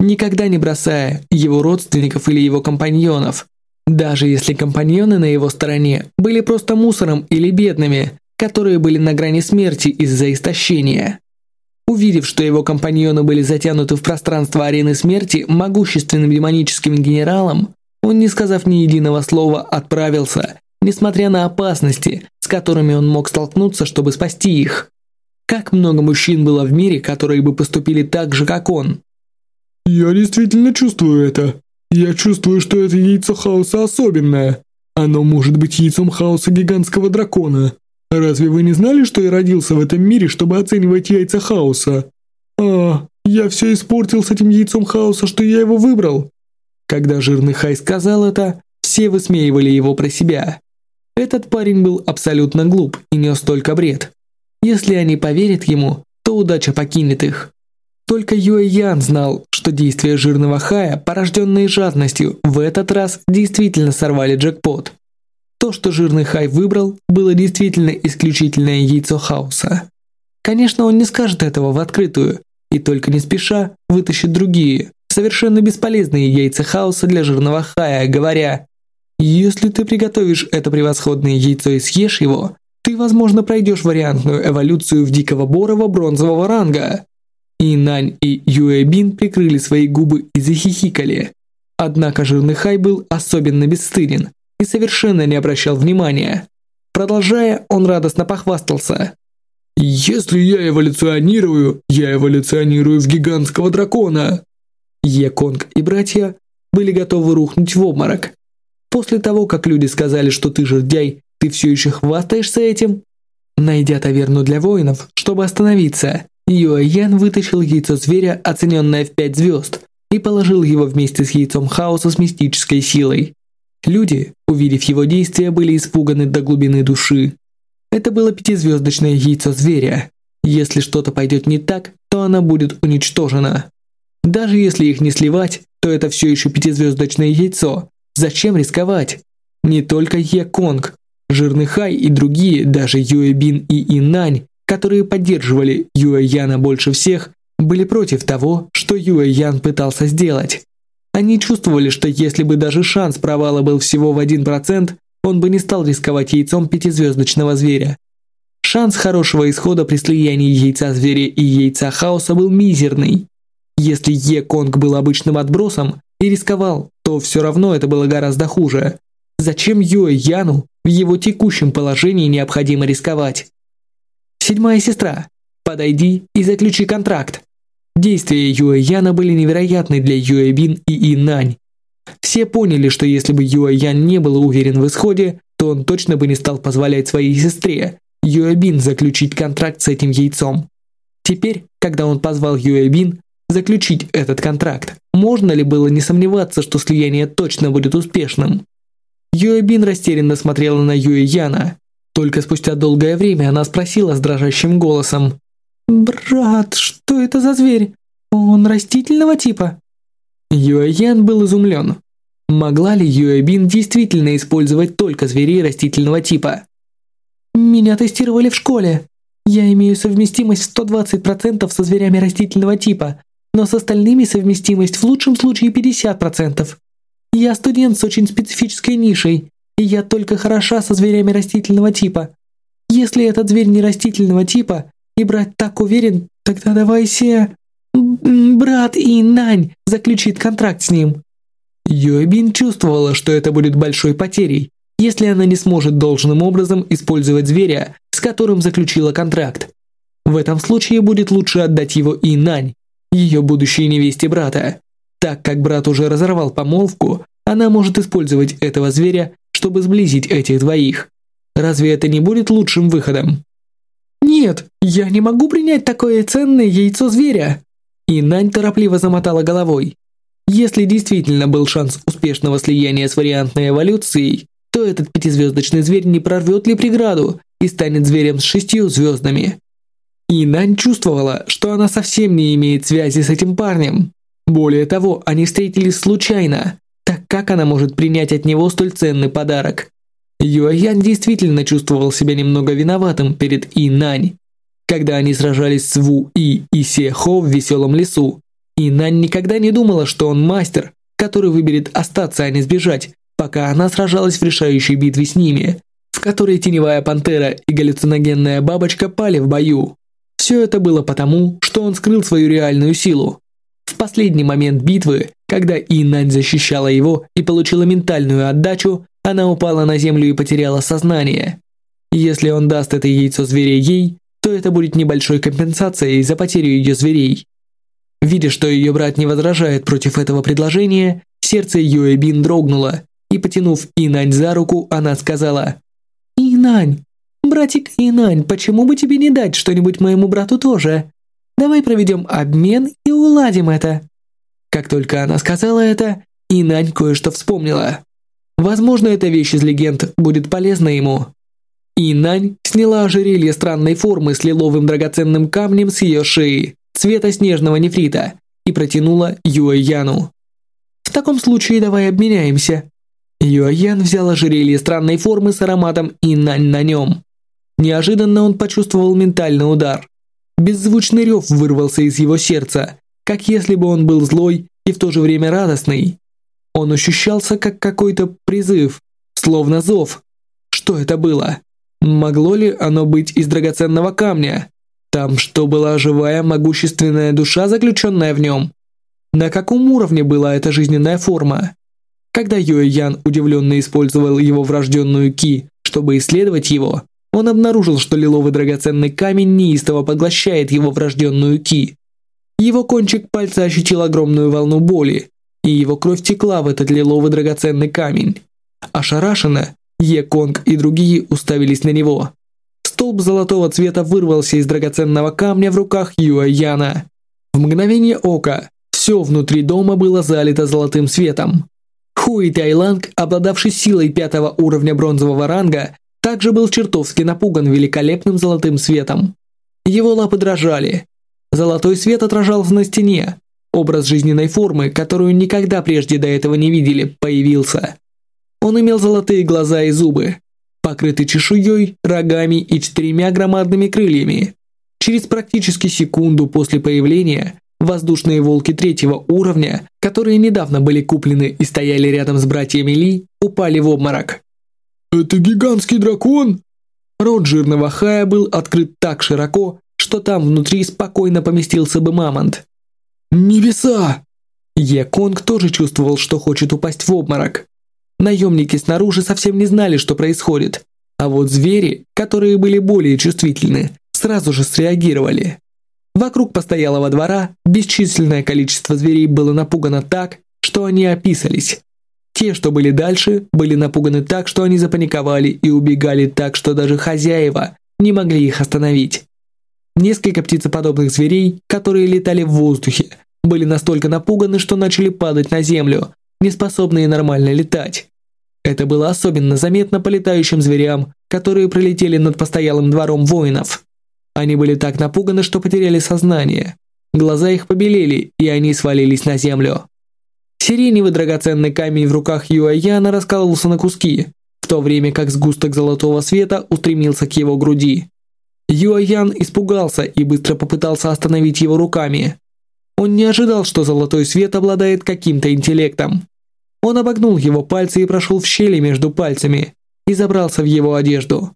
Никогда не бросая его родственников или его компаньонов, даже если компаньоны на его стороне были просто мусором или бедными, которые были на грани смерти из-за истощения. Увидев, что его компаньоны были затянуты в пространство арены смерти могущественным демоническим генералом, он, не сказав ни единого слова, отправился, несмотря на опасности, с которыми он мог столкнуться, чтобы спасти их. Как много мужчин было в мире, которые бы поступили так же, как он? «Я действительно чувствую это. Я чувствую, что это яйцо хаоса особенное. Оно может быть яйцом хаоса гигантского дракона. Разве вы не знали, что я родился в этом мире, чтобы оценивать яйца хаоса? А, я все испортил с этим яйцом хаоса, что я его выбрал. Когда жирный Хай сказал это, все высмеивали его про себя. Этот парень был абсолютно глуп и нес только бред. Если они поверят ему, то удача покинет их. Только Юэ Ян знал, что действия жирного Хая, порожденные жадностью, в этот раз действительно сорвали джекпот. То, что жирный Хай выбрал, было действительно исключительное яйцо хаоса. Конечно, он не скажет этого в открытую, и только не спеша вытащит другие, совершенно бесполезные яйца хаоса для жирного Хая, говоря «Если ты приготовишь это превосходное яйцо и съешь его, ты, возможно, пройдешь вариантную эволюцию в дикого борова бронзового ранга». И Нань и Юэбин прикрыли свои губы и захихикали. Однако жирный Хай был особенно бесстыден и совершенно не обращал внимания. Продолжая, он радостно похвастался. «Если я эволюционирую, я эволюционирую в гигантского дракона!» Еконг и братья были готовы рухнуть в обморок. После того, как люди сказали, что ты жердяй, ты все еще хвастаешься этим? Найдя таверну для воинов, чтобы остановиться, Юэян вытащил яйцо зверя, оцененное в пять звезд, и положил его вместе с яйцом хаоса с мистической силой. Люди, увидев его действия, были испуганы до глубины души. Это было пятизвездочное яйцо зверя. Если что-то пойдет не так, то она будет уничтожена. Даже если их не сливать, то это все еще пятизвездочное яйцо. Зачем рисковать? Не только Е Конг, Жирный Хай и другие, даже Юэ Бин и Инань, которые поддерживали Юэ Яна больше всех, были против того, что Юэ Ян пытался сделать. Они чувствовали, что если бы даже шанс провала был всего в 1%, он бы не стал рисковать яйцом пятизвездочного зверя. Шанс хорошего исхода при слиянии яйца зверя и яйца хаоса был мизерный. Если Е-Конг был обычным отбросом и рисковал, то все равно это было гораздо хуже. Зачем Юэ Яну в его текущем положении необходимо рисковать? Седьмая сестра, подойди и заключи контракт. Действия Юэ Яна были невероятны для Юэ Бин и Инань. Все поняли, что если бы Юэ Ян не был уверен в исходе, то он точно бы не стал позволять своей сестре Юэ Бин заключить контракт с этим яйцом. Теперь, когда он позвал Юэ Бин заключить этот контракт, можно ли было не сомневаться, что слияние точно будет успешным? Юэ Бин растерянно смотрела на Юэ Яна. Только спустя долгое время она спросила с дрожащим голосом. «Брат, что это за зверь? Он растительного типа?» Юэ Ян был изумлен. Могла ли Юэ Бин действительно использовать только зверей растительного типа? «Меня тестировали в школе. Я имею совместимость в 120% со зверями растительного типа, но с остальными совместимость в лучшем случае 50%. Я студент с очень специфической нишей, и я только хороша со зверями растительного типа. Если этот зверь не растительного типа, и брат так уверен, тогда давай се... Брат и Нань заключит контракт с ним. Юэбин чувствовала, что это будет большой потерей, если она не сможет должным образом использовать зверя, с которым заключила контракт. В этом случае будет лучше отдать его и Нань, ее будущей невесте брата. Так как брат уже разорвал помолвку, она может использовать этого зверя, чтобы сблизить этих двоих. Разве это не будет лучшим выходом? «Нет, я не могу принять такое ценное яйцо зверя!» И Нань торопливо замотала головой. Если действительно был шанс успешного слияния с вариантной эволюцией, то этот пятизвездочный зверь не прорвет ли преграду и станет зверем с шестью звездами. И Нань чувствовала, что она совсем не имеет связи с этим парнем. Более того, они встретились случайно, так как она может принять от него столь ценный подарок? Юэян действительно чувствовал себя немного виноватым перед И Нань. Когда они сражались с Ву И и Се Хо в веселом лесу, И Нань никогда не думала, что он мастер, который выберет остаться, а не сбежать, пока она сражалась в решающей битве с ними, в которой теневая пантера и галлюциногенная бабочка пали в бою. Все это было потому, что он скрыл свою реальную силу. В последний момент битвы, когда Инань защищала его и получила ментальную отдачу, она упала на землю и потеряла сознание. Если он даст это яйцо зверей ей, то это будет небольшой компенсацией за потерю ее зверей. Видя, что ее брат не возражает против этого предложения, сердце Юэбин дрогнуло, и, потянув Инань за руку, она сказала «Инань, братик Инань, почему бы тебе не дать что-нибудь моему брату тоже? Давай проведем обмен и уладим это». Как только она сказала это, Инань кое-что вспомнила. Возможно, эта вещь из легенд будет полезна ему. Инань сняла ожерелье странной формы с лиловым драгоценным камнем с ее шеи, цвета снежного нефрита, и протянула Юэ Яну. «В таком случае давай обменяемся. Юэян взял ожерелье странной формы с ароматом инань на нем. Неожиданно он почувствовал ментальный удар. Беззвучный рев вырвался из его сердца, как если бы он был злой и в то же время радостный. Он ощущался как какой-то призыв, словно зов. Что это было? Могло ли оно быть из драгоценного камня? Там что была живая могущественная душа, заключенная в нем? На каком уровне была эта жизненная форма? Когда Юэ Ян удивленно использовал его врожденную ки, чтобы исследовать его, он обнаружил, что лиловый драгоценный камень неистово поглощает его врожденную ки. Его кончик пальца ощутил огромную волну боли, и его кровь текла в этот лиловый драгоценный камень. Ошарашенно, Е Конг и другие уставились на него. Столб золотого цвета вырвался из драгоценного камня в руках Юэ Яна. В мгновение ока все внутри дома было залито золотым светом. Хуи Тайланг, обладавший силой пятого уровня бронзового ранга, также был чертовски напуган великолепным золотым светом. Его лапы дрожали. Золотой свет отражался на стене. Образ жизненной формы, которую никогда прежде до этого не видели, появился. Он имел золотые глаза и зубы, покрытый чешуей, рогами и четырьмя громадными крыльями. Через практически секунду после появления Воздушные волки третьего уровня, которые недавно были куплены и стояли рядом с братьями Ли, упали в обморок. «Это гигантский дракон?» Рот жирного Хая был открыт так широко, что там внутри спокойно поместился бы мамонт. Небеса! Е-Конг тоже чувствовал, что хочет упасть в обморок. Наемники снаружи совсем не знали, что происходит, а вот звери, которые были более чувствительны, сразу же среагировали. Вокруг постоялого двора бесчисленное количество зверей было напугано так, что они описались. Те, что были дальше, были напуганы так, что они запаниковали и убегали так, что даже хозяева не могли их остановить. Несколько птицеподобных зверей, которые летали в воздухе, были настолько напуганы, что начали падать на землю, не способные нормально летать. Это было особенно заметно по летающим зверям, которые пролетели над постоялым двором воинов. Они были так напуганы, что потеряли сознание. Глаза их побелели, и они свалились на землю. Сиреневый драгоценный камень в руках Юаяна раскололся на куски, в то время как сгусток золотого света устремился к его груди. Юаян испугался и быстро попытался остановить его руками. Он не ожидал, что золотой свет обладает каким-то интеллектом. Он обогнул его пальцы и прошел в щели между пальцами и забрался в его одежду.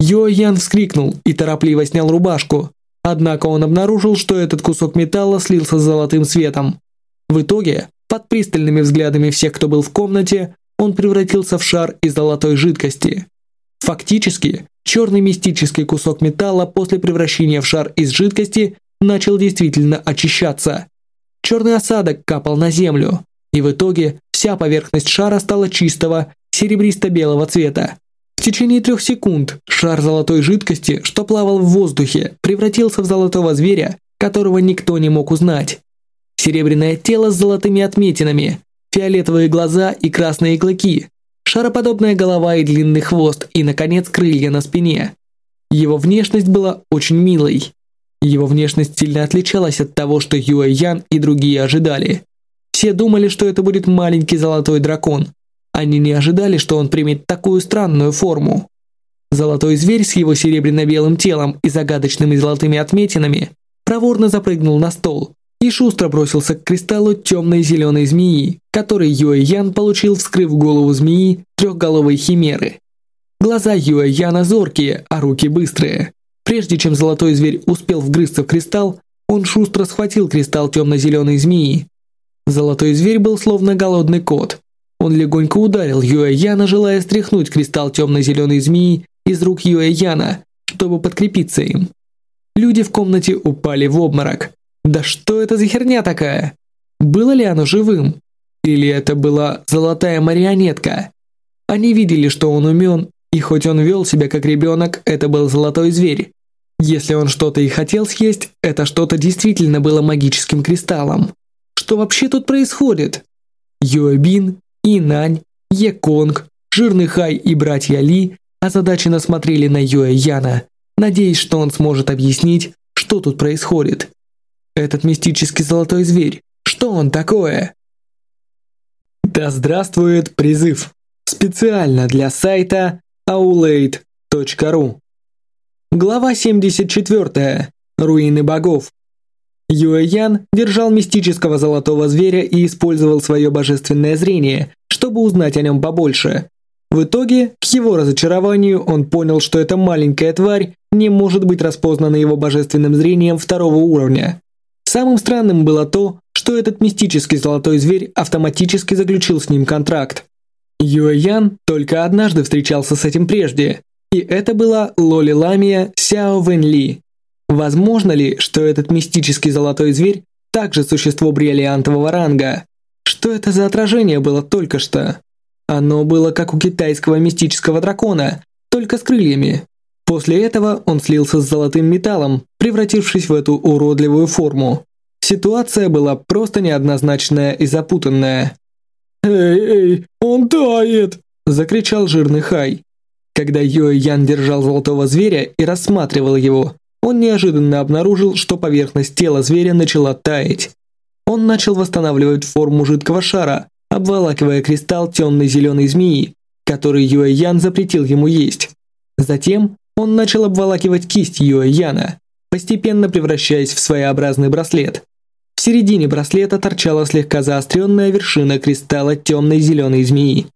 Йо-Ян вскрикнул и торопливо снял рубашку, однако он обнаружил, что этот кусок металла слился с золотым светом. В итоге, под пристальными взглядами всех, кто был в комнате, он превратился в шар из золотой жидкости. Фактически, черный мистический кусок металла после превращения в шар из жидкости начал действительно очищаться. Черный осадок капал на землю, и в итоге вся поверхность шара стала чистого, серебристо-белого цвета. В течение трех секунд шар золотой жидкости, что плавал в воздухе, превратился в золотого зверя, которого никто не мог узнать. Серебряное тело с золотыми отметинами, фиолетовые глаза и красные клыки, шароподобная голова и длинный хвост и, наконец, крылья на спине. Его внешность была очень милой. Его внешность сильно отличалась от того, что Юэ Ян и другие ожидали. Все думали, что это будет маленький золотой дракон, они не ожидали, что он примет такую странную форму. Золотой зверь с его серебряно-белым телом и загадочными золотыми отметинами проворно запрыгнул на стол и шустро бросился к кристаллу темной зеленой змеи, который Юэ Ян получил, вскрыв голову змеи трехголовой химеры. Глаза Юэ Яна зоркие, а руки быстрые. Прежде чем золотой зверь успел вгрызться в кристалл, он шустро схватил кристалл темно-зеленой змеи. Золотой зверь был словно голодный кот. Он легонько ударил Юэ Яна, желая стряхнуть кристалл темно-зеленой змеи из рук Юэ Яна, чтобы подкрепиться им. Люди в комнате упали в обморок. Да что это за херня такая? Было ли оно живым? Или это была золотая марионетка? Они видели, что он умен, и хоть он вел себя как ребенок, это был золотой зверь. Если он что-то и хотел съесть, это что-то действительно было магическим кристаллом. Что вообще тут происходит? Юэбин Инань, Еконг, Жирный Хай и братья Ли озадаченно смотрели на Юэ Яна, надеясь, что он сможет объяснить, что тут происходит. Этот мистический золотой зверь, что он такое? Да здравствует призыв! Специально для сайта aulade.ru Глава 74. Руины богов. Юэян держал мистического золотого зверя и использовал свое божественное зрение, чтобы узнать о нем побольше. В итоге, к его разочарованию, он понял, что эта маленькая тварь не может быть распознана его божественным зрением второго уровня. Самым странным было то, что этот мистический золотой зверь автоматически заключил с ним контракт. Юэян только однажды встречался с этим прежде, и это была Лоли Ламия Сяо Вэнь Ли, Возможно ли, что этот мистический золотой зверь также существо бриллиантового ранга? Что это за отражение было только что? Оно было как у китайского мистического дракона, только с крыльями. После этого он слился с золотым металлом, превратившись в эту уродливую форму. Ситуация была просто неоднозначная и запутанная. «Эй, эй, он тает!» – закричал жирный Хай. Когда Йо Ян держал золотого зверя и рассматривал его, он неожиданно обнаружил, что поверхность тела зверя начала таять. Он начал восстанавливать форму жидкого шара, обволакивая кристалл темной зеленой змеи, который Юэ Ян запретил ему есть. Затем он начал обволакивать кисть Юэ Яна, постепенно превращаясь в своеобразный браслет. В середине браслета торчала слегка заостренная вершина кристалла темной зеленой змеи.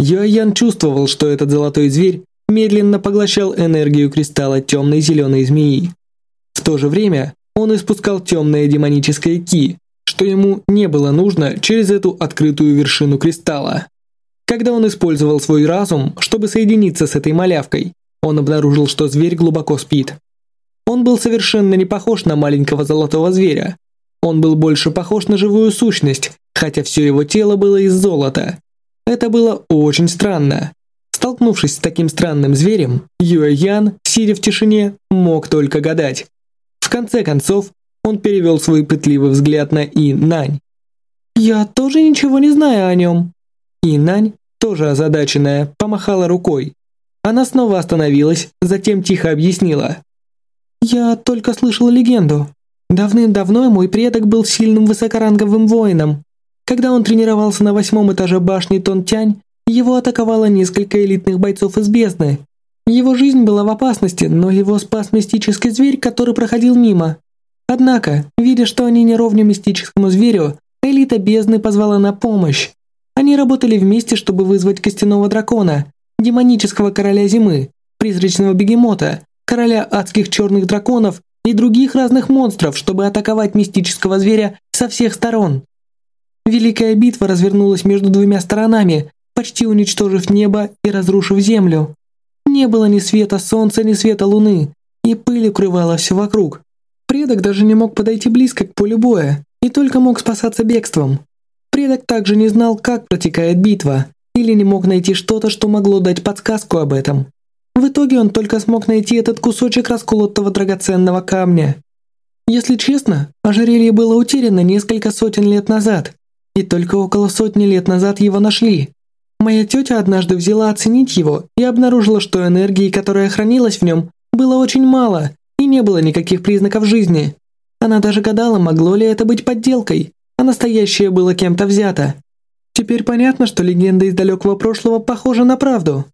Юэ Ян чувствовал, что этот золотой зверь медленно поглощал энергию кристалла темной зеленой змеи. В то же время он испускал темное демоническое ки, что ему не было нужно через эту открытую вершину кристалла. Когда он использовал свой разум, чтобы соединиться с этой малявкой, он обнаружил, что зверь глубоко спит. Он был совершенно не похож на маленького золотого зверя. Он был больше похож на живую сущность, хотя все его тело было из золота. Это было очень странно. Столкнувшись с таким странным зверем, Юэ Ян, сидя в тишине, мог только гадать. В конце концов, он перевел свой пытливый взгляд на И Нань. «Я тоже ничего не знаю о нем». И Нань, тоже озадаченная, помахала рукой. Она снова остановилась, затем тихо объяснила. «Я только слышала легенду. Давным-давно мой предок был сильным высокоранговым воином. Когда он тренировался на восьмом этаже башни Тонтянь, его атаковало несколько элитных бойцов из бездны. Его жизнь была в опасности, но его спас мистический зверь, который проходил мимо. Однако, видя, что они не ровня мистическому зверю, элита бездны позвала на помощь. Они работали вместе, чтобы вызвать костяного дракона, демонического короля зимы, призрачного бегемота, короля адских черных драконов и других разных монстров, чтобы атаковать мистического зверя со всех сторон. Великая битва развернулась между двумя сторонами, почти уничтожив небо и разрушив землю. Не было ни света солнца, ни света луны, и пыль укрывала все вокруг. Предок даже не мог подойти близко к полю боя и только мог спасаться бегством. Предок также не знал, как протекает битва, или не мог найти что-то, что могло дать подсказку об этом. В итоге он только смог найти этот кусочек расколотого драгоценного камня. Если честно, ожерелье было утеряно несколько сотен лет назад, и только около сотни лет назад его нашли. Моя тетя однажды взяла оценить его и обнаружила, что энергии, которая хранилась в нем, было очень мало, и не было никаких признаков жизни. Она даже гадала, могло ли это быть подделкой, а настоящее было кем-то взято. Теперь понятно, что легенда из далекого прошлого похожа на правду.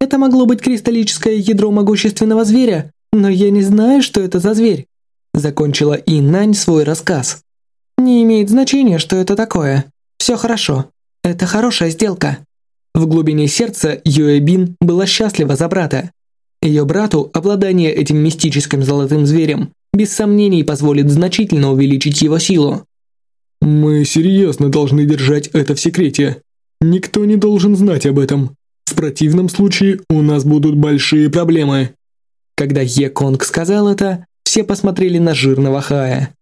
Это могло быть кристаллическое ядро могущественного зверя, но я не знаю, что это за зверь. Закончила Иннань свой рассказ. Не имеет значения, что это такое. Все хорошо. Это хорошая сделка. В глубине сердца Юэбин была счастлива за брата. Ее брату обладание этим мистическим золотым зверем без сомнений позволит значительно увеличить его силу. «Мы серьезно должны держать это в секрете. Никто не должен знать об этом. В противном случае у нас будут большие проблемы». Когда Е Конг сказал это, все посмотрели на жирного Хая.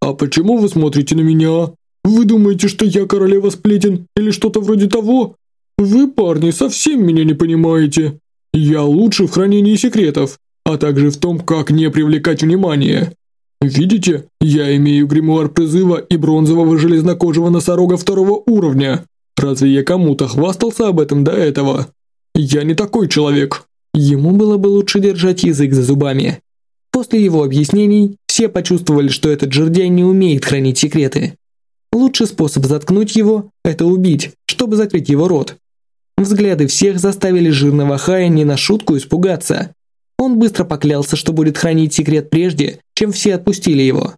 «А почему вы смотрите на меня? Вы думаете, что я королева сплетен или что-то вроде того? Вы, парни, совсем меня не понимаете. Я лучше в хранении секретов, а также в том, как не привлекать внимание. Видите, я имею гримуар призыва и бронзового железнокожего носорога второго уровня. Разве я кому-то хвастался об этом до этого? Я не такой человек. Ему было бы лучше держать язык за зубами. После его объяснений все почувствовали, что этот жердяй не умеет хранить секреты. Лучший способ заткнуть его – это убить, чтобы закрыть его рот. Взгляды всех заставили жирного Хая не на шутку испугаться. Он быстро поклялся, что будет хранить секрет прежде, чем все отпустили его.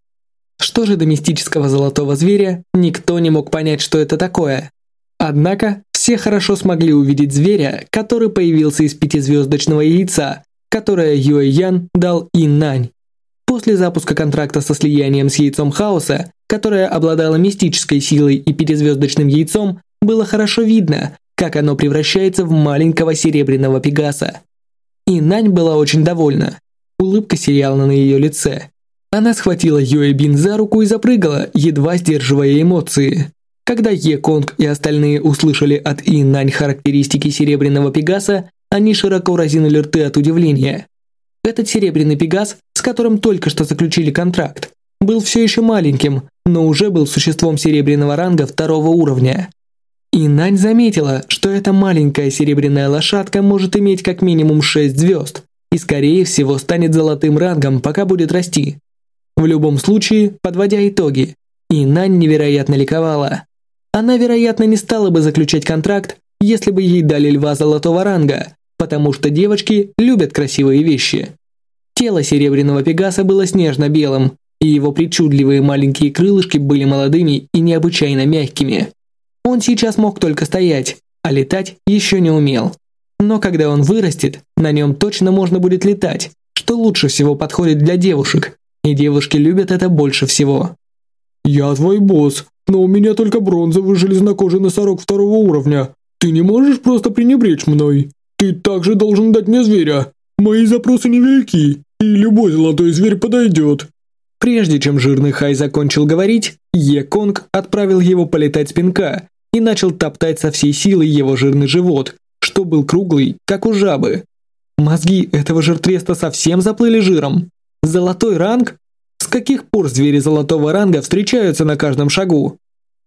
Что же до мистического золотого зверя, никто не мог понять, что это такое. Однако, все хорошо смогли увидеть зверя, который появился из пятизвездочного яйца, которое Юэ Ян дал Иннань. После запуска контракта со слиянием с яйцом хаоса, которое обладало мистической силой и пятизвездочным яйцом, было хорошо видно, как оно превращается в маленького серебряного пегаса. И Нань была очень довольна. Улыбка сияла на ее лице. Она схватила Юэбин за руку и запрыгала, едва сдерживая эмоции. Когда Е Конг и остальные услышали от И Нань характеристики серебряного пегаса, они широко разинули рты от удивления. Этот серебряный пегас, с которым только что заключили контракт, был все еще маленьким, но уже был существом серебряного ранга второго уровня. И Нань заметила, что эта маленькая серебряная лошадка может иметь как минимум 6 звезд и скорее всего станет золотым рангом, пока будет расти. В любом случае, подводя итоги, И Нань невероятно ликовала. Она, вероятно, не стала бы заключать контракт, если бы ей дали льва золотого ранга, потому что девочки любят красивые вещи. Тело серебряного пегаса было снежно-белым, и его причудливые маленькие крылышки были молодыми и необычайно мягкими. Он сейчас мог только стоять, а летать еще не умел. Но когда он вырастет, на нем точно можно будет летать, что лучше всего подходит для девушек, и девушки любят это больше всего. Я твой босс, но у меня только бронзовый железнокожий носорог второго уровня. Ты не можешь просто пренебречь мной. Ты также должен дать мне зверя. Мои запросы невелики, и любой золотой зверь подойдет». Прежде чем жирный Хай закончил говорить, Е-Конг отправил его полетать с пинка и начал топтать со всей силы его жирный живот, что был круглый, как у жабы. Мозги этого жиртреста совсем заплыли жиром. Золотой ранг? С каких пор звери золотого ранга встречаются на каждом шагу?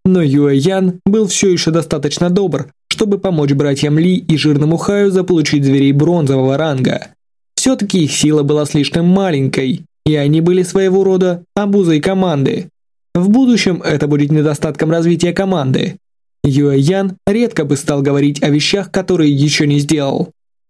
Но Юэ Ян был все еще достаточно добр, чтобы помочь братьям Ли и жирному Хаю заполучить зверей бронзового ранга. Все-таки их сила была слишком маленькой, и они были своего рода обузой команды. В будущем это будет недостатком развития команды. Юэ Ян редко бы стал говорить о вещах, которые еще не сделал.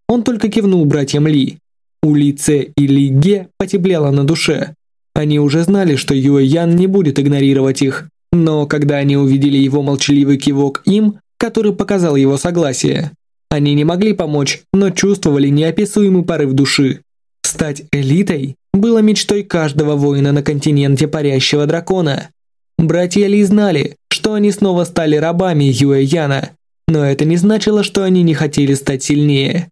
Он только кивнул братьям Ли. У Ли Це и Ли Ге потеплело на душе. Они уже знали, что Юэ Ян не будет игнорировать их, но когда они увидели его молчаливый кивок им, который показал его согласие, они не могли помочь, но чувствовали неописуемый порыв души. Стать элитой было мечтой каждого воина на континенте парящего дракона. Братья Ли знали, что они снова стали рабами Юэ Яна, но это не значило, что они не хотели стать сильнее.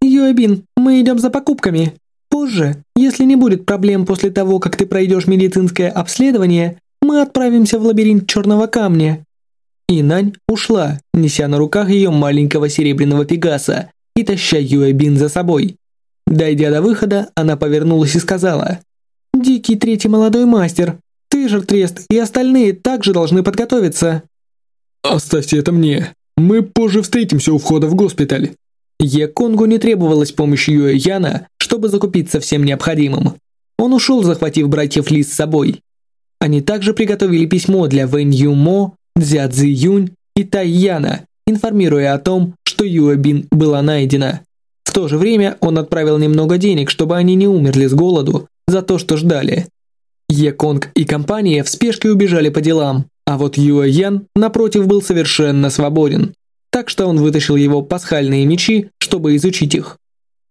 «Юэбин, мы идем за покупками. Позже, если не будет проблем после того, как ты пройдешь медицинское обследование, мы отправимся в лабиринт Черного Камня». Инань ушла, неся на руках ее маленького серебряного пегаса и таща Юэбин за собой. Дойдя до выхода, она повернулась и сказала, «Дикий третий молодой мастер, ты же, Трест, и остальные также должны подготовиться». «Оставьте это мне. Мы позже встретимся у входа в госпиталь». Еконгу не требовалась помощь Юэ Яна, чтобы закупиться всем необходимым. Он ушел, захватив братьев Ли с собой. Они также приготовили письмо для Вэнь Юмо, Цзя Цзи Юнь и Тай Яна, информируя о том, что Юэ Бин была найдена. В то же время он отправил немного денег, чтобы они не умерли с голоду за то, что ждали. Еконг и компания в спешке убежали по делам, а вот Юэ напротив, был совершенно свободен так что он вытащил его пасхальные мечи, чтобы изучить их.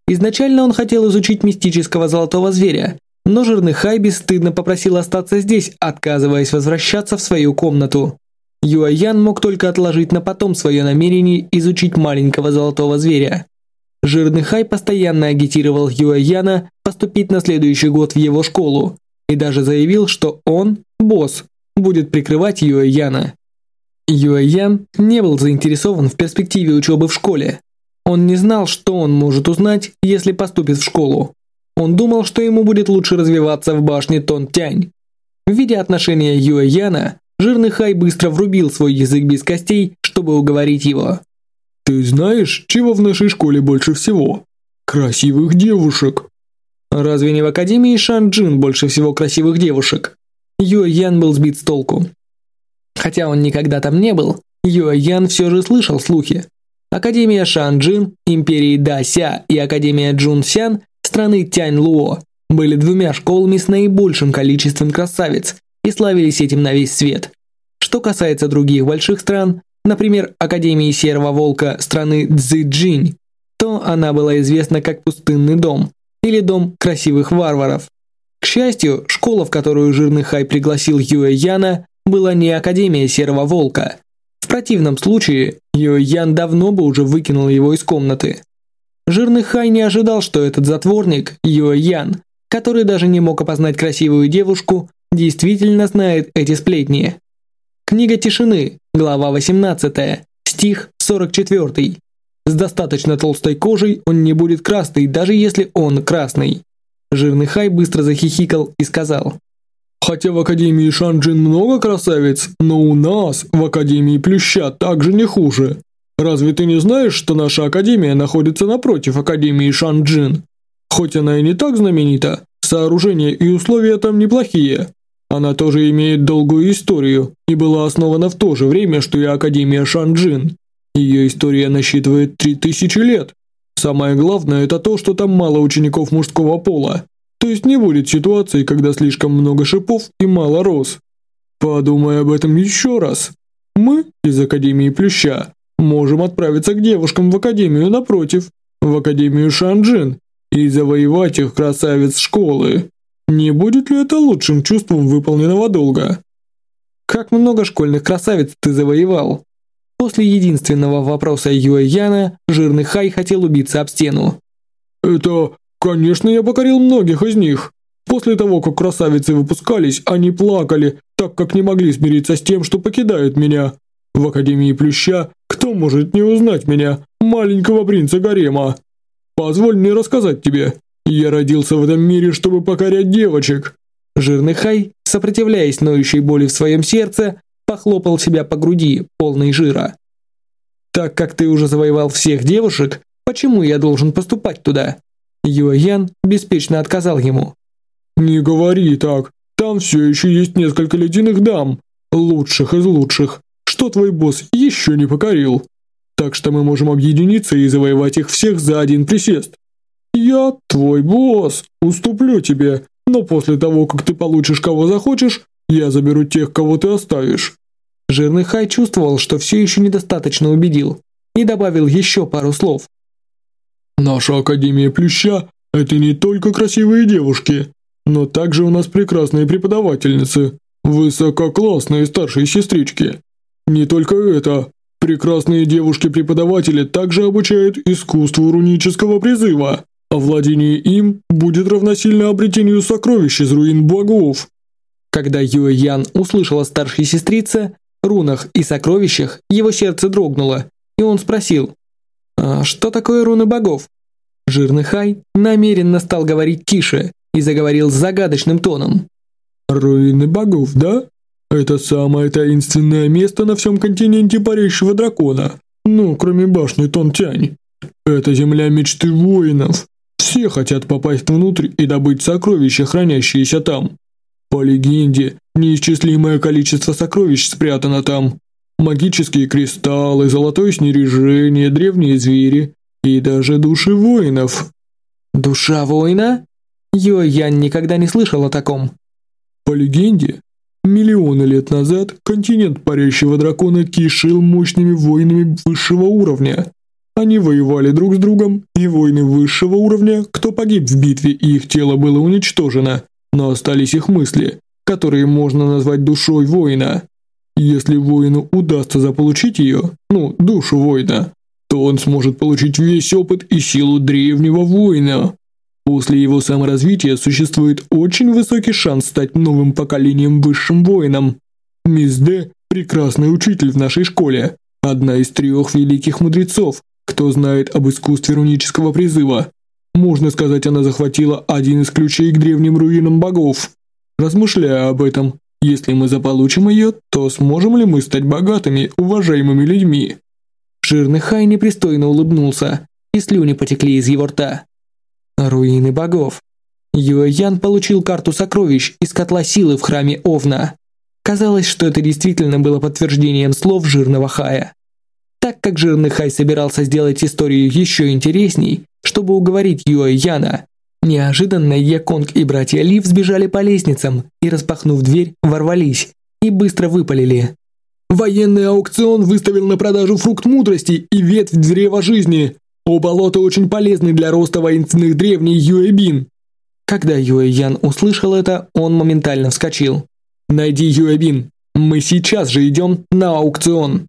Изначально он хотел изучить мистического золотого зверя, но жирный Хай бесстыдно попросил остаться здесь, отказываясь возвращаться в свою комнату. Юаян мог только отложить на потом свое намерение изучить маленького золотого зверя. Жирный Хай постоянно агитировал Юаяна поступить на следующий год в его школу и даже заявил, что он, босс, будет прикрывать Юаяна. Юэян не был заинтересован в перспективе учебы в школе. Он не знал, что он может узнать, если поступит в школу. Он думал, что ему будет лучше развиваться в башне Тон-Тянь. Видя отношения Юэяна, жирный Хай быстро врубил свой язык без костей, чтобы уговорить его. «Ты знаешь, чего в нашей школе больше всего? Красивых девушек!» «Разве не в Академии Шанджин больше всего красивых девушек?» Юэян был сбит с толку. Хотя он никогда там не был, Юэ Ян все же слышал слухи. Академия Шанджин, Империи Дася и Академия Джунсян страны Тянь-Луо были двумя школами с наибольшим количеством красавиц и славились этим на весь свет. Что касается других больших стран, например, Академии Серого Волка страны Цзиджинь, то она была известна как Пустынный дом или Дом красивых варваров. К счастью, школа, в которую жирный Хай пригласил Юэ Яна, была не Академия Серого Волка. В противном случае, Йо Ян давно бы уже выкинул его из комнаты. Жирный Хай не ожидал, что этот затворник, Йо Ян, который даже не мог опознать красивую девушку, действительно знает эти сплетни. Книга тишины, глава 18, стих 44. С достаточно толстой кожей он не будет красный, даже если он красный. Жирный Хай быстро захихикал и сказал. Хотя в Академии Шанджин много красавиц, но у нас в Академии Плюща также не хуже. Разве ты не знаешь, что наша Академия находится напротив Академии Шанджин? Хоть она и не так знаменита, сооружения и условия там неплохие. Она тоже имеет долгую историю и была основана в то же время, что и Академия Шанджин. Ее история насчитывает 3000 лет. Самое главное это то, что там мало учеников мужского пола. То есть не будет ситуации, когда слишком много шипов и мало роз. Подумай об этом еще раз. Мы из Академии Плюща можем отправиться к девушкам в Академию напротив, в Академию Шанджин, и завоевать их красавиц школы. Не будет ли это лучшим чувством выполненного долга? как много школьных красавиц ты завоевал?» После единственного вопроса Юэ Яна, жирный Хай хотел убиться об стену. «Это, конечно, я покорил многих из них. После того, как красавицы выпускались, они плакали, так как не могли смириться с тем, что покидают меня. В Академии Плюща кто может не узнать меня, маленького принца Гарема? Позволь мне рассказать тебе. Я родился в этом мире, чтобы покорять девочек». Жирный Хай, сопротивляясь ноющей боли в своем сердце, похлопал себя по груди, полной жира. «Так как ты уже завоевал всех девушек, почему я должен поступать туда?» Юэян беспечно отказал ему. «Не говори так. Там все еще есть несколько ледяных дам, лучших из лучших, что твой босс еще не покорил. Так что мы можем объединиться и завоевать их всех за один присест. Я твой босс, уступлю тебе, но после того, как ты получишь кого захочешь, я заберу тех, кого ты оставишь». Жирный Хай чувствовал, что все еще недостаточно убедил, и добавил еще пару слов. «Наша Академия Плюща – это не только красивые девушки, но также у нас прекрасные преподавательницы, высококлассные старшие сестрички. Не только это, прекрасные девушки-преподаватели также обучают искусству рунического призыва, а владение им будет равносильно обретению сокровищ из руин богов. Когда Юэ Ян услышала старшей сестрице, рунах и сокровищах, его сердце дрогнуло, и он спросил, «А что такое руны богов?» Жирный Хай намеренно стал говорить тише и заговорил с загадочным тоном. «Руины богов, да? Это самое таинственное место на всем континенте парящего дракона, ну, кроме башни Тонтянь. Это земля мечты воинов. Все хотят попасть внутрь и добыть сокровища, хранящиеся там. По легенде, неисчислимое количество сокровищ спрятано там. Магические кристаллы, золотое снаряжение, древние звери и даже души воинов. Душа воина? Йо, я никогда не слышал о таком. По легенде, миллионы лет назад континент парящего дракона кишил мощными воинами высшего уровня. Они воевали друг с другом, и воины высшего уровня, кто погиб в битве и их тело было уничтожено, но остались их мысли, которые можно назвать душой воина. Если воину удастся заполучить ее, ну, душу воина, то он сможет получить весь опыт и силу древнего воина. После его саморазвития существует очень высокий шанс стать новым поколением высшим воином. Мисс Д – прекрасный учитель в нашей школе, одна из трех великих мудрецов, кто знает об искусстве рунического призыва. Можно сказать, она захватила один из ключей к древним руинам богов. Размышляя об этом, если мы заполучим ее, то сможем ли мы стать богатыми, уважаемыми людьми? Жирный Хай непристойно улыбнулся, и слюни потекли из его рта. Руины богов. Юэ Ян получил карту сокровищ из котла силы в храме Овна. Казалось, что это действительно было подтверждением слов Жирного Хая. Так как Жирный Хай собирался сделать историю еще интересней, чтобы уговорить Юэ Яна, неожиданно Яконг и братья Ли сбежали по лестницам и, распахнув дверь, ворвались и быстро выпалили. «Военный аукцион выставил на продажу фрукт мудрости и ветвь древа жизни. Оба лота очень полезны для роста воинственных древней Юэбин». Когда Юэ Ян услышал это, он моментально вскочил. «Найди Юэбин. Мы сейчас же идем на аукцион».